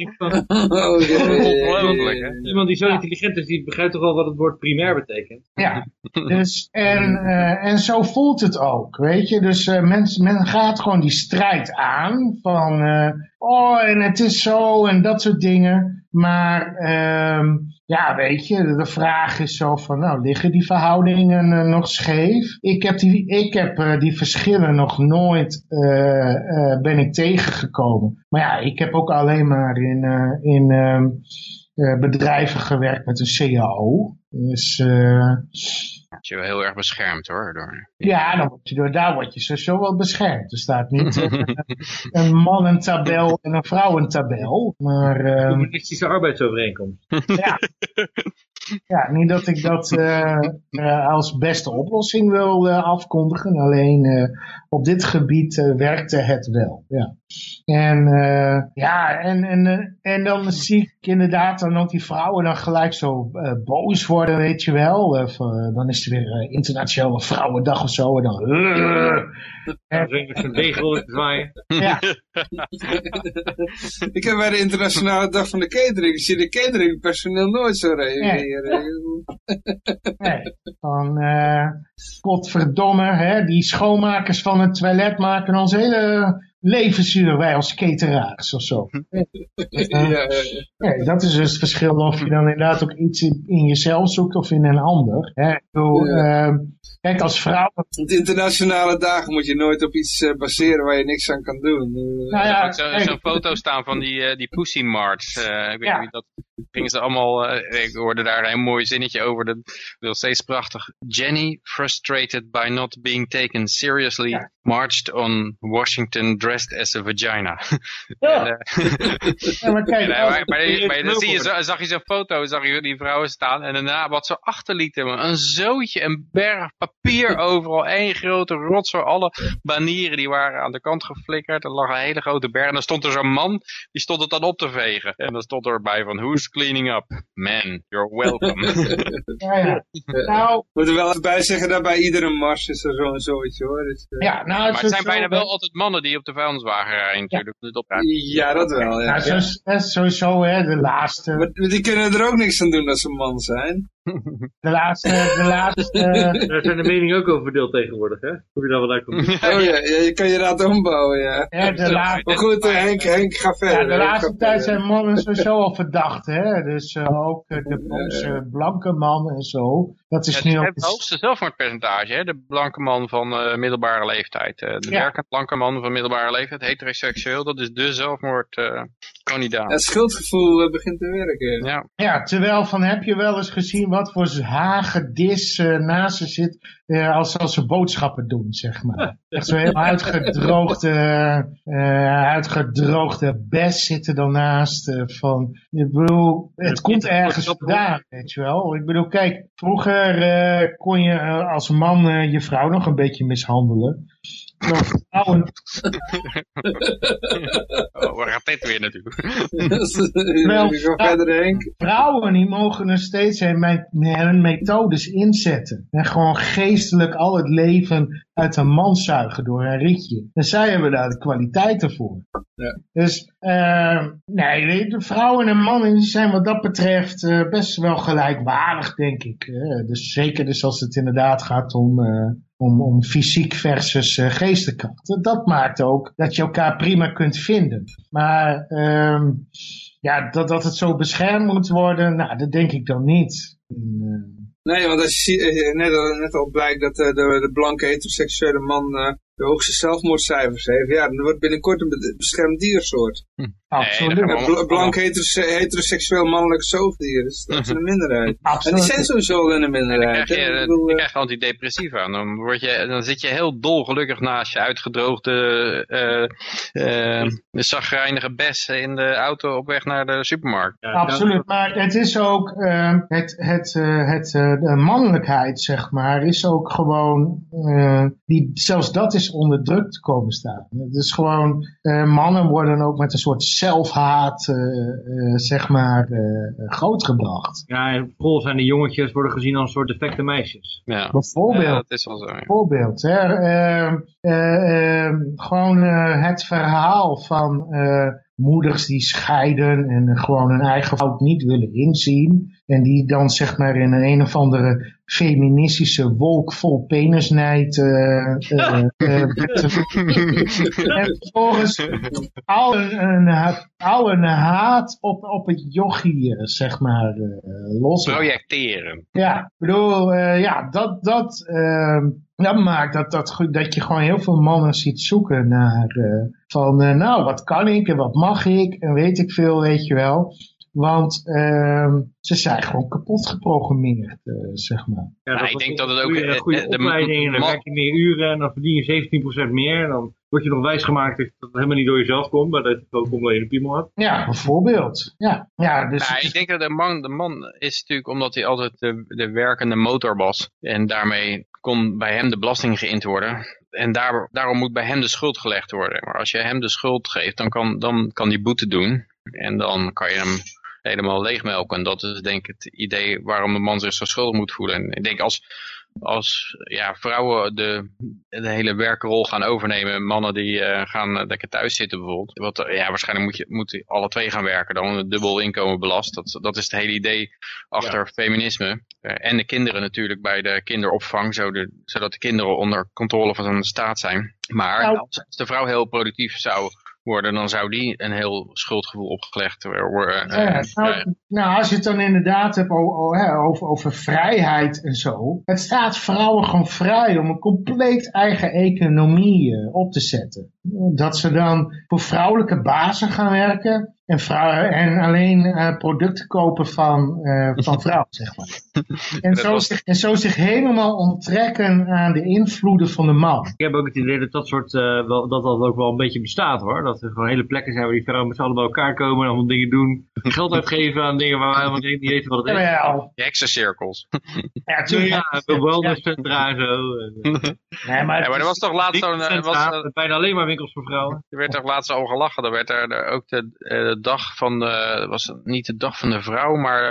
Speaker 1: Oh,
Speaker 2: ongelooflijk hè.
Speaker 3: Iemand die zo intelligent is, die begrijpt toch wel wat het woord primair betekent.
Speaker 4: Ja, dus, en, eh, en zo voelt het ook, weet je. Dus eh, mensen, men gaat gewoon die strijd aan van, eh, oh, en het is zo en dat soort dingen. Maar, ehm, ja, weet je, de vraag is zo van, nou, liggen die verhoudingen eh, nog scheef? Ik heb die, ik heb eh, die verschillen nog nooit, ben ik tegengekomen. Maar ja, ik heb ook alleen maar in, in ehm, eh, bedrijven gewerkt met een CAO. Dus, eh,
Speaker 2: je wel heel erg beschermd hoor. Door...
Speaker 4: ja, dan word je door, daar word je sowieso wel beschermd. Er staat niet eh, een mannentabel en een vrouwentabel. Maar ehm,
Speaker 3: Communistische arbeidsovereenkomst.
Speaker 4: ja. ja, niet dat ik dat uh, uh, als beste oplossing wil uh, afkondigen. Alleen op dit gebied werkte het wel. Ja. En ja, en, en, en dan zie ik inderdaad dan ook die vrouwen dan gelijk zo boos worden, weet je wel. dan is er weer internationale vrouwendag of zo. En dan...
Speaker 3: Degel zwaaien.
Speaker 4: Ja.
Speaker 1: ik heb bij de internationale dag van de catering, ik zie de cateringpersoneel nooit zo reageren.
Speaker 4: Nee, van uh, potverdomme, hè, die schoonmakers van het toilet maken ons hele levensduur wij als cateraars of zo.
Speaker 1: ja,
Speaker 4: ja, dat is dus het verschil of je dan inderdaad ook iets in, in jezelf zoekt of in een ander. Hè. Zo, uh, kijk, als vrouw...
Speaker 1: Op internationale dagen moet je nooit op iets uh, baseren waar je niks aan kan doen.
Speaker 2: Uh, nou ja, zo'n zo foto staan van die, uh, die Pussy March. ik weet niet dat gingen ze allemaal, ik hoorde daar een mooi zinnetje over, dat was steeds prachtig. Jenny, frustrated by not being taken seriously, ja. marched on Washington dressed as a vagina.
Speaker 4: Ja. en, ja maar kijk,
Speaker 2: en, maar, maar, maar dan zie je, zag je zo'n foto, zag je die vrouwen staan en daarna wat ze achterlieten, een zootje, een berg papier overal, één grote rotzooi, alle banieren die waren aan de kant geflikkerd, er lag een hele grote berg en dan stond er zo'n man, die stond het dan op te vegen. En dan stond erbij van, who's cleaning up? Man, you're welcome.
Speaker 4: ja, ja. Nou,
Speaker 1: moet er wel even bij zeggen dat bij iedere mars is er zo'n zoiets hoor. Dus, uh...
Speaker 4: ja, nou,
Speaker 2: maar het zijn bijna wel altijd mannen die op de vuilniswagen rijden natuurlijk.
Speaker 1: Ja, ja dat wel. Ja,
Speaker 4: ja. ja. sowieso hè, de laatste.
Speaker 1: Maar die kunnen er ook niks aan doen dat ze man zijn.
Speaker 4: De laatste, de laatste...
Speaker 3: Daar zijn de meningen ook over verdeeld tegenwoordig, hè? Hoe je dat wel komt.
Speaker 1: Oh ja, ja, je kan je raad ombouwen, ja.
Speaker 4: ja de laatste,
Speaker 1: maar goed, uh, Henk, Henk, ga verder.
Speaker 4: Ja, de laatste tijd zijn mannen sowieso al verdacht, hè? Dus uh, ook uh, de boze blanke man en zo. Dat is
Speaker 2: ja,
Speaker 4: nu
Speaker 2: ook... het hoogste zelfmoordpercentage, hè? De blanke man van middelbare leeftijd. de
Speaker 4: ja.
Speaker 2: werkend blanke man van middelbare leeftijd, heteroseksueel, dat is de zelfmoordkandidaat.
Speaker 1: het schuldgevoel begint te werken.
Speaker 2: Ja.
Speaker 4: ja, terwijl van heb je wel eens gezien wat voor hagedis uh, naast ze zit uh, als, als ze boodschappen doen, zeg maar. Echt zo'n heel uitgedroogde, uh, uitgedroogde bes zit er dan naast. van, ik bedoel, het komt ergens vandaan, weet je wel. Ik bedoel, kijk, vroeger kon je als man je vrouw nog een beetje mishandelen. Nou, vrouwen...
Speaker 2: oh, waar gaat dit weer naartoe?
Speaker 4: Wel, vrouwen, vrouwen die mogen er steeds hun methodes inzetten. En gewoon geestelijk al het leven uit een man zuigen door een rietje. En zij hebben daar de kwaliteiten voor.
Speaker 1: Ja.
Speaker 4: Dus uh, nee, de vrouwen en mannen zijn wat dat betreft uh, best wel gelijkwaardig, denk ik. Uh, dus zeker dus als het inderdaad gaat om, om, om fysiek versus geestenkracht. Dat maakt ook dat je elkaar prima kunt vinden. Maar ehm, ja, dat, dat het zo beschermd moet worden, nou, dat denk ik dan niet.
Speaker 1: Nee, want als je net, net al blijkt dat de, de blanke heteroseksuele man de hoogste zelfmoordcijfers heeft, ja, dan wordt binnenkort een beschermd diersoort.
Speaker 2: Hm.
Speaker 4: Absoluut.
Speaker 1: Nee, blank heterose heteroseksueel mannelijk zoogdier, dus dat is een minderheid.
Speaker 4: Absoluut.
Speaker 1: En die zijn sowieso in een minderheid.
Speaker 2: Dan krijg je, dan krijg je antidepressiva. Dan, word je, dan zit je heel dolgelukkig naast je uitgedroogde, uh, uh, zagrijnige bes in de auto op weg naar de supermarkt.
Speaker 4: Ja, Absoluut, maar het is ook, uh, het, het, het, de mannelijkheid, zeg maar, is ook gewoon, die, zelfs dat is onder druk te komen staan. Het is gewoon, mannen worden ook met een soort zelfhaat, uh, uh, zeg maar, uh, grootgebracht.
Speaker 3: Ja, en vol zijn de jongetjes worden gezien als een soort defecte meisjes.
Speaker 2: Ja,
Speaker 4: bijvoorbeeld. Ja,
Speaker 2: dat is wel zo. Ja.
Speaker 4: Bijvoorbeeld, hè, ehm, ehm, gewoon het verhaal van moeders die scheiden en gewoon hun eigen fout niet willen inzien. En die dan zeg maar in een, een of andere feministische wolk vol penisnijd. Uh, uh, uh, en vervolgens al een, al een haat op, op het jochie, zeg maar, los.
Speaker 2: Projecteren.
Speaker 4: Ja, ik bedoel, ja, dat, dat, dat maakt dat, dat, dat je gewoon heel veel mannen ziet zoeken naar van, nou, wat kan ik en wat mag ik en weet ik veel, weet je wel. Want ehm, ze zijn gewoon kapot geprogrammeerd, eh, zeg maar.
Speaker 3: Ja,
Speaker 2: Nou, ik denk
Speaker 3: een
Speaker 2: dat het ook,
Speaker 3: goede,
Speaker 2: eh,
Speaker 3: goede
Speaker 2: eh, de
Speaker 3: opleiding en dan werk je meer uren en dan verdien je 17% meer. En dan word je nog wijsgemaakt dat het helemaal niet door jezelf komt, maar dat het komt omdat je een piemel hebt.
Speaker 4: Ja, bijvoorbeeld. Ja, ja dus
Speaker 2: Ja,
Speaker 4: het is-
Speaker 2: ik denk dat de man, de man is natuurlijk omdat hij altijd de, de werkende motor was. En daarmee kon bij hem de belasting geïnd worden. En daar, daarom moet bij hem de schuld gelegd worden. Maar als je hem de schuld geeft, dan kan, dan kan die boete doen. En dan kan je hem helemaal leegmelken. En dat is denk ik het idee waarom de man zich zo schuldig moet voelen. En ik denk als, als ja, vrouwen de, de hele werkrol gaan overnemen, mannen die eh, gaan lekker thuis zitten bijvoorbeeld. Wat, eh, ja, waarschijnlijk moet je moet alle twee gaan werken, dan een dubbel inkomen belast. Dat, dat is het hele idee achter feminisme. Eh, en de kinderen natuurlijk bij de kinderopvang, zodat, zodat de kinderen onder controle van de staat zijn. Maar
Speaker 4: Nou.
Speaker 2: als de vrouw heel productief zou worden, dan zou die een heel schuldgevoel opgelegd worden. eh,
Speaker 4: Ja,
Speaker 2: eh,
Speaker 4: nou, nou, als je het dan inderdaad hebt o- o- hè, over, over vrijheid en zo. Het staat vrouwen gewoon vrij om een compleet eigen economie eh, op te zetten. Dat ze dan voor vrouwelijke bazen gaan werken. En, vrouwen, en alleen eh, producten kopen van, eh, van vrouwen, zeg maar. En zo,
Speaker 2: was-
Speaker 4: zich, en zo zich helemaal onttrekken aan de invloeden van de man.
Speaker 3: Ik heb ook het idee dat dat soort, eh, wel, dat dat ook wel een beetje bestaat hoor. Dat er gewoon hele plekken zijn waar die vrouwen met z'n allen bij elkaar komen en allemaal dingen doen. Geld uitgeven aan dingen waar wij helemaal niet weten wat het is.
Speaker 4: Jawel.
Speaker 2: hexencirkels.
Speaker 4: Ja, tuurlijk.
Speaker 3: Ja, de wellnesscentra en zo. En,
Speaker 4: Nee, maar,
Speaker 2: Ja, maar er was toch laatst zo'n...
Speaker 3: bijna alleen maar voor vrouwen.
Speaker 2: Er werd toch laatst al gelachen. Er werd er er ook de, eh, de dag van de, was niet de dag van de vrouw, maar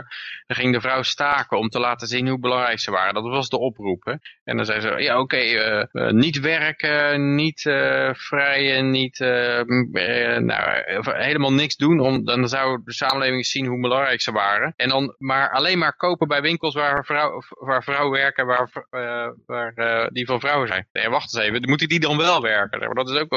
Speaker 2: er ging de vrouw staken om te laten zien hoe belangrijk ze waren. Dat was de oproep. En dan zei ze, ja oké, eh, eh, niet werken, niet eh vrijen, niet, eh, nou, helemaal niks doen. Om, dan zou de samenleving zien hoe belangrijk ze waren. En dan maar alleen maar kopen bij winkels waar, vrouw, waar vrouwen werken, waar, waar die van vrouwen zijn. Nee, wacht eens even, moeten die dan wel werken? Maar dat is ook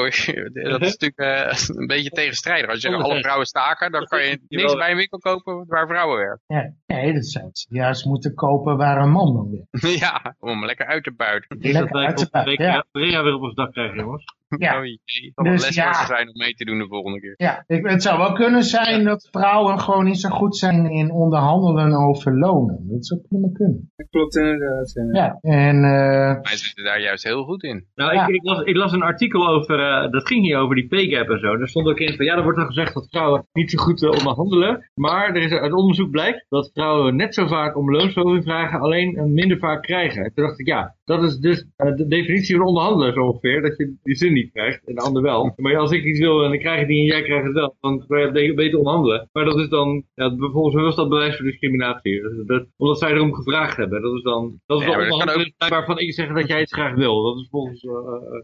Speaker 2: dat is natuurlijk een beetje tegenstrijdig. Als je alle vrouwen staken, dan kan je niks bij een winkel kopen waar vrouwen werken.
Speaker 4: Ja, nee, dat zou ze juist moeten kopen waar een man dan weer.
Speaker 2: ja, om lekker uit buiten.
Speaker 4: Lekker uit te
Speaker 3: volgende week
Speaker 4: pakken, ja.
Speaker 3: Weer op ons dak krijgen, jongens.
Speaker 4: Ja.
Speaker 2: Oh jee,
Speaker 4: Dus
Speaker 2: les
Speaker 4: ja.
Speaker 2: zijn om mee te doen de volgende keer.
Speaker 4: Ja, ik, het zou wel kunnen zijn dat vrouwen gewoon niet zo goed zijn in onderhandelen over lonen. Dat zou prima kunnen.
Speaker 1: Dat klopt inderdaad. ja.
Speaker 4: Ja, en eh,
Speaker 2: Wij zitten daar juist heel goed in.
Speaker 3: Nou,
Speaker 4: Ja.
Speaker 3: ik, ik, las, ik las een artikel over, eh, dat ging hier over die pay gap en zo. Daar stond ook in van, ja, er wordt dan gezegd dat vrouwen niet zo goed eh, onderhandelen. Maar er is, uit onderzoek blijkt dat vrouwen net zo vaak om loonsverhoging vragen, alleen minder vaak krijgen. En toen dacht ik, ja, dat is dus eh, de definitie van onderhandelen zo ongeveer, dat je die zin niet krijgt en de ander wel. Maar als ik iets wil en ik krijg het niet en jij krijgt het wel, dan kan je beter onderhandelen. Maar dat is dan, ja, volgens mij was dat bewijs voor discriminatie. Dat, dat- omdat zij erom gevraagd hebben. Dat is dan, dat is
Speaker 2: Ja,
Speaker 3: onderhandelen waarvan ik zeg dat jij het graag wil. Dat is volgens...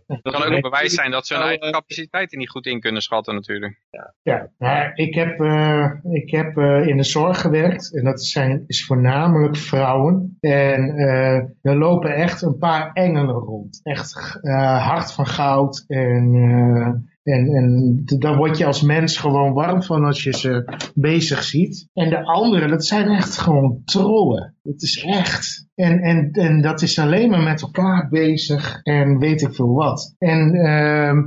Speaker 2: Het
Speaker 3: dat
Speaker 2: kan ook een bewijs zijn dat ze hun
Speaker 3: Nou,
Speaker 2: eigen capaciteiten niet goed in kunnen schatten natuurlijk.
Speaker 4: ja, maar ik heb, eh, ik heb eh, in de zorg gewerkt en dat zijn, is voornamelijk vrouwen. En eh, er lopen echt een paar engelen rond. Echt eh, hart van goud en... en, en daar word je als mens gewoon warm van als je ze bezig ziet. En de anderen, dat zijn echt gewoon trollen. Het is echt. En, en, en dat is alleen maar met elkaar bezig en weet ik veel wat. En, ehm,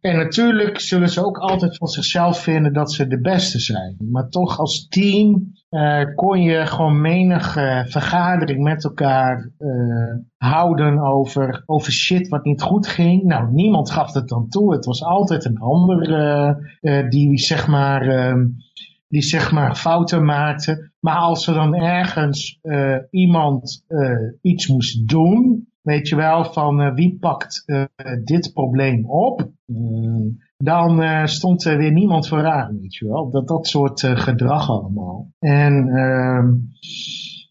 Speaker 4: en natuurlijk zullen ze ook altijd van zichzelf vinden dat ze de beste zijn. Maar toch als team eh, kon je gewoon menige vergadering met elkaar eh, houden over, over shit wat niet goed ging. Nou, niemand gaf het dan toe. Het was altijd een ander eh, eh, die zeg maar... ehm, die zeg maar fouten maakte. Maar als er dan ergens eh, iemand iets moest doen, weet je wel, van wie pakt dit probleem op, Mm, dan stond er weer niemand vooraan, weet je wel. Dat, dat soort gedrag allemaal. En ehm,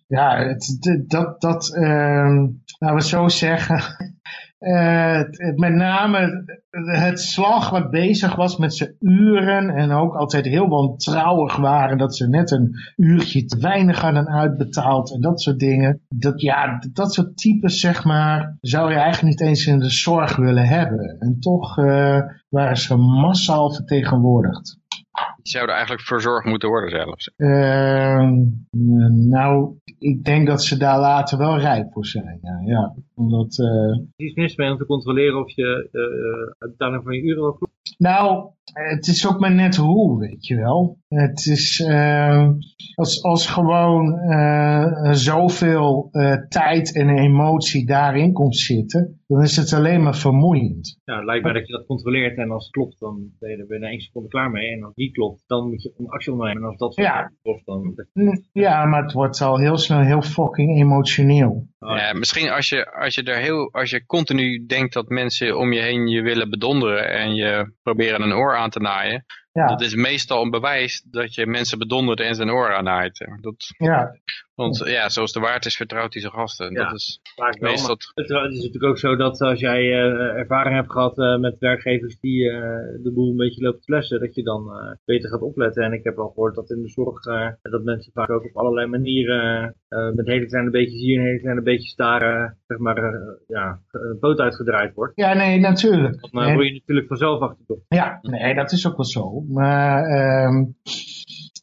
Speaker 4: ja, het, dat, dat ehm, laten we zo zeggen, eh, met name het slag wat bezig was met zijn uren en ook altijd heel wantrouwig waren dat ze net een uurtje te weinig hadden uitbetaald en dat soort dingen. Dat, ja, dat soort types zeg maar zou je eigenlijk niet eens in de zorg willen hebben. En toch eh, waren ze massaal vertegenwoordigd.
Speaker 2: Die zouden eigenlijk verzorgd moeten worden zelfs.
Speaker 4: Ehm, nou, ik denk dat ze daar later wel rijp voor zijn. Ja, ja. Omdat, eh,
Speaker 3: Er is mis mee om te controleren of je uh, uitbetaling van je uren wel klopt.
Speaker 4: Nou, het is ook maar net hoe, weet je wel. Het is, uh, als, als gewoon uh, zoveel uh, tijd en emotie daarin komt zitten, dan is het alleen maar vermoeiend.
Speaker 3: Ja, het lijkt mij dat je dat controleert en als het klopt, dan ben je er binnen één seconde klaar mee. En als die klopt, dan moet je een actie ondernemen. En als dat
Speaker 4: ja.
Speaker 3: klopt, dan...
Speaker 4: Ja, maar het wordt al heel snel heel fucking emotioneel.
Speaker 2: Oh, ja, misschien als je, als je er heel, als je continu denkt dat mensen om je heen je willen bedonderen en je proberen een oor aan te naaien,
Speaker 4: Ja.
Speaker 2: dat is meestal een bewijs dat je mensen bedondert en zijn oor aannaait. Dat,
Speaker 4: Ja,
Speaker 2: want ja, zoals de waard is, vertrouwt hij zijn gasten.
Speaker 3: Ja.
Speaker 2: Dat is meestal...
Speaker 3: het het is natuurlijk ook zo dat als jij eh, ervaring hebt gehad eh, met werkgevers die eh, de boel een beetje lopen te flessen, dat je dan eh, beter gaat opletten. En ik heb al gehoord dat in de zorg eh, dat mensen vaak ook op allerlei manieren eh, met hele kleine beetjes hier en hele kleine beetjes daar, eh, zeg maar, eh, ja, een poot uitgedraaid wordt.
Speaker 4: ja nee, natuurlijk.
Speaker 3: Dan word je natuurlijk vanzelf achterdocht.
Speaker 4: Ja, nee, dat is ook wel zo. Maar ehm,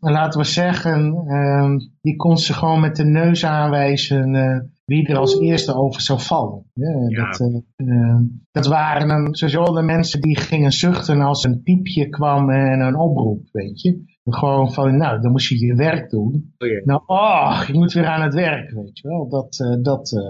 Speaker 4: laten we zeggen, ehm, die kon ze gewoon met de neus aanwijzen eh, wie er als eerste over zou vallen. Ja,
Speaker 3: Ja.
Speaker 4: Dat, eh, ehm, dat waren dan sowieso de mensen die gingen zuchten als een piepje kwam en een oproep, weet je. Gewoon van, nou, dan moest je je werk doen.
Speaker 3: Oh.
Speaker 4: Nou, oh, je moet weer aan het werk, weet je wel. Dat, eh, dat,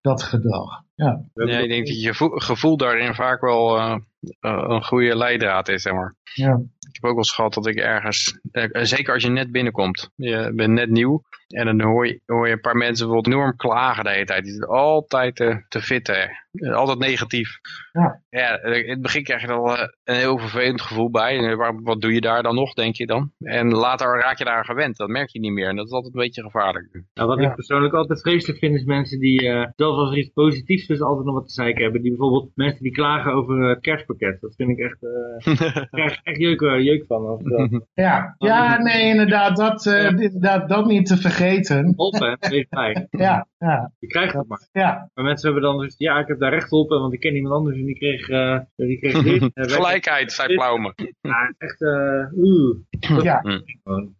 Speaker 4: dat gedrag. Ja.
Speaker 2: Ja, ik denk dat je gevoel, gevoel daarin vaak wel eh, eh, een goede leidraad is, zeg maar.
Speaker 4: Ja.
Speaker 2: Ik heb ook wel eens gehad dat ik ergens, eh, zeker als je net binnenkomt, je bent net nieuw en dan hoor je, hoor je een paar mensen bijvoorbeeld enorm klagen de hele tijd. Die zitten altijd te, te fitten, eh, altijd negatief.
Speaker 4: Ja.
Speaker 2: ja, in het begin krijg je er al eh, een heel vervelend gevoel bij. En waar- wat doe je daar dan nog, denk je dan? En later raak je daar aan gewend, dat merk je niet meer. En dat is altijd een beetje gevaarlijk.
Speaker 3: Nou, wat
Speaker 4: Ja.
Speaker 3: ik persoonlijk altijd vreselijk vind, is mensen die, eh, zelfs als er iets positiefs is, altijd nog wat te zeiken hebben. Die bijvoorbeeld mensen die klagen over eh, het kerstpakket. Dat vind ik echt, eh daar krijg ik echt jeuk, eh, jeuk van. Uh,
Speaker 4: Ja, ja, nee, inderdaad, dat, eh, inderdaad, dat niet te vergeten.
Speaker 3: Holpen, hè.
Speaker 4: Ja, ja,
Speaker 3: Je krijgt het maar.
Speaker 4: ja,
Speaker 3: Maar mensen hebben dan dus, ja, ik heb daar recht op, want ik ken iemand anders en die kreeg, eh, die kreeg dit. Eh,
Speaker 2: Gelijkheid, zei Plaume.
Speaker 3: Ja, echt, eh oeh.
Speaker 4: ja.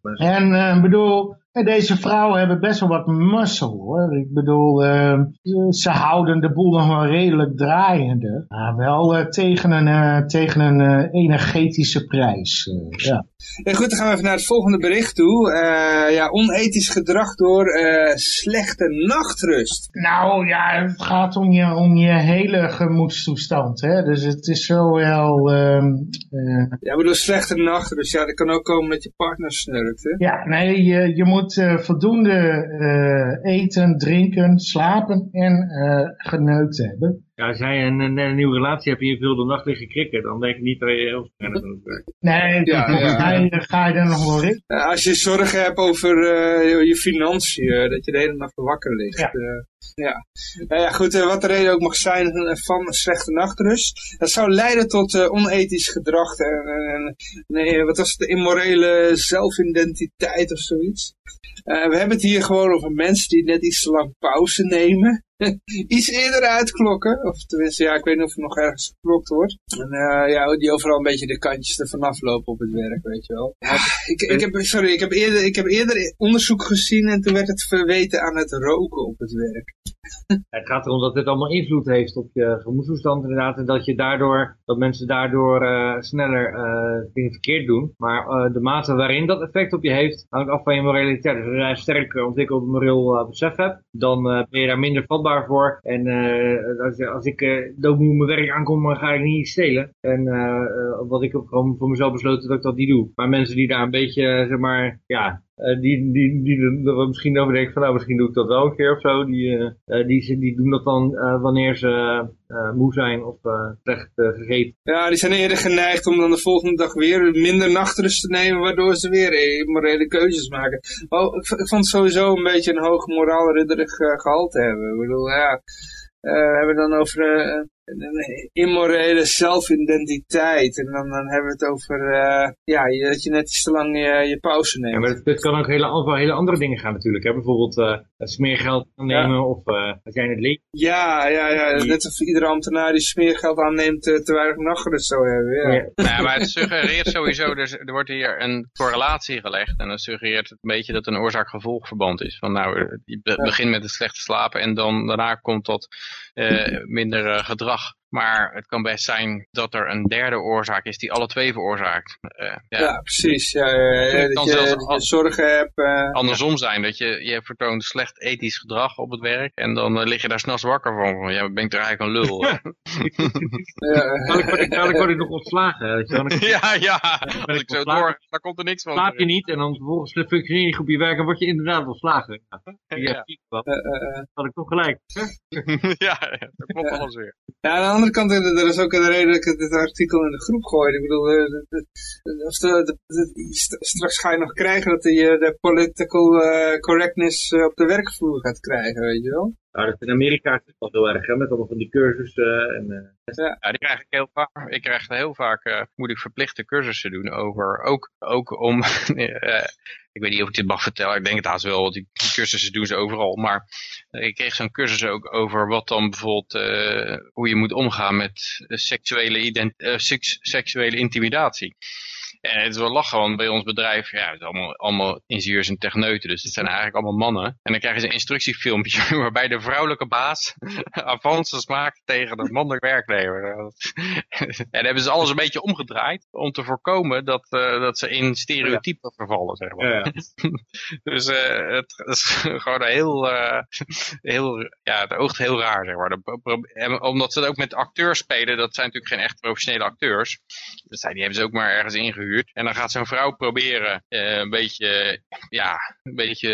Speaker 3: Mensen-
Speaker 4: En eh, ik bedoel, deze vrouwen hebben best wel wat muscle hoor. Ik bedoel, eh, ze houden de boel nog wel redelijk draaiende. Maar wel eh, tegen een, eh, tegen een eh, energetische prijs. ja.
Speaker 1: Ja, goed, dan gaan we even naar het volgende bericht toe. Ja, onethisch gedrag door slechte nachtrust.
Speaker 4: Nou ja, het gaat om je, om je hele gemoedstoestand. Hè? Dus het is zowel... ehm, eh,
Speaker 1: Ja, ik bedoel slechte nachtrust. Ja, dat kan ook komen met je partner snurkt, hè?
Speaker 4: Ja, nee, je, je moet eh, voldoende eh, eten, drinken, slapen en eh, geneukt hebben.
Speaker 3: Ja, als jij een, een, een nieuwe relatie hebt en je veel de nacht liggen krikken, dan denk ik niet dat je heel sterk aan het.
Speaker 4: Nee,
Speaker 1: Ja,
Speaker 4: dan
Speaker 1: ja.
Speaker 4: Ga, je, ga je er nog wel in?
Speaker 1: Als je zorgen hebt over eh, je, financiën, eh, dat je de hele nacht wakker ligt.
Speaker 4: Ja.
Speaker 1: Eh, ja. Nou ja, goed, wat de reden ook mag zijn van slechte nachtrust. Dat zou leiden tot eh, onethisch gedrag. En, en- nee, wat was het, de immorele zelfidentiteit of zoiets. Eh, we hebben het hier gewoon over mensen die net iets te lang pauze nemen. iets eerder uitklokken. Of tenminste, ja, ik weet niet of er nog ergens geklokt wordt. En eh, ja, die overal een beetje de kantjes ervan aflopen op het werk, weet je wel. Ja, ik, ik heb, sorry, ik heb, eerder, ik heb eerder onderzoek gezien en toen werd het verweten aan het roken op het werk.
Speaker 3: Het gaat erom dat dit allemaal invloed heeft op je gemoedstoestand inderdaad. En dat je daardoor, dat mensen daardoor eh, sneller eh, dingen verkeerd doen. Maar de mate waarin dat effect op je heeft, hangt af van je moraliteit. Dus als jij sterk ontwikkeld moreel besef hebt, dan ben je daar minder vatbaar En eh, als, als ik uh, doodmoe mijn werk aankom, ga ik niet stelen. En eh, eh, wat ik ook gewoon voor mezelf besloten dat ik dat niet doe. Maar mensen die daar een beetje, eh, zeg maar, ja, eh, die, die, die, er misschien over denken van nou misschien doe ik dat wel een keer of zo. Die, eh, eh, die, die doen dat dan eh, wanneer ze eh, moe zijn of eh, slecht eh, gegeten.
Speaker 1: Ja, die zijn eerder geneigd om dan de volgende dag weer minder nachtrust te nemen, waardoor ze weer immorele keuzes maken. Oh, ik, vond sowieso een beetje een hoog moraalridderig uh, gehalte hebben. Ik bedoel, ja, uh, we dan over uh, een immorele zelfidentiteit. En dan, dan hebben we het over, uh, ja, dat je net iets te lang je, je pauze neemt.
Speaker 3: Ja, maar het, kan ook hele, hele andere dingen gaan natuurlijk. Hè? Bijvoorbeeld smeergeld aannemen ja. of uh, als jij het leven...
Speaker 1: Ja, ja, ja. Net of iedere ambtenaar die smeergeld aanneemt te, te weinig nachtrust zou hebben. Ja.
Speaker 2: Ja. ja, maar het suggereert sowieso, dus er wordt hier een correlatie gelegd. En dan suggereert het een beetje dat het een oorzaak-gevolgverband is. Van nou, je begint met het slechte slapen en dan daarna komt tot uh, minder uh, gedrag. Maar het kan best zijn dat er een derde oorzaak is die alle twee veroorzaakt. Uh,
Speaker 1: ja. ja. precies. Ja, dat, je, dat je zorgen hebt. Uh,
Speaker 2: andersom zijn, dat je, je vertoont slecht ethisch gedrag op het werk en dan uh, lig je daar s'nachts wakker van. Ja, ben ik er eigenlijk een lul.
Speaker 3: ja. word ik nog ontslagen.
Speaker 2: ja, ja. Als ik zo door, dan komt er niks van.
Speaker 3: Slaap je niet en dan vervolgens functioneer je op je werk en word je inderdaad ontslagen. Ja, ja. had ik toch gelijk.
Speaker 2: ja, dat klopt alles weer.
Speaker 1: Ja, de andere kant, er is ook de reden dat ik dit artikel in de groep gooi. Ik bedoel, de, straks ga je nog krijgen dat je de political uh, correctness op de werkvloer gaat krijgen, weet je wel.
Speaker 3: Nou, dat in Amerika is het wel heel erg, hè, met allemaal van die cursussen. En, uh,
Speaker 2: ja. die krijg ik heel vaak. Ik krijg heel vaak, uh, moet ik verplichte cursussen doen over, ook, ook om, uh, ik weet niet of ik dit mag vertellen, ik denk het haast wel, want die, die cursussen doen ze overal. Maar ik kreeg zo'n cursus ook over wat dan bijvoorbeeld, hoe je moet omgaan met seksuele, ident seks, seksuele intimidatie. En het is wel lachen, want bij ons bedrijf, ja, het is allemaal, allemaal ingenieurs en techneuten, dus het zijn eigenlijk allemaal mannen. En dan krijgen ze een instructiefilmpje waarbij de vrouwelijke baas avances maakt tegen de mannelijk werknemer. en dan hebben ze alles een beetje omgedraaid om te voorkomen dat, uh, dat ze in stereotypen vervallen, zeg maar. Ja, ja. dus uh, het, het, is gewoon heel, uh, heel, ja, het oogt heel raar, zeg maar. De, omdat ze het ook met acteurs spelen, dat zijn natuurlijk geen echt professionele acteurs. Dus die hebben ze ook maar ergens ingehuurd en dan gaat zo'n vrouw proberen uh, een beetje, ja, een beetje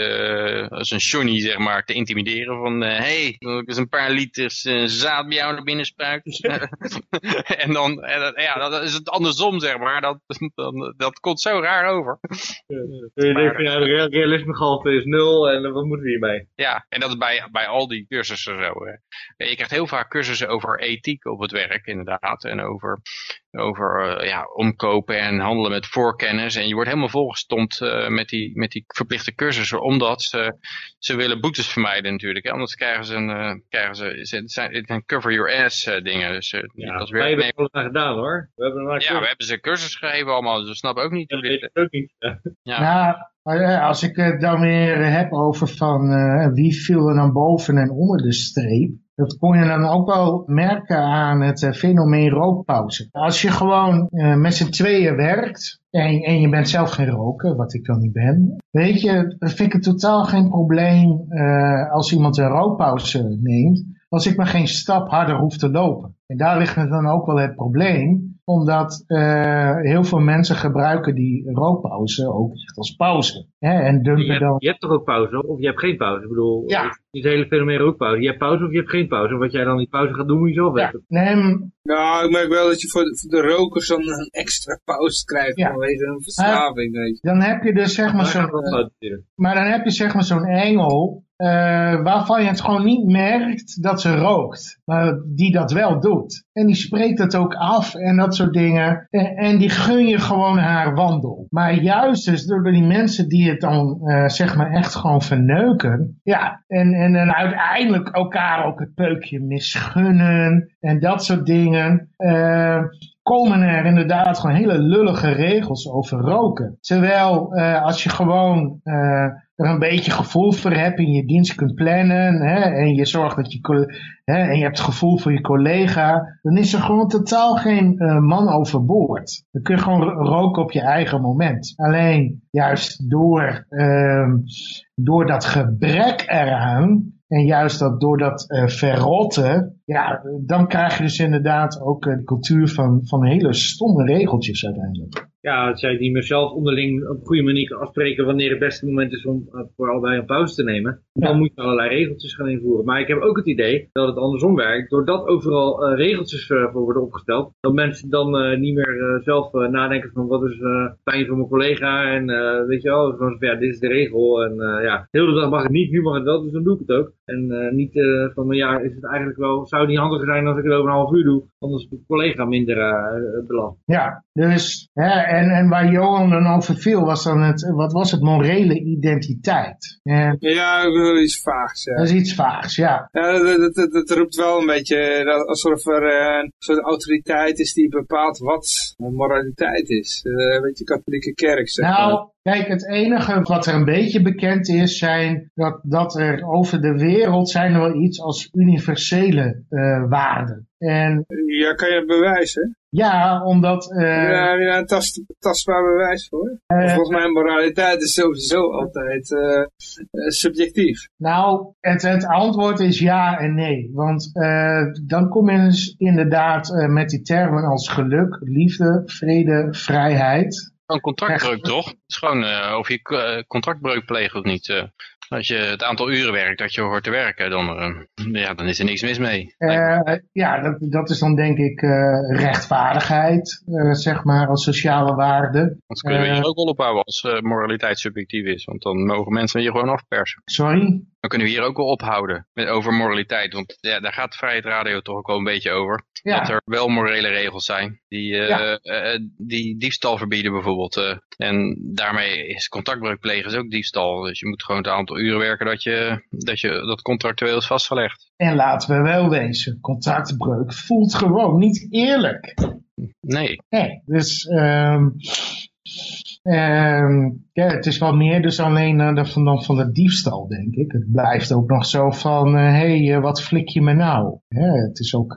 Speaker 2: uh, als een Johnny zeg maar, te intimideren. Van, hé, uh, hey, ik eens een paar liters zaad bij jou naar binnen spuiten. en dan, en, ja, dat is het andersom zeg maar. Dat, dan, dat komt zo raar over.
Speaker 3: je denkt van, ja, de realismegehalte is nul en wat moeten we hiermee?
Speaker 2: Ja, en dat is bij, bij al die cursussen zo. Hè. Je krijgt heel vaak cursussen over ethiek op het werk inderdaad. En over, over ja, omkopen en handelen met voorkennis. En je wordt helemaal volgestompt uh, met, die, met die verplichte cursussen. Omdat ze, ze willen boetes vermijden natuurlijk. Hè? Anders krijgen ze een, uh, krijgen ze, het zijn, het zijn cover your ass uh, dingen. Dus,
Speaker 3: ja, als wij hebben het al gedaan hoor.
Speaker 2: We hebben ja, we hebben ze cursus gegeven allemaal. Dus we snappen ook niet.
Speaker 3: Ja, dit... ook niet.
Speaker 4: Ja. Nou, als ik het dan weer heb over van wie viel er dan boven en onder de streep. Dat kon je dan ook wel merken aan het uh, fenomeen rookpauze. Als je gewoon met z'n tweeën werkt en, en, je bent zelf geen roker, wat ik dan niet ben. Weet je, vind ik het totaal geen probleem als iemand een rookpauze neemt. Als ik maar geen stap harder hoef te lopen. En daar ligt dan ook wel het probleem omdat uh, heel veel mensen gebruiken die rookpauze ook echt als pauze. Hè, en
Speaker 3: dumpen je, hebt, dan... je hebt toch ook pauze, of je hebt geen pauze? Ik bedoel, ja. het hele fenomeen rookpauze. Je hebt pauze of je hebt geen pauze. Wat jij dan die pauze gaat doen, moet je zelf
Speaker 4: ja. weten. Nee,
Speaker 1: nou, ik merk wel dat je voor de, voor de rokers dan een extra pauze krijgt ja. vanwege een verslaving. Weet je.
Speaker 4: Dan heb je dus zeg maar zo'n... maar dan heb je zeg maar zo'n engel uh, waarvan je het gewoon niet merkt dat ze rookt. Maar die dat wel doet. En die spreekt het ook af en dat soort dingen. En, die gun je gewoon haar wandel. Maar juist dus door die mensen die het dan uh, zeg maar echt gewoon verneuken. Ja, en, en, en uiteindelijk elkaar ook het peukje misgunnen. En dat soort dingen. Uh, komen er inderdaad gewoon hele lullige regels over roken. Terwijl als je gewoon er een beetje gevoel voor hebt en je dienst kunt plannen hè, en je zorgt dat je hè, en je hebt het gevoel voor je collega, dan is er gewoon totaal geen uh, man overboord. Dan kun je gewoon roken op je eigen moment. Alleen juist door, uh, door dat gebrek eraan en juist dat door dat uh, verrotten, ja, dan krijg je dus inderdaad ook een cultuur van, van hele stomme regeltjes uiteindelijk
Speaker 3: ja, als jij niet meer zelf onderling op een goede manier afspreken wanneer het beste moment is om uh, voor allebei een pauze te nemen, dan moet je allerlei regeltjes gaan invoeren. Maar ik heb ook het idee dat het andersom werkt. Doordat overal uh, regeltjes uh, voor worden opgesteld, dat mensen dan niet meer zelf nadenken van wat is fijn voor mijn collega en weet je wel, van, ja, dit is de regel en ja, de hele dag mag het niet, nu mag het wel, dus dan doe ik het ook. En niet van, ja, is het eigenlijk wel, zou het niet handiger zijn als ik het over een half uur doe, anders is mijn collega minder belast.
Speaker 4: Ja, dus hè, en, en waar Johan dan over viel, was dan het, wat was het, morele identiteit.
Speaker 1: En, ja, iets vaags. Ja.
Speaker 4: Dat is iets vaags, ja.
Speaker 1: Ja, dat, dat, dat, roept wel een beetje alsof er uh, een soort autoriteit is die bepaalt wat moraliteit is. Uh, een beetje katholieke kerk, zeg
Speaker 4: Nou, Kijk, het enige wat er een beetje bekend is, zijn dat, dat er over de wereld zijn er wel iets als universele uh, waarden. En,
Speaker 1: ja, kan je het bewijzen?
Speaker 4: Ja, omdat... Uh,
Speaker 1: ja, heb je daar een tast, tastbaar bewijs voor? Uh, Volgens mij moraliteit is sowieso altijd uh, subjectief.
Speaker 4: Nou, het, het antwoord is ja en nee. Want dan kom je dus inderdaad met die termen als geluk, liefde, vrede, vrijheid.
Speaker 2: Een contractbreuk toch? Het is gewoon of je contractbreuk pleegt of niet. Als je het aantal uren werkt dat je hoort te werken, dan, uh, ja, dan is er niks mis mee.
Speaker 4: Ja, dat, dat is dan denk ik rechtvaardigheid, zeg maar, als sociale waarde.
Speaker 2: Dat kunnen we hier ook wel ophouden als moraliteit subjectief is, want dan mogen mensen je gewoon afpersen.
Speaker 4: Sorry?
Speaker 2: Dan kunnen we hier ook wel ophouden met, over moraliteit. Want ja, daar gaat Vrijheid Radio toch ook wel een beetje over. Ja. Dat er wel morele regels zijn die, uh, uh, die diefstal verbieden bijvoorbeeld. Uh, en daarmee is contactbreuk plegen is ook diefstal. Dus je moet gewoon het aantal uren werken dat je dat, je, dat contractueel is vastgelegd.
Speaker 4: En laten we wel wezen, contractbreuk voelt gewoon niet eerlijk.
Speaker 2: Nee.
Speaker 4: Nee, dus... Um, um, ja, het is wel meer dus alleen uh, van, dan van de diefstal, denk ik. Het blijft ook nog zo van, hé, uh, hey, uh, wat flik je me nou? Hè, het is ook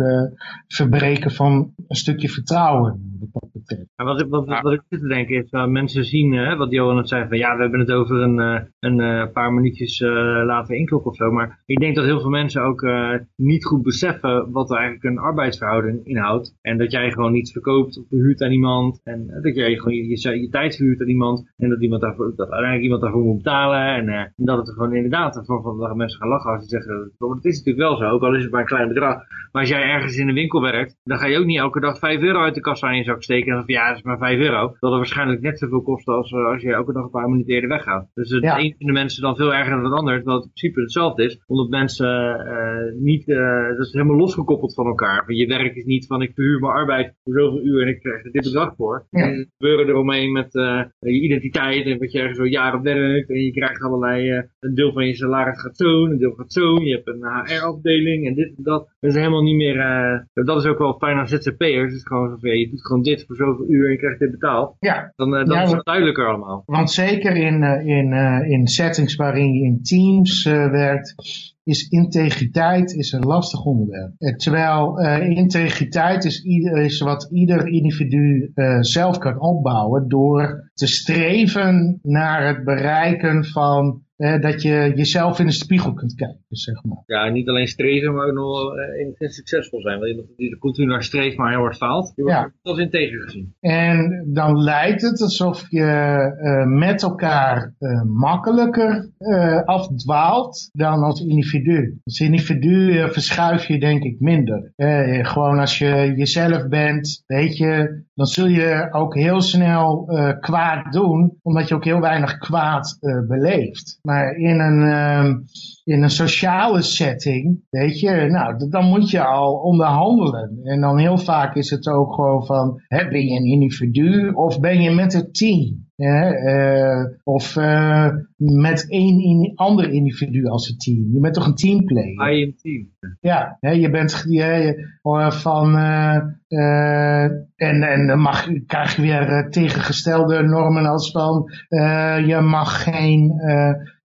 Speaker 4: verbreken van een stukje vertrouwen. Wat, betreft.
Speaker 3: wat, wat, wat, ik zit te denken is, mensen zien, wat Johan het zei, van ja, we hebben het over een, een paar minuutjes laten inkloppen of zo. Maar ik denk dat heel veel mensen ook niet goed beseffen wat er eigenlijk een arbeidsverhouding inhoudt. En dat jij gewoon iets verkoopt of verhuurt aan iemand. En dat jij gewoon je, je, je tijd verhuurt aan iemand. En dat iemand daar dat uiteindelijk iemand daarvoor moet betalen. En, uh, dat het er gewoon inderdaad van, van, dat mensen gaan lachen als ze zeggen, want het is natuurlijk wel zo, ook al is het maar een klein bedrag. Maar als jij ergens in een winkel werkt, dan ga je ook niet elke dag 5 euro uit de kassa aan je zak steken. En dan van ja, dat is maar 5 euro. Dat er waarschijnlijk net zoveel kost als uh, als je elke dag een paar minuten eerder weggaat. Dus het ja. een vinden mensen dan veel erger dan het ander, terwijl het in principe hetzelfde is. Omdat mensen uh, niet, dat is helemaal losgekoppeld van elkaar. Van je werk is niet van ik verhuur mijn arbeid voor zoveel uur en ik krijg er dit bedrag voor. Ja. En gebeuren eromheen met je identiteit en wat je ergens zo jaren werkt en je krijgt allerlei, uh, een deel van je salaris gaat zo, een deel gaat zo, je hebt een HR-afdeling en dit en dat. Dat is helemaal niet meer, uh, dat is ook wel fijn aan ZZP'ers, het is gewoon zo je doet gewoon dit voor zoveel uur en je krijgt dit betaald.
Speaker 4: Ja.
Speaker 3: Dan dat is het duidelijker allemaal.
Speaker 4: Want zeker in, in, in settings waarin je in teams werkt, is integriteit is een lastig onderwerp. Terwijl uh, integriteit is, is, wat ieder individu uh, zelf kan opbouwen door te streven naar het bereiken van dat je jezelf in de spiegel kunt kijken, zeg maar.
Speaker 3: Ja, niet alleen streven, maar ook nog uh, succesvol zijn. Want die er continu naar streeft, maar heel hard faalt, die wordt ja. als integer gezien.
Speaker 4: En dan lijkt het alsof je uh, met elkaar makkelijker afdwaalt dan als individu. Als individu verschuif je denk ik minder. gewoon als je jezelf bent, weet je, dan zul je ook heel snel kwaad doen, omdat je ook heel weinig kwaad beleeft. Maar in een, uh, in een sociale setting, weet je, nou, dan moet je al onderhandelen. En dan heel vaak is het ook gewoon van, hè, ben je een individu of ben je met het team? Ja, uh, of uh, met één ander individu als een team. Je bent toch een teamplayer?
Speaker 3: I am team.
Speaker 4: Ja, hè, je bent je, van... Uh, en, en dan mag, krijg je weer tegengestelde normen als van... je mag geen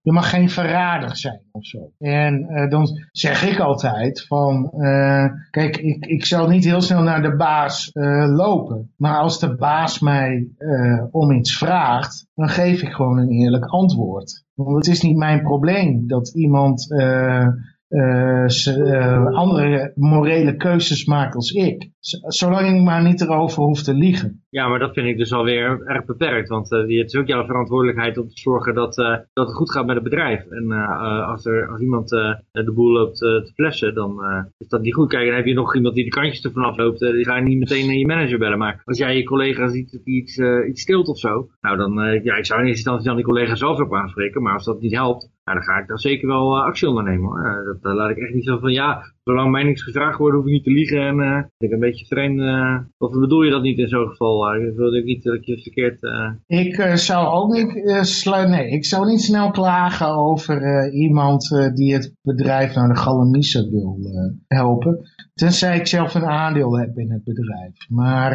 Speaker 4: je mag geen verrader zijn of zo. En uh, dan zeg ik altijd van, uh, kijk, ik, ik zal niet heel snel naar de baas uh, lopen. Maar als de baas mij om iets vraagt, dan geef ik gewoon een eerlijk antwoord. Want het is niet mijn probleem dat iemand andere morele keuzes maakt als ik. Zolang ik maar niet erover hoef te liegen.
Speaker 3: Ja, maar dat vind ik dus alweer erg beperkt. Want uh, het is ook jouw verantwoordelijkheid om te zorgen dat, uh, dat het goed gaat met het bedrijf. En als, er, als iemand de boel loopt te flessen, dan is dat niet goed. Kijk, dan heb je nog iemand die de kantjes ervan afloopt. die ga je niet meteen naar je manager bellen. Maar als jij je collega ziet dat iets, iets stilt of zo. Nou, dan, ja, ik zou in eerste instantie dan die collega zelf ook aanspreken. Maar als dat niet helpt, nou, dan ga ik daar zeker wel actie ondernemen. Hoor. dat, laat ik echt niet zo van, ja, zolang mij niks gevraagd wordt, hoef ik niet te liegen. En uh, ik een beetje vreemd. Uh, of bedoel je dat niet in zo'n geval? Uh, ik wilde niet dat je verkeerd...
Speaker 4: Ik zou ook niet... nee, ik zou niet snel klagen over iemand die het bedrijf naar de galamiezen wil helpen. Tenzij ik zelf een aandeel heb in het bedrijf. Maar,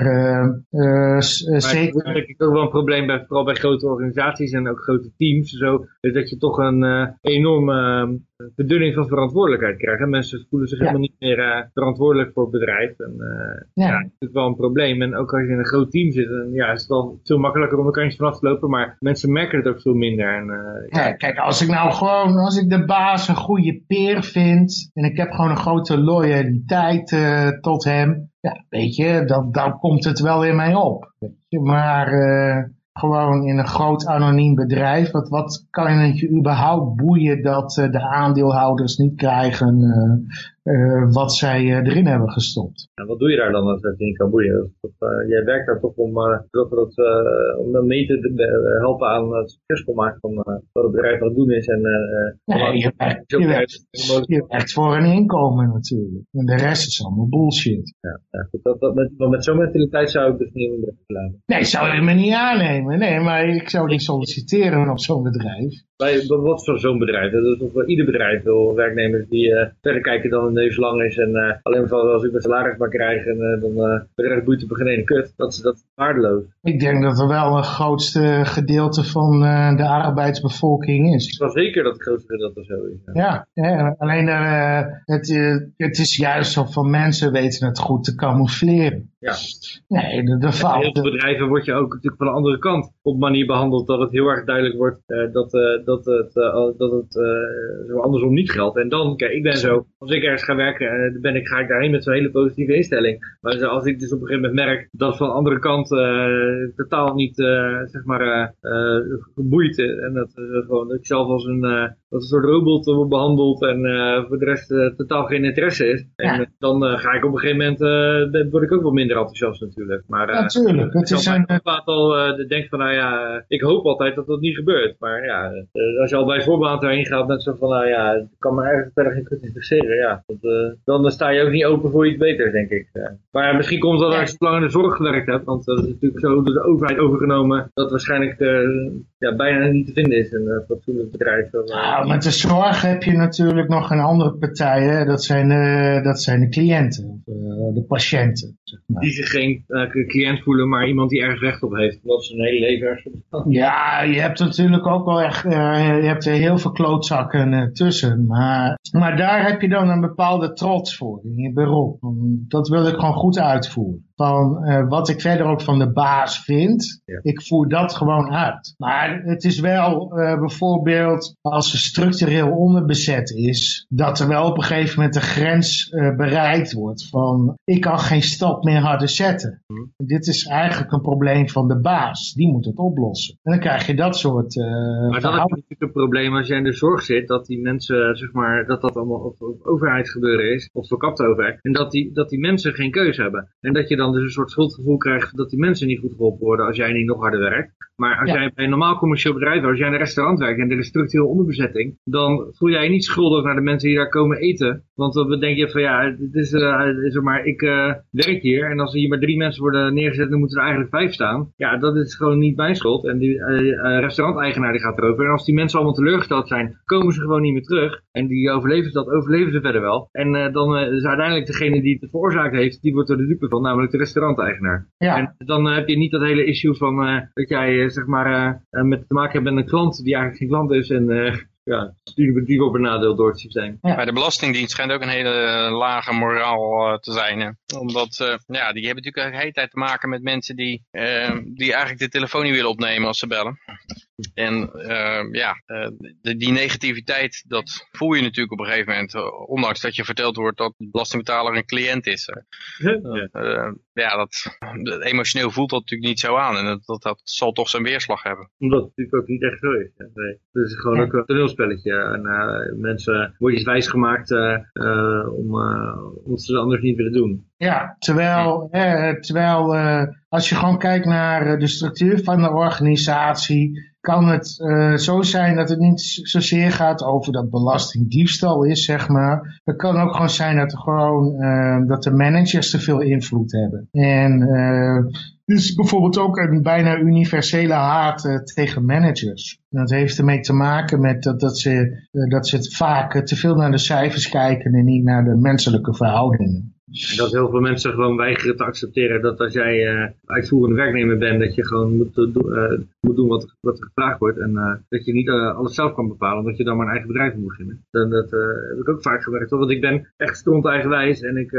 Speaker 4: zeker...
Speaker 3: Dat is ook wel een probleem, bij, vooral bij grote organisaties en ook grote teams. Zo, dat je toch een enorme verdunning van verantwoordelijkheid krijgt. Mensen voelen zich helemaal niet meer verantwoordelijk voor het bedrijf. En, ja. ja. dat is wel een probleem. En ook als je in een groot team zit, dan ja, is het wel veel makkelijker om de kantjes vanaf te lopen. Maar mensen merken het ook veel minder. En,
Speaker 4: ja, kijk, als ik nou gewoon, als ik de baas een goede peer vind. En ik heb gewoon een grote loyaliteit tot hem. Ja, weet je, dan, dan komt het wel in mij op. Weet je. Maar gewoon in een groot anoniem bedrijf, wat, wat kan je überhaupt boeien dat uh, de aandeelhouders niet krijgen uh, wat zij uh, erin hebben gestopt.
Speaker 3: En wat doe je daar dan als het boeien? Dat, uh, jij werkt daar toch om, dat, dat, om mee te helpen aan het succesvol maken van wat het bedrijf aan het doen is. En,
Speaker 4: nee, je, werkt, je, werkt, je werkt voor een inkomen natuurlijk. En de rest is allemaal bullshit.
Speaker 3: Ja, ja dat, dat, met, met zo'n mentaliteit zou ik dus niet in bedrijf blijven.
Speaker 4: Nee, zou ik me niet aannemen. Nee, maar ik zou niet solliciteren op zo'n bedrijf.
Speaker 3: Bij, wat voor zo'n bedrijf? Dat is wel ieder bedrijf wil werknemers die verder kijken dan neus lang is en uh, alleen van als ik mijn salaris maar krijg en uh, dan uh, bedrijf boeit op geen kut. Dat is, dat is waardeloos.
Speaker 4: Ik denk dat er wel een grootste gedeelte van de arbeidsbevolking is.
Speaker 3: Ik wel zeker dat het grootste gedeelte zo is.
Speaker 4: Ja, ja alleen het, het is juist zo van mensen weten het goed te camoufleren.
Speaker 3: Ja.
Speaker 4: Nee, de, de fout.
Speaker 3: In heel veel bedrijven word je ook natuurlijk van de andere kant op manier behandeld dat het heel erg duidelijk wordt dat, dat het, dat het zo andersom niet geldt. En dan, kijk, ik ben zo, als ik ergens ga werken, uh, ben ik, ga ik daarheen met zo'n hele positieve instelling. Maar als ik dus op een gegeven moment merk dat van de andere kant totaal niet, zeg maar, geboeid en dat, gewoon, dat ik zelf als een, als een soort robot wordt behandeld en voor de rest totaal geen interesse is. En dan ga ik op een gegeven moment, word ik ook wel minder enthousiast natuurlijk. Maar
Speaker 4: natuurlijk, het is een...
Speaker 3: al denk van, nou ja, ik hoop altijd dat dat niet gebeurt. Maar ja, als je al bij voorbaat daarheen gaat met zo van, nou ja, het kan me eigenlijk verder geen kut interesseren, ja. Eh, dan sta je ook niet open voor iets beters, denk ik. Maar misschien komt dat als je lang in de zorg gewerkt hebt, want dat is natuurlijk zo door de overheid overgenomen, dat waarschijnlijk ja, bijna niet te vinden is in een fatsoenlijk bedrijf.
Speaker 4: Nou, met de zorg heb je natuurlijk nog een andere partij, hè? Dat, zijn, uh, dat zijn de cliënten, de patiënten. Zeg
Speaker 3: maar. Die zich geen cliënt voelen, maar iemand die ergens recht op heeft, omdat ze een hele leven ergens
Speaker 4: Ja, je hebt natuurlijk ook wel echt, je hebt er heel veel klootzakken tussen, maar, maar daar heb je dan een bepaalde trots voor in je beroep. Dat wil ik gewoon goed uitvoeren van uh, wat ik verder ook van de baas vind. Ik voer dat gewoon uit. Maar het is wel uh, bijvoorbeeld als er structureel onderbezet is, dat er wel op een gegeven moment een grens uh, bereikt wordt van ik kan geen stap meer harder zetten. Hm. Dit is eigenlijk een probleem van de baas. Die moet het oplossen. En dan krijg je dat soort
Speaker 3: Maar dat is natuurlijk een probleem als jij in de zorg zit, dat die mensen, zeg maar, dat dat allemaal op, op overheidsgebeuren is, of verkapt overheid. En dat die, dat die mensen geen keuze hebben. En dat je dan dus een soort schuldgevoel krijgt dat die mensen niet goed geholpen worden als jij niet nog harder werkt. Maar als jij bij een normaal commercieel bedrijf, als jij in een restaurant werkt en er is structureel onderbezetting, dan voel jij je niet schuldig naar de mensen die daar komen eten. Want dan denk je van ja, het is, uh, is er maar, ik uh, werk hier en als er hier maar drie mensen worden neergezet, dan moeten er eigenlijk vijf staan. Ja, dat is gewoon niet mijn schuld. En die uh, restauranteigenaar die gaat erover. En als die mensen allemaal teleurgesteld zijn, komen ze gewoon niet meer terug. En die overleven dat, overleven ze verder wel. En dan is uiteindelijk degene die het veroorzaakt heeft, die wordt er de dupe van, namelijk restauranteigenaar. Ja. En dan heb je niet dat hele issue van dat jij eh, zeg maar, uh, met te maken hebt met een klant die eigenlijk geen klant is en ja, die, die wordt benadeeld door het systeem.
Speaker 2: Ja. Bij de Belastingdienst schijnt ook een hele lage moraal te zijn. Hè? Omdat ja, die hebben natuurlijk de hele tijd te maken met mensen die, die eigenlijk de telefoon niet willen opnemen als ze bellen. En uh, ja, uh, de, die negativiteit, dat voel je natuurlijk op een gegeven moment, uh, ondanks dat je verteld wordt dat de belastingbetaler een cliënt is. Ja, ja dat, emotioneel voelt dat natuurlijk niet zo aan en dat, dat, dat, zal toch zijn weerslag hebben.
Speaker 3: Omdat het natuurlijk ook niet echt zo is. Nee. Het is gewoon ook een toneelspelletje en mensen worden je wijsgemaakt om, omdat ze het anders niet willen doen.
Speaker 4: Ja, terwijl, terwijl als je gewoon kijkt naar de structuur van de organisatie kan het uh, zo zijn dat het niet zozeer gaat over dat belastingdiefstal is, zeg maar. Het kan ook gewoon zijn dat, gewoon, uh, dat de managers te veel invloed hebben. En uh, dus bijvoorbeeld ook een bijna universele haat tegen managers. Dat heeft ermee te maken met dat, dat, ze, dat ze vaak te veel naar de cijfers kijken en niet naar de menselijke verhoudingen.
Speaker 3: En dat heel veel mensen gewoon weigeren te accepteren dat als jij uh, uitvoerende werknemer bent, dat je gewoon moet, uh, moet doen wat, wat gevraagd wordt. En dat je niet alles zelf kan bepalen, omdat je dan maar een eigen bedrijf moet beginnen. Dan, dat heb ik ook vaak gewerkt, hoor. want ik ben echt stront eigenwijs en ik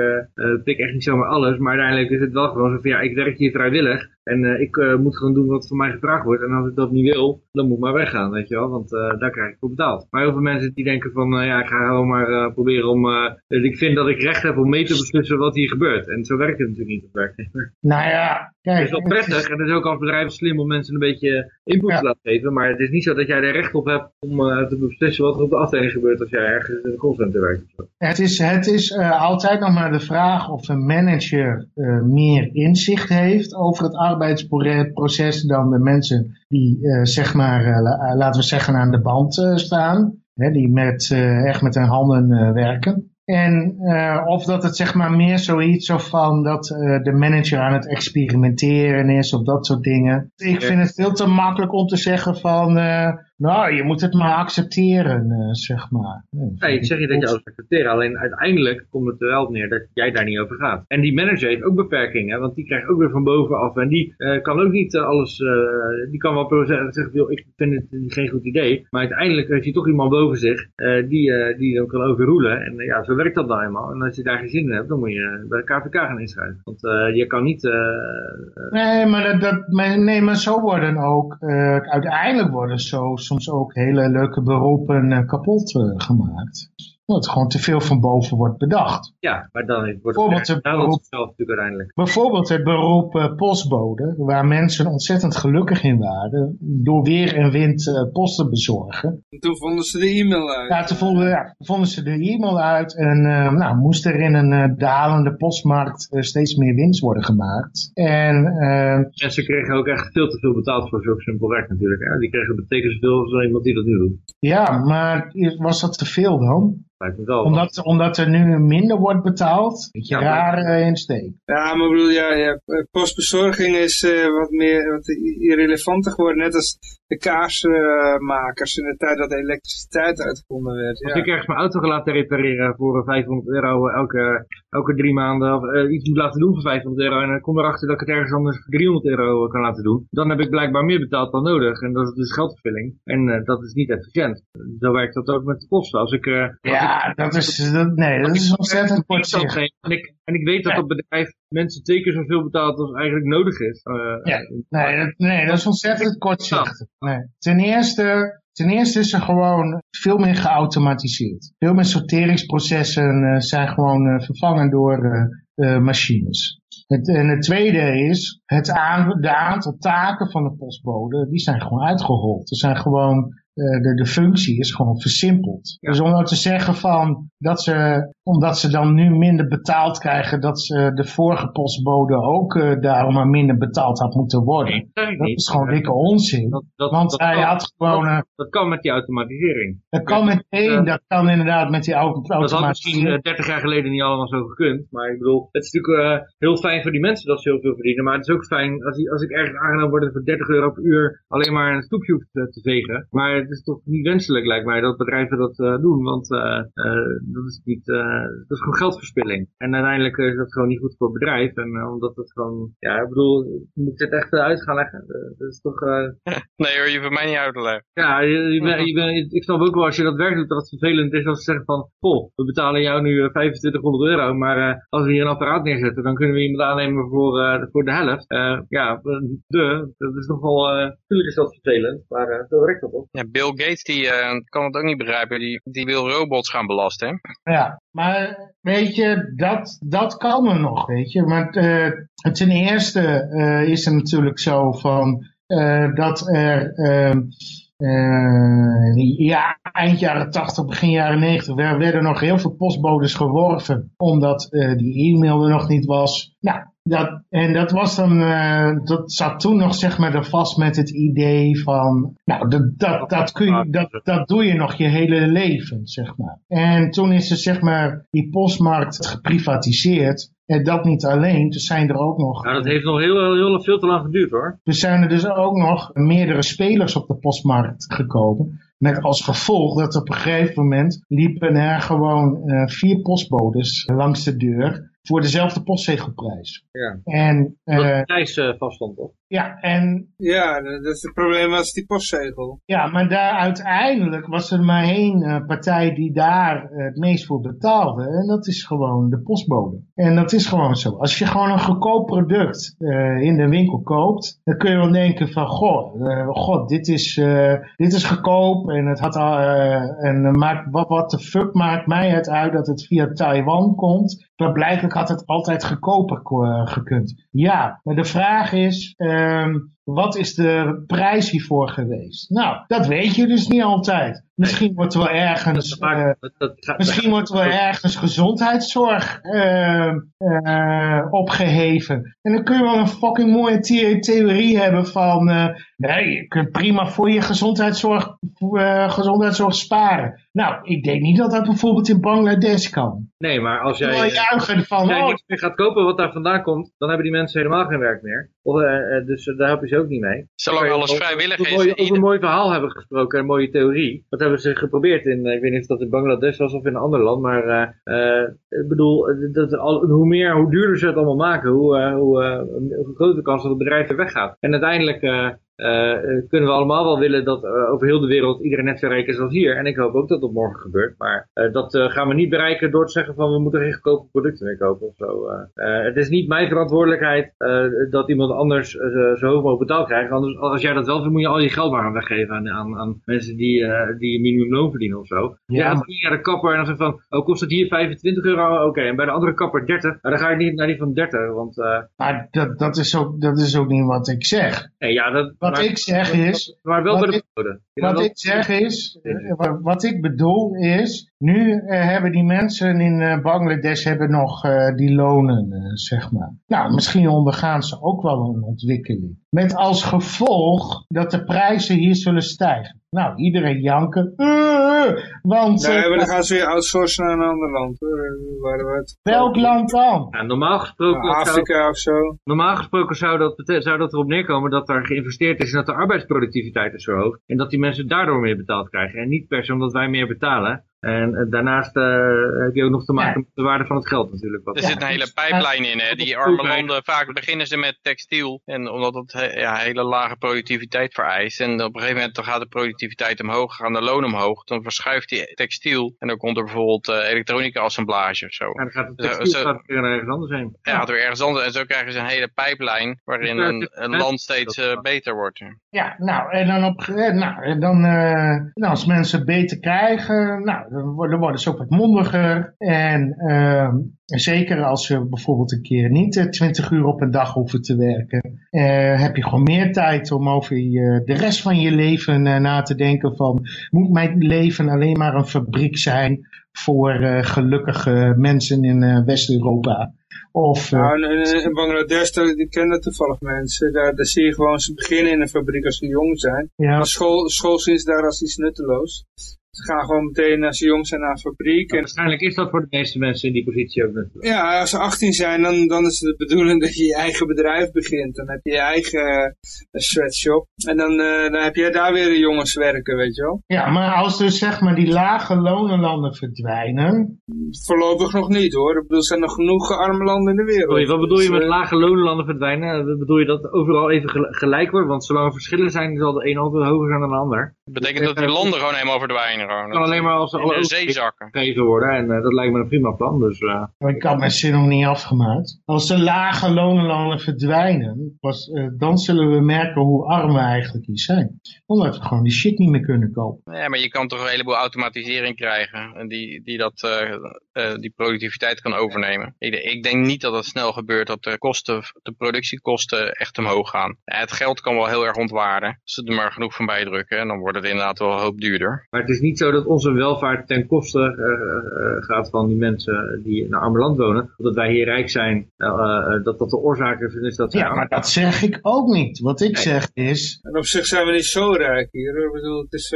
Speaker 3: pik echt niet zomaar alles. Maar uiteindelijk is het wel gewoon zo van, ja, ik werk hier vrijwillig. En uh, ik uh, moet gewoon doen wat van mij gevraagd wordt. En als ik dat niet wil, dan moet ik maar weggaan, weet je wel. Want uh, daar krijg ik voor betaald. Maar heel veel mensen die denken van, ja, ik ga gewoon maar proberen om... ik vind dat ik recht heb om mee te beslissen wat hier gebeurt. En zo werkt het natuurlijk niet op werknemer.
Speaker 4: Nou ja,
Speaker 3: kijk. Het is wel prettig. En het is ook als bedrijf slim om mensen een beetje input te laten geven. Maar het is niet zo dat jij er recht op hebt om te beslissen wat er op de afdeling gebeurt als jij ergens in de callcenter werkt.
Speaker 4: Het is, het is altijd nog maar de vraag of een manager meer inzicht heeft over het arbeid arbeidsproces dan de mensen die, uh, zeg maar, uh, laten we zeggen, aan de band staan. Hè, die met, echt met hun handen werken. En of dat het zeg maar meer zoiets of van dat de manager aan het experimenteren is of dat soort dingen. Ik vind het veel te makkelijk om te zeggen van nou, je moet het maar accepteren, uh, zeg maar.
Speaker 3: Nee, ik zeg niet dat je alles accepteren, alleen uiteindelijk komt het er wel op neer dat jij daar niet over gaat. En die manager heeft ook beperkingen, want die krijgt ook weer van bovenaf en die uh, kan ook niet uh, alles, die kan wel zeggen, joh, ik vind het geen goed idee, maar uiteindelijk heeft hij toch iemand boven zich die, die dan kan overroelen. En ja, zo werkt dat nou eenmaal. En als je daar geen zin in hebt, dan moet je bij de KVK gaan inschrijven. Want je kan niet...
Speaker 4: nee, maar, dat, dat, nee, maar zo worden ook, uiteindelijk worden zo soms ook hele leuke beroepen eh, kapot eh, gemaakt omdat gewoon te veel van boven wordt bedacht.
Speaker 3: Ja, maar dan wordt bijvoorbeeld het, beroep, zelf natuurlijk uiteindelijk.
Speaker 4: Bijvoorbeeld het beroep uh, postbode, waar mensen ontzettend gelukkig in waren, door weer en wind uh, post te bezorgen.
Speaker 1: En toen vonden ze de e-mail uit.
Speaker 4: Ja, toen vonden, ja, vonden ze de e-mail uit en uh, nou, moest er in een dalende postmarkt steeds meer winst worden gemaakt. En,
Speaker 3: en ze kregen ook echt veel te veel betaald voor zo'n simpel werk natuurlijk. Hè? Die kregen betekent zoveel als iemand die dat nu doet.
Speaker 4: Ja, maar was dat te veel dan? Omdat, omdat er nu minder wordt betaald? Beetje ja, raar uh, insteek.
Speaker 1: Ja, maar bedoel, ja, ja postbezorging is uh, wat meer wat irrelevanter geworden. Net als de kaarsmakers in de tijd dat de elektriciteit uitgevonden werd.
Speaker 3: Als ik ergens mijn auto ga laten repareren voor 500 euro elke, elke drie maanden, of uh, iets moet laten doen voor 500 euro, en dan kom erachter dat ik het ergens anders voor 300 euro kan laten doen, dan heb ik blijkbaar meer betaald dan nodig. En dat is dus geldvervulling. En dat is niet efficiënt. Zo werkt dat ook met de kosten. Als ik,
Speaker 4: ja, ja, dat is, dat, nee, dat is ontzettend kortzichtig.
Speaker 3: En ik, en ik weet dat ja. het bedrijf mensen twee keer zoveel betaalt als eigenlijk nodig is. Uh,
Speaker 4: ja, nee, dat, nee, dat is ontzettend kortzichtig. Nee. Ten eerste, Ten eerste is er gewoon veel meer geautomatiseerd. Veel meer sorteringsprocessen uh, zijn gewoon uh, vervangen door uh, machines. En het tweede is, het de aantal taken van de postbode, die zijn gewoon uitgehold. Er zijn gewoon eh, de, de functie is gewoon versimpeld. Dus om nou te zeggen van dat ze, omdat ze dan nu minder betaald krijgen, dat ze de vorige postbode ook uh, daarom maar minder betaald had moeten worden. Nee, dat is gewoon dikke onzin. Dat, dat, Want dat hij
Speaker 3: kan,
Speaker 4: had gewoon...
Speaker 3: Dat, dat, kan met die automatisering.
Speaker 4: Dat kan met één, dat kan inderdaad met die automatisering.
Speaker 3: Dat had misschien uh, 30 jaar geleden niet allemaal zo gekund. Maar ik bedoel, het is natuurlijk heel fijn voor die mensen dat ze heel veel verdienen. Maar het is ook fijn als, als ik ergens aangenomen word voor 30 euro per uur alleen maar een stoepje hoef te, te vegen. Maar het is toch niet wenselijk, lijkt mij, dat bedrijven dat uh, doen. Want uh, dat, is niet, dat is gewoon geldverspilling. En uiteindelijk is dat gewoon niet goed voor het bedrijf. En omdat het gewoon, ja, ik bedoel, ik moet het echt uit gaan leggen. dat is toch...
Speaker 2: nee hoor, je hoeft mij niet uit te leggen.
Speaker 3: Ja, je, je, je, ik snap ook wel als je dat werk doet, dat het vervelend is als ze zeggen van, goh, we betalen jou nu 2500 euro, maar als we hier een apparaat neerzetten, dan kunnen we iemand aannemen voor, voor de helft. ja, de, dat is nogal, natuurlijk is dat vervelend, maar zo werkt dat toch.
Speaker 2: Ja, Bill Gates die uh, kan het ook niet begrijpen. Die, die wil robots gaan belasten.
Speaker 4: Ja, maar weet je, dat, dat kan er nog, weet je. Maar uh, ten eerste uh, is het natuurlijk zo van dat er... Uh, ja, eind jaren 80, begin jaren 90 werden nog heel veel postbodes geworven. Omdat uh, die e-mail er nog niet was. Nou, dat, en dat was dan, uh, dat zat toen nog zeg maar er vast met het idee van, nou, dat, dat, dat, kun je, dat, dat doe je nog je hele leven, zeg maar. En toen is er zeg maar die postmarkt geprivatiseerd. En dat niet alleen, er zijn er ook nog...
Speaker 3: Nou, dat heeft nog heel, heel, heel veel te lang geduurd hoor.
Speaker 4: Er zijn er dus ook nog meerdere spelers op de postmarkt gekomen. Met als gevolg dat op een gegeven moment liepen er gewoon uh, vier postbodes langs de deur voor dezelfde postzegelprijs.
Speaker 3: Ja.
Speaker 4: En,
Speaker 3: uh, de prijs uh, vaststond toch?
Speaker 4: Ja, en...
Speaker 1: Ja, dat is het probleem was die postzegel.
Speaker 4: Ja, maar daar uiteindelijk was er maar één partij die daar het meest voor betaalde. En dat is gewoon de postbode. En dat is gewoon zo. Als je gewoon een goedkoop product in de winkel koopt, dan kun je wel denken van, goh, god, dit is, dit is goedkoop en het had en maakt, wat, wat de fuck maakt mij het uit dat het via Taiwan komt. Maar had het altijd goedkoper gekund. Ja, maar de vraag is, um, wat is de prijs hiervoor geweest? Nou, dat weet je dus niet altijd. Misschien wordt er wel ergens, uh, misschien wordt er wel ergens gezondheidszorg uh, uh, opgeheven. En dan kun je wel een fucking mooie the theorie hebben van, nee, je kunt prima voor je gezondheidszorg, gezondheidszorg sparen. Nou, ik denk niet dat dat bijvoorbeeld in Bangladesh kan.
Speaker 3: Nee, maar als jij,
Speaker 4: juichen van,
Speaker 3: als jij
Speaker 4: oh,
Speaker 3: niks meer gaat kopen wat daar vandaan komt, dan hebben die mensen helemaal geen werk meer. Of, dus daar help je ze ook niet mee.
Speaker 2: Zolang alles vrijwillig
Speaker 3: is.
Speaker 2: is.
Speaker 3: Over, over een mooi verhaal hebben gesproken, een mooie theorie. Dat hebben ze geprobeerd in, ik weet niet of dat in Bangladesh was of in een ander land, maar uh, ik bedoel, dat, al, hoe meer, hoe duurder ze het allemaal maken, hoe, uh, hoe, hoe groter de kans dat het bedrijf er weggaat. En uiteindelijk kunnen we allemaal wel willen dat uh, over heel de wereld iedereen net zo rijk is als hier. En ik hoop ook dat dat morgen gebeurt. Maar dat gaan we niet bereiken door te zeggen van we moeten geen goedkope producten meer kopen of zo. het is niet mijn verantwoordelijkheid dat iemand anders zo hoog mogelijk betaald krijgt. Anders, als jij dat wel wil, moet je al je geld maar gaan weggeven aan, aan, aan mensen die, die minimumloon verdienen of zo. Ja, ja dan je naar de kapper en dan zeg van, oh kost het hier 25 euro? Oké, okay. en bij de andere kapper 30. Nou, dan ga ik niet naar die van 30, want...
Speaker 4: maar dat, dat, is ook, dat is ook niet wat ik zeg.
Speaker 3: Nee, ja, dat...
Speaker 4: Wat
Speaker 3: maar,
Speaker 4: ik zeg is...
Speaker 3: Maar wel bij de
Speaker 4: ik, Wat ik zeg is, uh, wat ik bedoel is, nu uh, hebben die mensen in uh, Bangladesh hebben nog die lonen, zeg maar. Nou, misschien ondergaan ze ook wel een ontwikkeling. Met als gevolg dat de prijzen hier zullen stijgen. Nou, iedereen janken. want,
Speaker 1: nee, maar dan gaan ze weer outsourcen naar een ander land. Waar we het...
Speaker 4: Welk land dan?
Speaker 3: Ja, normaal gesproken
Speaker 1: nou, Afrika
Speaker 3: zou,
Speaker 1: of zo.
Speaker 3: Normaal gesproken zou dat, zou dat erop neerkomen dat er geïnvesteerd is en dat de arbeidsproductiviteit is zo hoog. En dat die mensen daardoor meer betaald krijgen. En niet per se omdat wij meer betalen. En uh, daarnaast uh, heb je ook nog te maken ja. met de waarde van het geld natuurlijk. Wat
Speaker 2: er zit een hele pijplijn in. Hè? Die arme landen, vaak beginnen ze met textiel. En omdat het ja, hele lage productiviteit vereist. En op een gegeven moment dan gaat de productiviteit omhoog, gaan de lonen omhoog. Dan verschuift die textiel. En dan komt er bijvoorbeeld uh, elektronica assemblage of zo.
Speaker 3: Ja, dan gaat het textiel zo, gaat weer ergens anders heen.
Speaker 2: Ja, gaat weer ergens anders. En zo krijgen ze een hele pijplijn waarin een, een land steeds beter wordt.
Speaker 4: Ja, nou, en dan, op, nou, en dan nou, als mensen beter krijgen, nou, dan worden ze ook wat mondiger. En uh, zeker als je bijvoorbeeld een keer niet uh, 20 uur op een dag hoeven te werken. Uh, heb je gewoon meer tijd om over je, de rest van je leven na te denken van... Moet mijn leven alleen maar een fabriek zijn voor gelukkige mensen in West-Europa? Of,
Speaker 1: nou, in, in Bangladesh, die kennen toevallig mensen. Daar, daar zie je gewoon, ze beginnen in een fabriek als ze jong zijn.
Speaker 4: Ja.
Speaker 1: Maar school, schoolzin is daar als iets nutteloos. Ze gaan gewoon meteen als ze jong zijn naar een fabriek. En...
Speaker 3: Waarschijnlijk is dat voor de meeste mensen in die positie ook natuurlijk.
Speaker 1: Ja, als ze 18 zijn, dan, dan is het de bedoeling dat je je eigen bedrijf begint. Dan heb je je eigen uh, sweatshop. En dan, uh, dan heb jij daar weer jongens werken, weet je wel.
Speaker 4: Ja, maar als dus zeg maar die lage lonenlanden verdwijnen...
Speaker 1: Voorlopig nog niet hoor. Ik bedoel, er zijn nog genoeg arme landen in de wereld.
Speaker 3: Sorry, wat bedoel je
Speaker 1: Dus,
Speaker 3: met
Speaker 1: uh,
Speaker 3: lage lonenlanden verdwijnen? Bedoel je dat overal even gelijk wordt? Want zolang er verschillen zijn, zal de een altijd hoger zijn dan de ander.
Speaker 2: Dat betekent dat die landen gewoon helemaal verdwijnen. Gewoon.
Speaker 3: kan alleen maar als ze alle
Speaker 2: zeezakken
Speaker 3: gegeven worden. En uh, dat lijkt me een prima plan. Dus, uh...
Speaker 4: Ik had mijn zin nog niet afgemaakt. Als de lage lonenlanden verdwijnen, pas, uh, dan zullen we merken hoe arm we eigenlijk hier zijn. Omdat we gewoon die shit niet meer kunnen kopen.
Speaker 2: Ja, maar je kan toch een heleboel automatisering krijgen. Die, die, dat, die productiviteit kan overnemen. Ik, ik, denk niet dat het snel gebeurt dat de kosten, de productiekosten echt omhoog gaan. het geld kan wel heel erg ontwaarden. Als ze er maar genoeg van bijdrukken. En dan wordt wordt het inderdaad wel een hoop duurder.
Speaker 3: Maar het is niet zo dat onze welvaart ten koste uh, gaat van die mensen die in een arme land wonen. Dat wij hier rijk zijn, uh, dat dat de oorzaak is dat...
Speaker 4: Ja, maar dat zeg ik ook niet. Wat ik zeg is...
Speaker 1: En op zich zijn we niet zo rijk hier. Ik bedoel, het is,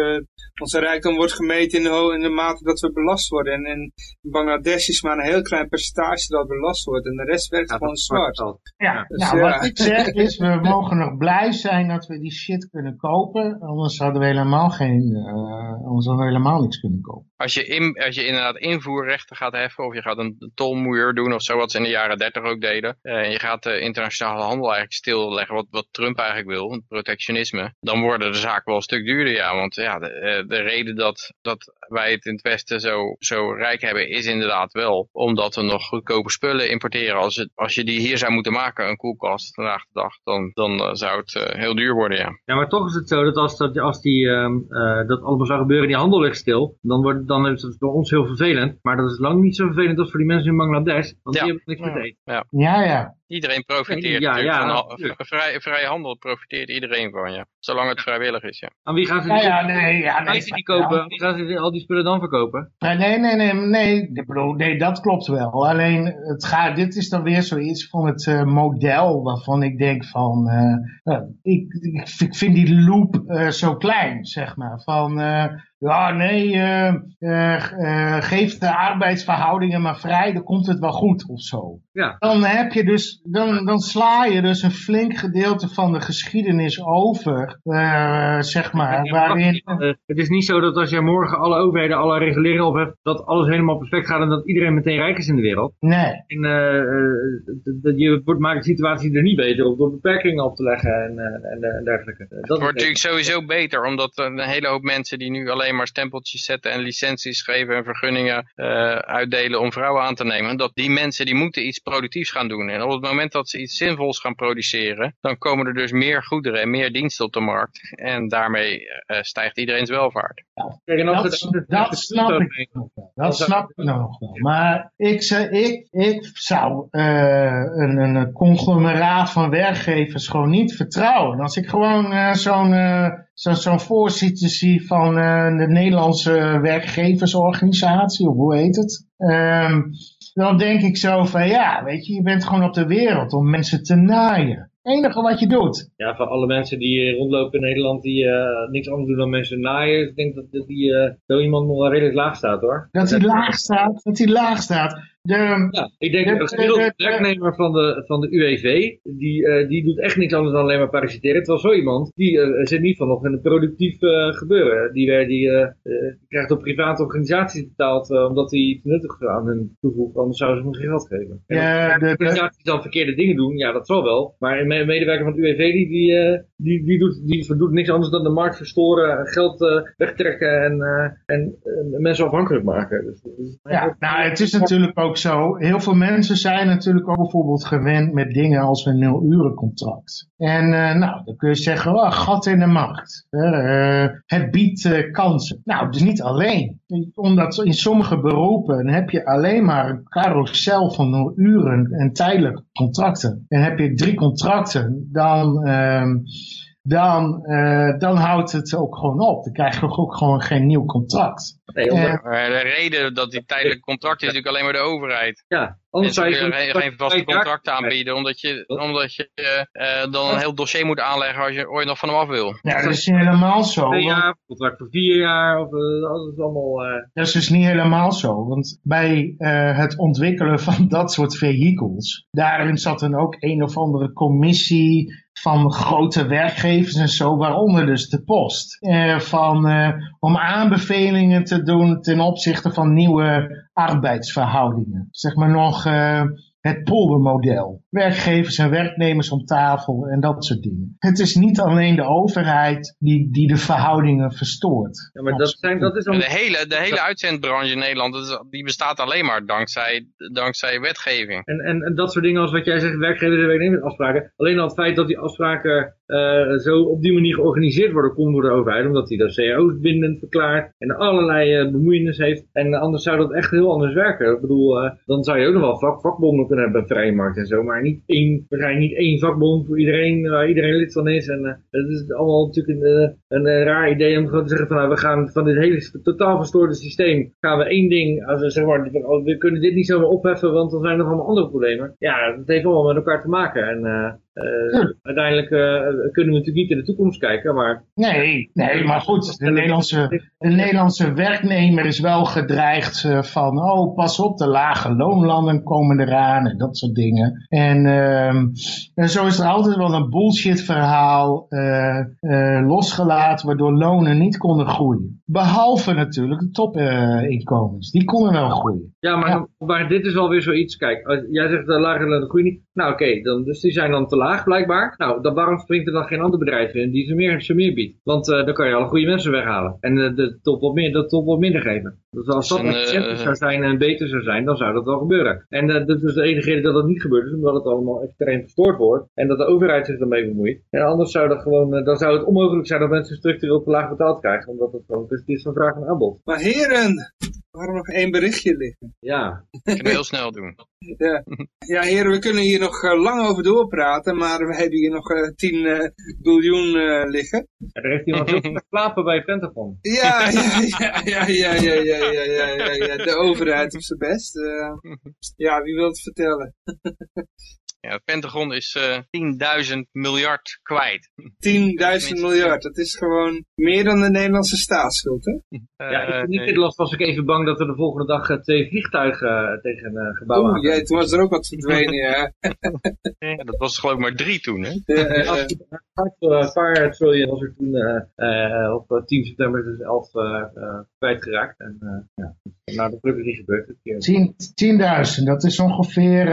Speaker 1: onze rijkdom wordt gemeten in de, in de mate dat we belast worden. En in Bangladesh is maar een heel klein percentage dat belast wordt. En de rest werkt gewoon zwart.
Speaker 4: Ja, dus, nou, wat ik zeg is, we mogen nog blij zijn dat we die shit kunnen kopen. Anders hadden we helemaal geen, uh, anders hadden we helemaal niks kunnen kopen.
Speaker 2: Als je, in, als je inderdaad invoerrechten gaat heffen, of je gaat een tolmoeier doen of zo, wat ze in de jaren 30 ook deden. Uh, en je gaat de internationale handel eigenlijk stilleggen, wat, wat Trump eigenlijk wil, protectionisme. Dan worden de zaken wel een stuk duurder, ja. Want ja, de, eh, de reden dat, dat wij het in het Westen zo, zo rijk hebben, is inderdaad wel omdat we nog goedkope spullen importeren. Als, het, als je die hier zou moeten maken, een koelkast vandaag de dag, dan, dan uh, zou het heel duur worden, ja.
Speaker 3: Ja, maar toch is het zo dat als, dat, als die, uh, dat allemaal zou gebeuren, die handel ligt stil, dan, wordt, dan is het voor ons heel vervelend. Maar dat is lang niet zo vervelend als voor die mensen in Bangladesh, want ja. die hebben niks
Speaker 4: ja.
Speaker 3: eten.
Speaker 2: Ja,
Speaker 4: ja. ja.
Speaker 2: Iedereen profiteert
Speaker 3: ja, ja,
Speaker 2: van vrij, vrije handel profiteert iedereen van, ja. Zolang het vrijwillig is, ja.
Speaker 3: Aan wie gaan ze
Speaker 4: die, ja, nee, ja, nee,
Speaker 3: die kopen? Wie gaan ze al die spullen dan verkopen?
Speaker 4: Nee, nee, nee, nee, nee, nee dat klopt wel. Alleen, het gaat, dit is dan weer zoiets van het uh, model waarvan ik denk van, uh, ik, ik, vind die loop uh, zo klein, zeg maar. Van, ja, nee, uh, uh, geef de arbeidsverhoudingen maar vrij, dan komt het wel goed of zo.
Speaker 3: Ja.
Speaker 4: Dan heb je dus, dan, dan sla je dus een flink gedeelte van de geschiedenis over, uh, zeg maar.
Speaker 3: Ja,
Speaker 4: waarin...
Speaker 3: het is niet zo dat als je morgen alle overheden, alle reguleringen op hebt, dat alles helemaal perfect gaat en dat iedereen meteen rijk is in de wereld.
Speaker 4: Nee.
Speaker 3: En je maakt de situatie er niet beter op door beperkingen op te leggen en, en, en dergelijke. Dat
Speaker 2: het wordt natuurlijk sowieso beter, omdat een hele hoop mensen die nu alleen maar stempeltjes zetten en licenties geven en vergunningen uh, uitdelen om vrouwen aan te nemen. Dat die mensen die moeten iets productiefs gaan doen. En op het moment dat ze iets zinvols gaan produceren, dan komen er dus meer goederen en meer diensten op de markt. En daarmee uh, stijgt iedereen's welvaart.
Speaker 4: Ja, dat, dat snap ik nog wel. Dat snap ik nog wel. Maar ik, ik, ik zou uh, een, een conglomeraat van werkgevers gewoon niet vertrouwen. Als ik gewoon zo'n zo'n zo voorzitter van uh, de Nederlandse werkgeversorganisatie, of hoe heet het? Um, dan denk ik zo van ja, weet je, je bent gewoon op de wereld om mensen te naaien. Het enige wat je doet.
Speaker 3: Ja, voor alle mensen die rondlopen in Nederland die uh, niks anders doen dan mensen naaien, ik denk dat, dat die uh, zo iemand nog wel redelijk laag staat hoor.
Speaker 4: Dat hij laag staat, dat hij laag staat. De,
Speaker 3: ja, ik denk dat de gemiddelde werknemer van de, van de UWV, die, uh, die doet echt niks anders dan alleen maar parasiteren. Terwijl zo iemand, die uh, zit niet van nog in een productief uh, gebeuren. Die, die, die krijgt op private organisaties betaald omdat hij iets nuttigs aan hen toevoegt. Anders zouden ze hem geen geld geven. En
Speaker 4: ja, de,
Speaker 3: organisaties dan verkeerde dingen doen, ja dat zal wel. Maar een medewerker van het UWV, die, die, die, die, doet, die doet niks anders dan de markt verstoren, geld wegtrekken en, en mensen afhankelijk maken. Dus, dus
Speaker 4: ja, nou het is natuurlijk ook zo, heel veel mensen zijn natuurlijk ook bijvoorbeeld gewend met dingen als een nul-urencontract. En uh, nou, dan kun je zeggen, oh, gat in de markt. Uh, het biedt kansen. Nou, dus niet alleen. Omdat in sommige beroepen heb je alleen maar een carousel van nul uren en tijdelijke contracten. En heb je drie contracten, dan dan, uh, dan houdt het ook gewoon op. Dan krijg je ook gewoon geen nieuw contract.
Speaker 2: Nee, uh, de reden dat die tijdelijk contract is natuurlijk alleen maar de overheid.
Speaker 3: Ja,
Speaker 2: anders zou je geen, geen vaste contract aanbieden, omdat je, omdat je uh, dan een heel dossier moet aanleggen als je ooit nog van hem af wil.
Speaker 4: Ja, dat is niet helemaal zo.
Speaker 3: Twee jaar, contract voor vier jaar, of, dat is allemaal...
Speaker 4: Dat is dus niet helemaal zo, want bij het ontwikkelen van dat soort vehicles, daarin zat dan ook een of andere commissie van grote werkgevers en zo, waaronder dus de post. Uh, van, uh, om aanbevelingen te doen ten opzichte van nieuwe arbeidsverhoudingen. Zeg maar nog uh, het poldermodel. Werkgevers en werknemers om tafel en dat soort dingen. Het is niet alleen de overheid die, die de verhoudingen verstoort.
Speaker 3: Ja, maar dat, zijn, dat is
Speaker 2: de, hele, de hele uitzendbranche in Nederland, die bestaat alleen maar dankzij, dankzij wetgeving.
Speaker 3: En, en, en dat soort dingen als wat jij zegt, werkgevers en werknemers afspraken. Alleen al het feit dat die afspraken uh, zo op die manier georganiseerd worden, komt door de overheid. Omdat die de cao's bindend verklaart en allerlei uh, bemoeienis heeft. En anders zou dat echt heel anders werken. Ik bedoel, uh, dan zou je ook nog wel vak, vakbonden kunnen hebben bij vrije markt en zo. Maar maar niet één, zijn niet één vakbond voor iedereen, waar iedereen lid van is. En uh, het is allemaal natuurlijk een, een, een, raar idee om gewoon te zeggen van nou, we gaan van dit hele totaal verstoorde systeem, gaan we één ding, als we, zeg maar, we kunnen dit niet zomaar opheffen, want dan zijn er nog allemaal andere problemen. Ja, dat heeft allemaal met elkaar te maken. En uh, uiteindelijk uh, kunnen we natuurlijk niet in de toekomst kijken, maar...
Speaker 4: Nee, nee maar goed, de Nederlandse, de Nederlandse werknemer is wel gedreigd van, oh pas op, de lage loonlanden komen eraan en dat soort dingen. En, ehm, en zo is er altijd wel een bullshit verhaal losgelaten waardoor lonen niet konden groeien. Behalve natuurlijk de topinkomens, die konden wel groeien.
Speaker 3: Ja, maar, ja. maar dit is alweer zoiets, kijk, jij zegt de lage lonen groeien niet, nou oké, dan dus die zijn dan te laag blijkbaar. Nou, dan, waarom springt er dan geen ander bedrijf in die ze meer, ze meer biedt? Want uh, dan kan je alle goede mensen weghalen. En uh, de top wat meer, de top wat minder geven. Dus als dat efficiënter uh, zou zijn en beter zou zijn, dan zou dat wel gebeuren. En dat is de enige reden dat dat niet gebeurt, is omdat het allemaal extreem verstoord wordt. En dat de overheid zich ermee bemoeit. En anders zou dat gewoon, dan zou het onmogelijk zijn dat mensen structureel te laag betaald krijgen. Omdat het gewoon kwestie is van vraag en aanbod.
Speaker 1: Maar heren, waarom nog één berichtje liggen?
Speaker 3: Ja.
Speaker 2: Ik kan heel snel doen.
Speaker 1: Ja. ja, heren, we kunnen hier nog uh, lang over doorpraten, maar we hebben hier nog uh, 10 uh, biljoen liggen.
Speaker 3: Ja, er heeft iemand heel geslapen bij Pentagon.
Speaker 1: Ja, ja, ja, ja, ja, ja, ja, ja, ja, ja, ja. de overheid op zijn best. ja, wie wil het vertellen?
Speaker 2: Ja, het Pentagon is uh, 10.000 miljard kwijt.
Speaker 1: 10.000 miljard, dat is gewoon meer dan de Nederlandse staatsschuld, hè?
Speaker 3: Uh, ja, in dit nee. was ik even bang dat er de volgende dag uh, twee vliegtuigen tegen een gebouw
Speaker 1: Oeh, jij, toen was er ook wat verdwenen, ja.
Speaker 2: ja. Dat was geloof ik maar drie toen, hè?
Speaker 3: Een paar triljoen was er toen op 10 september 2011 kwijtgeraakt. En ja, nou, dat gelukkig niet gebeurd.
Speaker 4: 10.000, dat is ongeveer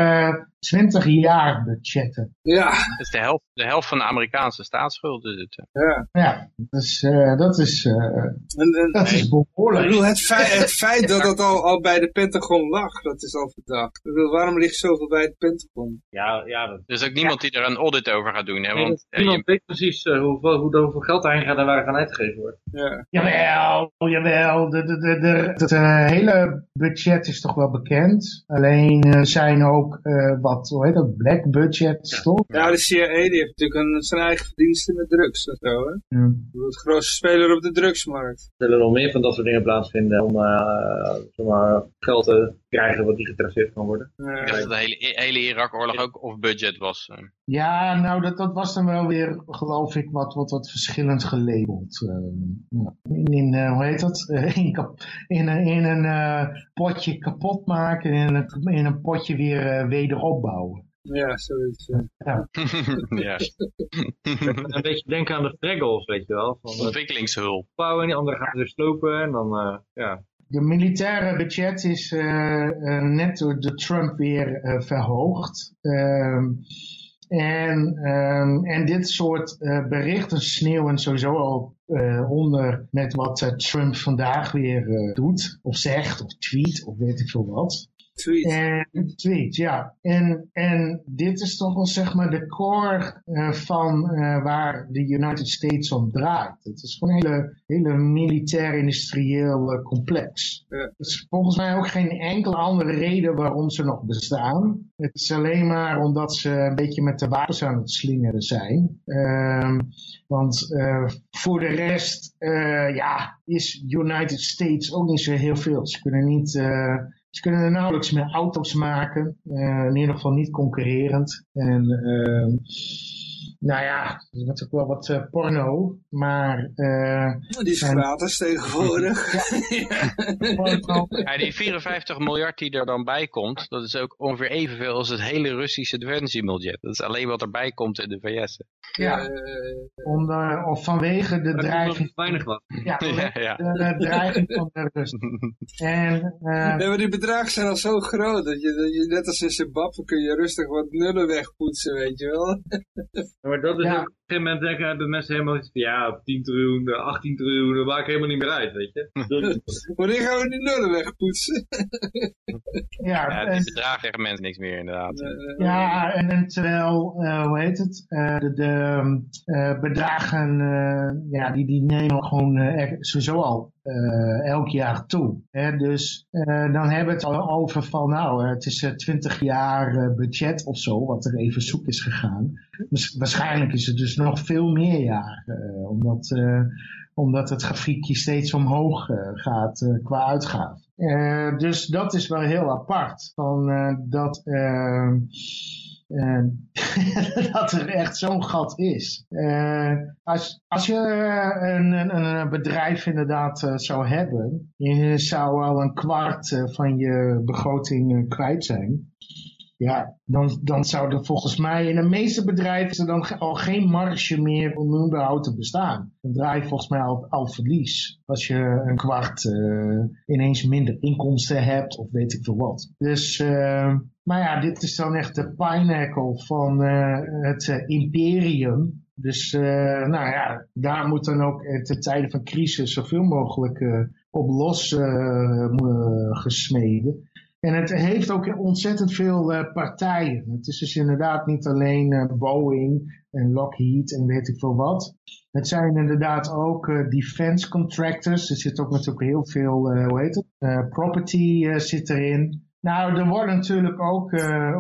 Speaker 4: 20 jaar budgetten.
Speaker 1: Ja.
Speaker 2: Dat is de helft, de helft van de Amerikaanse staatsschuld. Is het.
Speaker 1: Ja.
Speaker 4: Ja, dus, uh, dat is, uh, en, en, dat is behoorlijk.
Speaker 1: Ik bedoel, het feit, het feit dat het al, al bij de Pentagon lag, dat is al verdacht. Ik bedoel, waarom ligt zoveel bij het Pentagon?
Speaker 3: Ja, ja. Dat...
Speaker 2: Er is ook niemand die er een audit over gaat doen. Hè?
Speaker 3: Nee,
Speaker 2: want,
Speaker 3: niemand je... weet precies uh, hoeveel, hoe, hoeveel geld daarin gaat en waar gaan uitgegeven wordt.
Speaker 1: Ja.
Speaker 4: Jawel, jawel. De, de, de, de, het hele budget is toch wel bekend. Alleen zijn ook wat, hoe heet dat, black budget, toch?
Speaker 1: Ja, de CIA die heeft natuurlijk een, zijn eigen verdiensten met drugs en zo, hè?
Speaker 4: Ja.
Speaker 1: Het grootste speler op de drugsmarkt.
Speaker 3: Er zullen nog meer van dat soort dingen plaatsvinden om uh, zeg maar, geld te krijgen wat niet getraceerd kan worden.
Speaker 1: Ja.
Speaker 2: Ik dacht dat de hele, hele Irak-oorlog ook off-budget was.
Speaker 4: Ja, nou, dat, dat was dan wel weer, geloof ik, wat, wat, wat verschillend gelabeld. Uh, in, in uh, hoe heet dat? in, in, in een potje kapot maken en in een, in een potje weer wederopbouwen.
Speaker 1: Ja, zoiets.
Speaker 4: Ja.
Speaker 2: ja.
Speaker 3: een beetje denken aan de Fraggles, weet je wel. Van
Speaker 2: Ontwikkelingshulp.
Speaker 3: Bouwen en die anderen gaan weer slopen en dan, uh, ja.
Speaker 4: De militaire budget is uh, uh, net door de Trump weer verhoogd. Ehm, en, um, en dit soort berichten sneeuwen sowieso al onder met wat Trump vandaag weer doet, of zegt, of tweet, of weet ik veel wat.
Speaker 1: Tweet.
Speaker 4: En, tweet, ja. En, en dit is toch wel zeg maar de core uh, van uh, waar de United States om draait. Het is gewoon een hele, hele militair-industrieel uh, complex.
Speaker 1: Ja.
Speaker 4: Er is volgens mij ook geen enkele andere reden waarom ze nog bestaan. Het is alleen maar omdat ze een beetje met de wapens aan het slingeren zijn. Uh, want voor de rest, ja, is United States ook niet zo heel veel. Ze kunnen niet... Ze kunnen er nauwelijks meer auto's maken. Uh, in ieder geval niet concurrerend. En uh, nou ja, er is natuurlijk wel wat uh, porno, maar... Uh,
Speaker 1: die is gratis tegenwoordig.
Speaker 2: ja, die 54 miljard die er dan bij komt, dat is ook ongeveer evenveel als het hele Russische defensiebudget. Dat is alleen wat erbij komt in de VS.
Speaker 4: Ja, om de, of vanwege de dreiging...
Speaker 3: weinig wat.
Speaker 4: Ja, ja, ja. De, de, dreiging van de Rust. En, uh,
Speaker 1: nee, maar die bedragen zijn al zo groot, dat je, dat je net als in Zimbabwe kun je rustig wat nullen wegpoetsen, weet je wel.
Speaker 3: Maar dat is,
Speaker 4: Ja.
Speaker 3: Een gegeven moment denken, hebben mensen helemaal iets van, ja, 10 triljoen, 18 triljoen, dat maakt helemaal niet meer uit, weet je.
Speaker 1: Wanneer gaan we die nullen wegpoetsen?
Speaker 4: Ja,
Speaker 2: Ja, die bedragen zeggen mensen niks meer inderdaad.
Speaker 4: ja en, en terwijl, eh, hoe heet het, eh, de, de eh, bedragen, eh, ja, die, die nemen gewoon er- sowieso al eh, elk jaar toe. Hè? Dus eh, dan hebben we het al over van, nou, het is eh, 20 jaar budget of zo, wat er even zoek is gegaan. Waarschijnlijk is het dus nog veel meer jaren, eh, omdat, eh, omdat het grafiekje steeds omhoog eh, gaat qua uitgaven. Dus dat is wel heel apart. Van, dat, eh, eh, dat er echt zo'n gat is. Als, als je een, een, een bedrijf inderdaad zou hebben, je zou al een kwart van je begroting kwijt zijn. Ja, dan, dan zou er volgens mij in de meeste bedrijven dan al geen marge meer om überhaupt te bestaan. Dan draai je volgens mij al, al verlies. Als je een kwart eh, ineens minder inkomsten hebt of weet ik veel wat. Dus, eh, maar ja, dit is dan echt de pinnacle van eh, het imperium. Dus nou ja, daar moet dan ook eh, ten tijde van crisis zoveel mogelijk op los gesmeden. En het heeft ook ontzettend veel eh, partijen. Het is dus inderdaad niet alleen eh, Boeing en Lockheed en weet ik veel wat. Het zijn inderdaad ook eh, defense contractors. Er zit ook natuurlijk heel veel, hoe heet het, property zit erin. Nou, er worden natuurlijk ook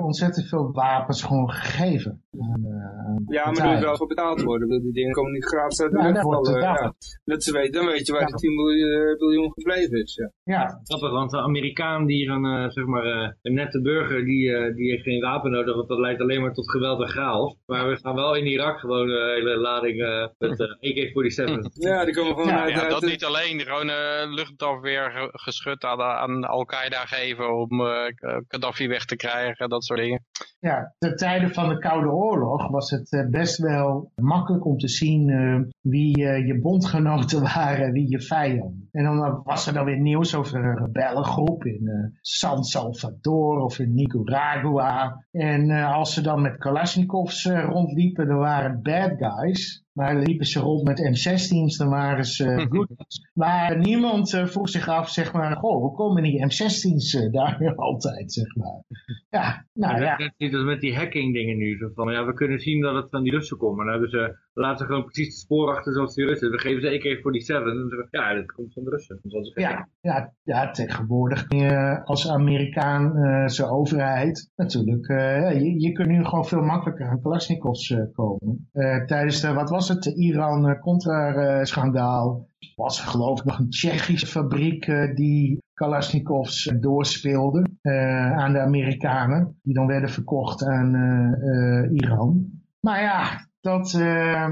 Speaker 4: ontzettend veel wapens gewoon gegeven. Eh,
Speaker 1: Ja, maar er moet wel voor betaald worden. want Die dingen komen niet gratis uit de
Speaker 4: Ja,
Speaker 1: lucht. Dat ze weten, dan weet je waar
Speaker 4: Ja.
Speaker 1: die 10 miljoen, biljoen gebleven is. Ja.
Speaker 4: Ja,
Speaker 3: Grappig, want de Amerikaan die een, eh, zeg maar, eh, een nette burger, die, eh, die heeft geen wapen nodig, want dat leidt alleen maar tot geweld en chaos. Maar we gaan wel in Irak gewoon een hele lading eh, met eh, AK-47.
Speaker 1: ja, die komen gewoon
Speaker 4: Ja,
Speaker 1: uit,
Speaker 2: Ja,
Speaker 1: uit
Speaker 2: dat
Speaker 1: de-
Speaker 2: niet alleen. Gewoon eh luchtafweer ge- geschud aan, aan Al-Qaeda geven om eh, Gaddafi weg te krijgen, dat soort dingen.
Speaker 4: Ja, ten tijde van de Koude Oorlog was het eh, best wel makkelijk om te zien eh, wie eh, je bondgenoten waren en wie je vijanden. En dan was er dan weer nieuws over een rebellengroep in San Salvador of in Nicaragua. En als ze dan met Kalashnikovs rondliepen, dan waren bad guys. Maar liepen ze rond met M16's, dan waren ze good guys. Maar niemand eh, vroeg zich af, zeg maar, goh, hoe komen die M16's eh, daar weer altijd, zeg maar. Ja, nou ja.
Speaker 3: Net niet als met die hacking dingen nu. Zo van, ja, we kunnen zien dat het van die Russen komt. Maar dan hebben ze, laten ze gewoon precies het spoor achter zoals die Russen. We geven ze één keer voor die 7. En dan zeggen we, ja, dit komt van de Russen. Ze
Speaker 4: Ja, ja, ja tegenwoordig je als Amerikaanse overheid natuurlijk, eh, je, je kunt nu gewoon veel makkelijker aan Kalashnikovs eh, komen. Eh, tijdens de, wat was het, Iran-Contra-schandaal was er geloof ik nog een Tsjechische fabriek eh, die Kalashnikovs eh, doorspeelde eh, aan de Amerikanen, die dan werden verkocht aan eh, eh, Iran. Maar ja, dat, eh,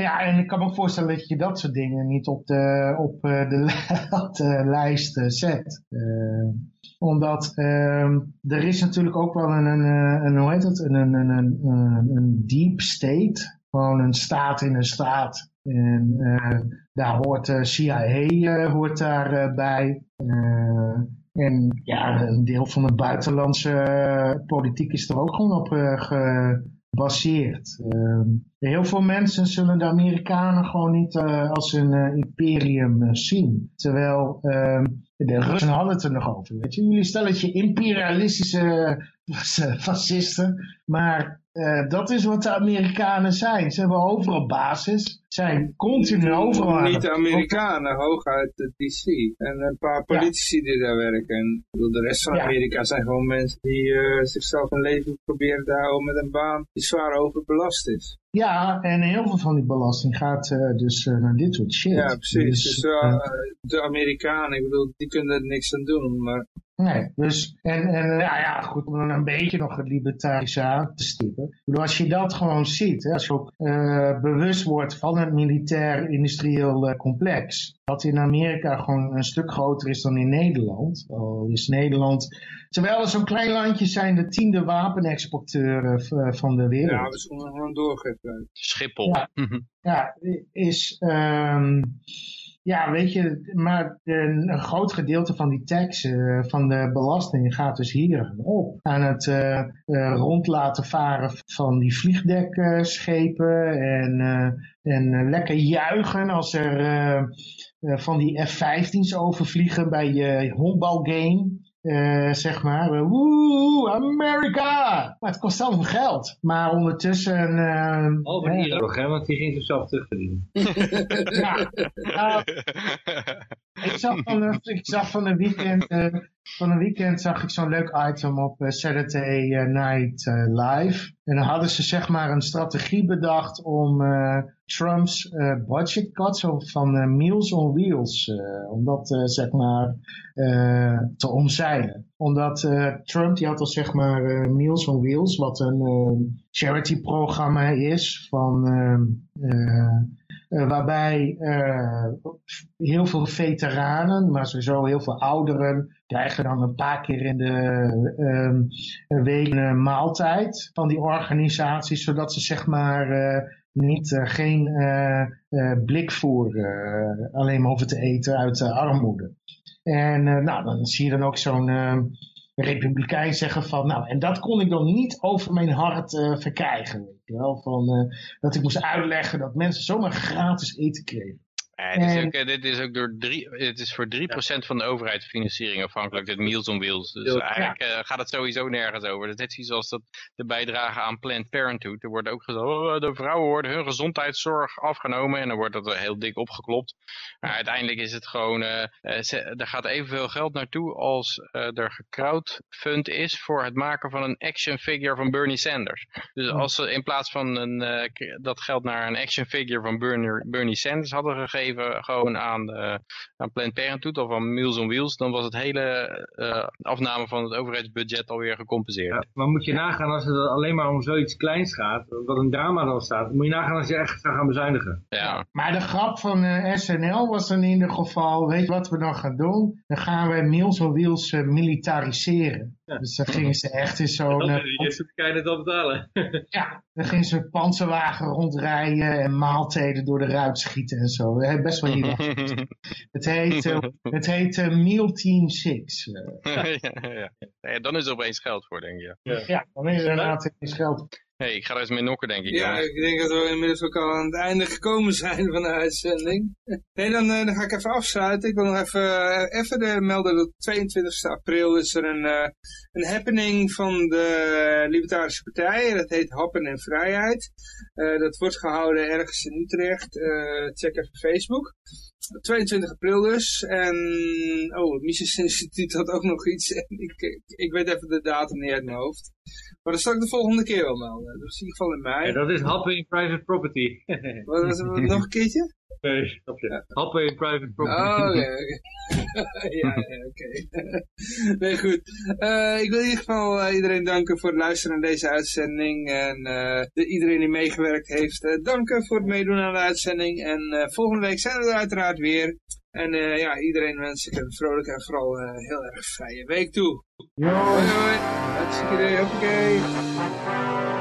Speaker 4: ja, en ik kan me voorstellen dat je dat soort dingen niet op de, op, eh, de, lijst eh, zet. Eh, omdat ehm, er is natuurlijk ook wel een, een, eh, een hoe heet het, een, een, een- een deep state. Gewoon een staat in een staat. En eh, daar hoort de CIA eh, hoort daar, eh, bij. Eh, en ja, een deel van de buitenlandse eh, politiek is er ook gewoon op eh, gebaseerd. Heel veel mensen zullen de Amerikanen gewoon niet eh, als een eh, imperium eh, zien. Terwijl ehm, de Russen hadden het er nog over. Weet je? Jullie stelletje imperialistische eh, fascisten. Maar eh, dat is wat de Amerikanen zijn. Ze hebben overal basis. Zijn continu overal
Speaker 1: Niet de Amerikanen, hooguit de DC. En een paar politici die daar werken. De rest van
Speaker 4: Ja.
Speaker 1: Amerika zijn gewoon mensen die eh, zichzelf een leven proberen te houden met een baan die zwaar overbelast is.
Speaker 4: Ja, en heel veel van die belasting gaat eh, dus eh, naar dit soort shit.
Speaker 1: Ja, precies.
Speaker 4: Dus,
Speaker 1: Dus, eh, de Amerikanen, ik bedoel, die kunnen er niks aan doen. Maar
Speaker 4: Nee, dus, en, en ja, ja, goed, om dan een beetje nog het libertarische aan te stippen. Ik bedoel, als je dat gewoon ziet, hè, als je ook bewust wordt van het militair-industrieel complex, wat in Amerika gewoon een stuk groter is dan in Nederland. Al is Nederland, terwijl we zo'n klein landje zijn, de tiende wapenexporteur eh, v- van de wereld.
Speaker 1: ja, we zullen gewoon doorgeven.
Speaker 2: Schiphol.
Speaker 4: Ja. ja, is, ehm, ja, weet je, maar een, een groot gedeelte van die tax, eh, van de belastingen gaat dus hier op. Aan het uh, rond laten varen van die vliegdekschepen en, en lekker juichen als er van die F-15's overvliegen bij je honkbalgame. Uh, zeg maar, uh, woe, Amerika! Maar het kost allemaal geld. Maar ondertussen... Uh,
Speaker 3: oh, van die hè? Want die ging zichzelf terugverdienen. ja,
Speaker 4: nou, ik, zag van, ik zag van een weekend... van een weekend zag ik zo'n leuk item op Saturday Night Live. En dan hadden ze zeg maar een strategie bedacht om Trumps budget cuts van Meals on Wheels, om dat zeg maar te omzeilen. Omdat Trump, die had al zeg maar Meals on Wheels, wat een charity programma is van waarbij heel veel veteranen, maar sowieso heel veel ouderen, krijgen dan een paar keer in de week een maaltijd van die organisatie, zodat ze zeg maar niet, uh, geen uh, blikvoer alleen maar hoeven te eten uit armoede. En nou, dan zie je dan ook zo'n republikein zeggen van, nou, en dat kon ik dan niet over mijn hart verkrijgen. Weet je wel? Van, dat ik moest uitleggen dat mensen zomaar gratis eten kregen.
Speaker 2: Ja, het is ook, dit is ook door drie, het is voor 3% ja. van de overheid financiering afhankelijk, dit Meals on Wheels. Dus eigenlijk uh, gaat het sowieso nergens over. Dat is net zoals dat de bijdrage aan Planned Parenthood. Er wordt ook gezegd, oh, de vrouwen worden hun gezondheidszorg afgenomen en dan wordt dat heel dik opgeklopt. Maar uiteindelijk is het gewoon, uh, er gaat evenveel geld naartoe als er gecrowdfund is voor het maken van een action figure van Bernie Sanders. Dus als ze in plaats van een, dat geld naar een action figure van Bernie, Bernie Sanders hadden gegeven, gewoon aan, uh, aan Planned Parenthood of aan Meals on Wheels, dan was het hele uh, afname van het overheidsbudget alweer gecompenseerd. Ja,
Speaker 3: maar moet je nagaan als het alleen maar om zoiets kleins gaat, wat een drama dan staat, moet je nagaan als je echt zou gaan bezuinigen.
Speaker 2: Ja.
Speaker 4: Maar de grap van uh, SNL was dan in ieder geval, weet je wat we dan gaan doen? Dan gaan we Meals on Wheels militariseren. Ja. Dus dan gingen ze echt in zo'n...
Speaker 3: Uh, je kan je het al betalen.
Speaker 4: ja, dan gingen ze een panzerwagen rondrijden en maaltijden door de ruit schieten en zo best wel hilarisch. het heet, uh, het heet uh, Meal Team 6. Uh.
Speaker 2: ja, ja, ja. dan is er opeens geld voor, denk je.
Speaker 4: Ja, ja dan is er inderdaad eens geld
Speaker 2: hey, ik ga er eens mee nokken, denk ik.
Speaker 1: Ja, ik denk dat we inmiddels ook al aan het einde gekomen zijn van de uitzending. Nee, dan, dan ga ik even afsluiten. Ik wil nog even, even de melden dat 22 april is er een, een happening van de Libertarische Partij. Dat heet Happen en Vrijheid. dat wordt gehouden ergens in Utrecht. check even Facebook. 22 april dus. En, oh, het Mises Instituut had ook nog iets. ik, ik, ik, weet even de datum niet uit mijn hoofd. Maar dat zal ik de volgende keer wel melden. Dus in ieder geval in mei.
Speaker 3: Ja, dat is happen in private property.
Speaker 1: wat was het nog een keertje?
Speaker 3: Nee, Happen in private property.
Speaker 1: Oh, oké. ja, oké. nee, goed. Uh, ik wil in ieder geval uh, iedereen danken voor het luisteren naar deze uitzending. En uh, de, iedereen die meegewerkt heeft, danken voor het meedoen aan de uitzending. En volgende week zijn we er uiteraard weer. En ja, iedereen wens ik een vrolijke en vooral heel erg vrije week toe.
Speaker 4: Hoi
Speaker 1: hoi. Hartstikke idee, hoppakee.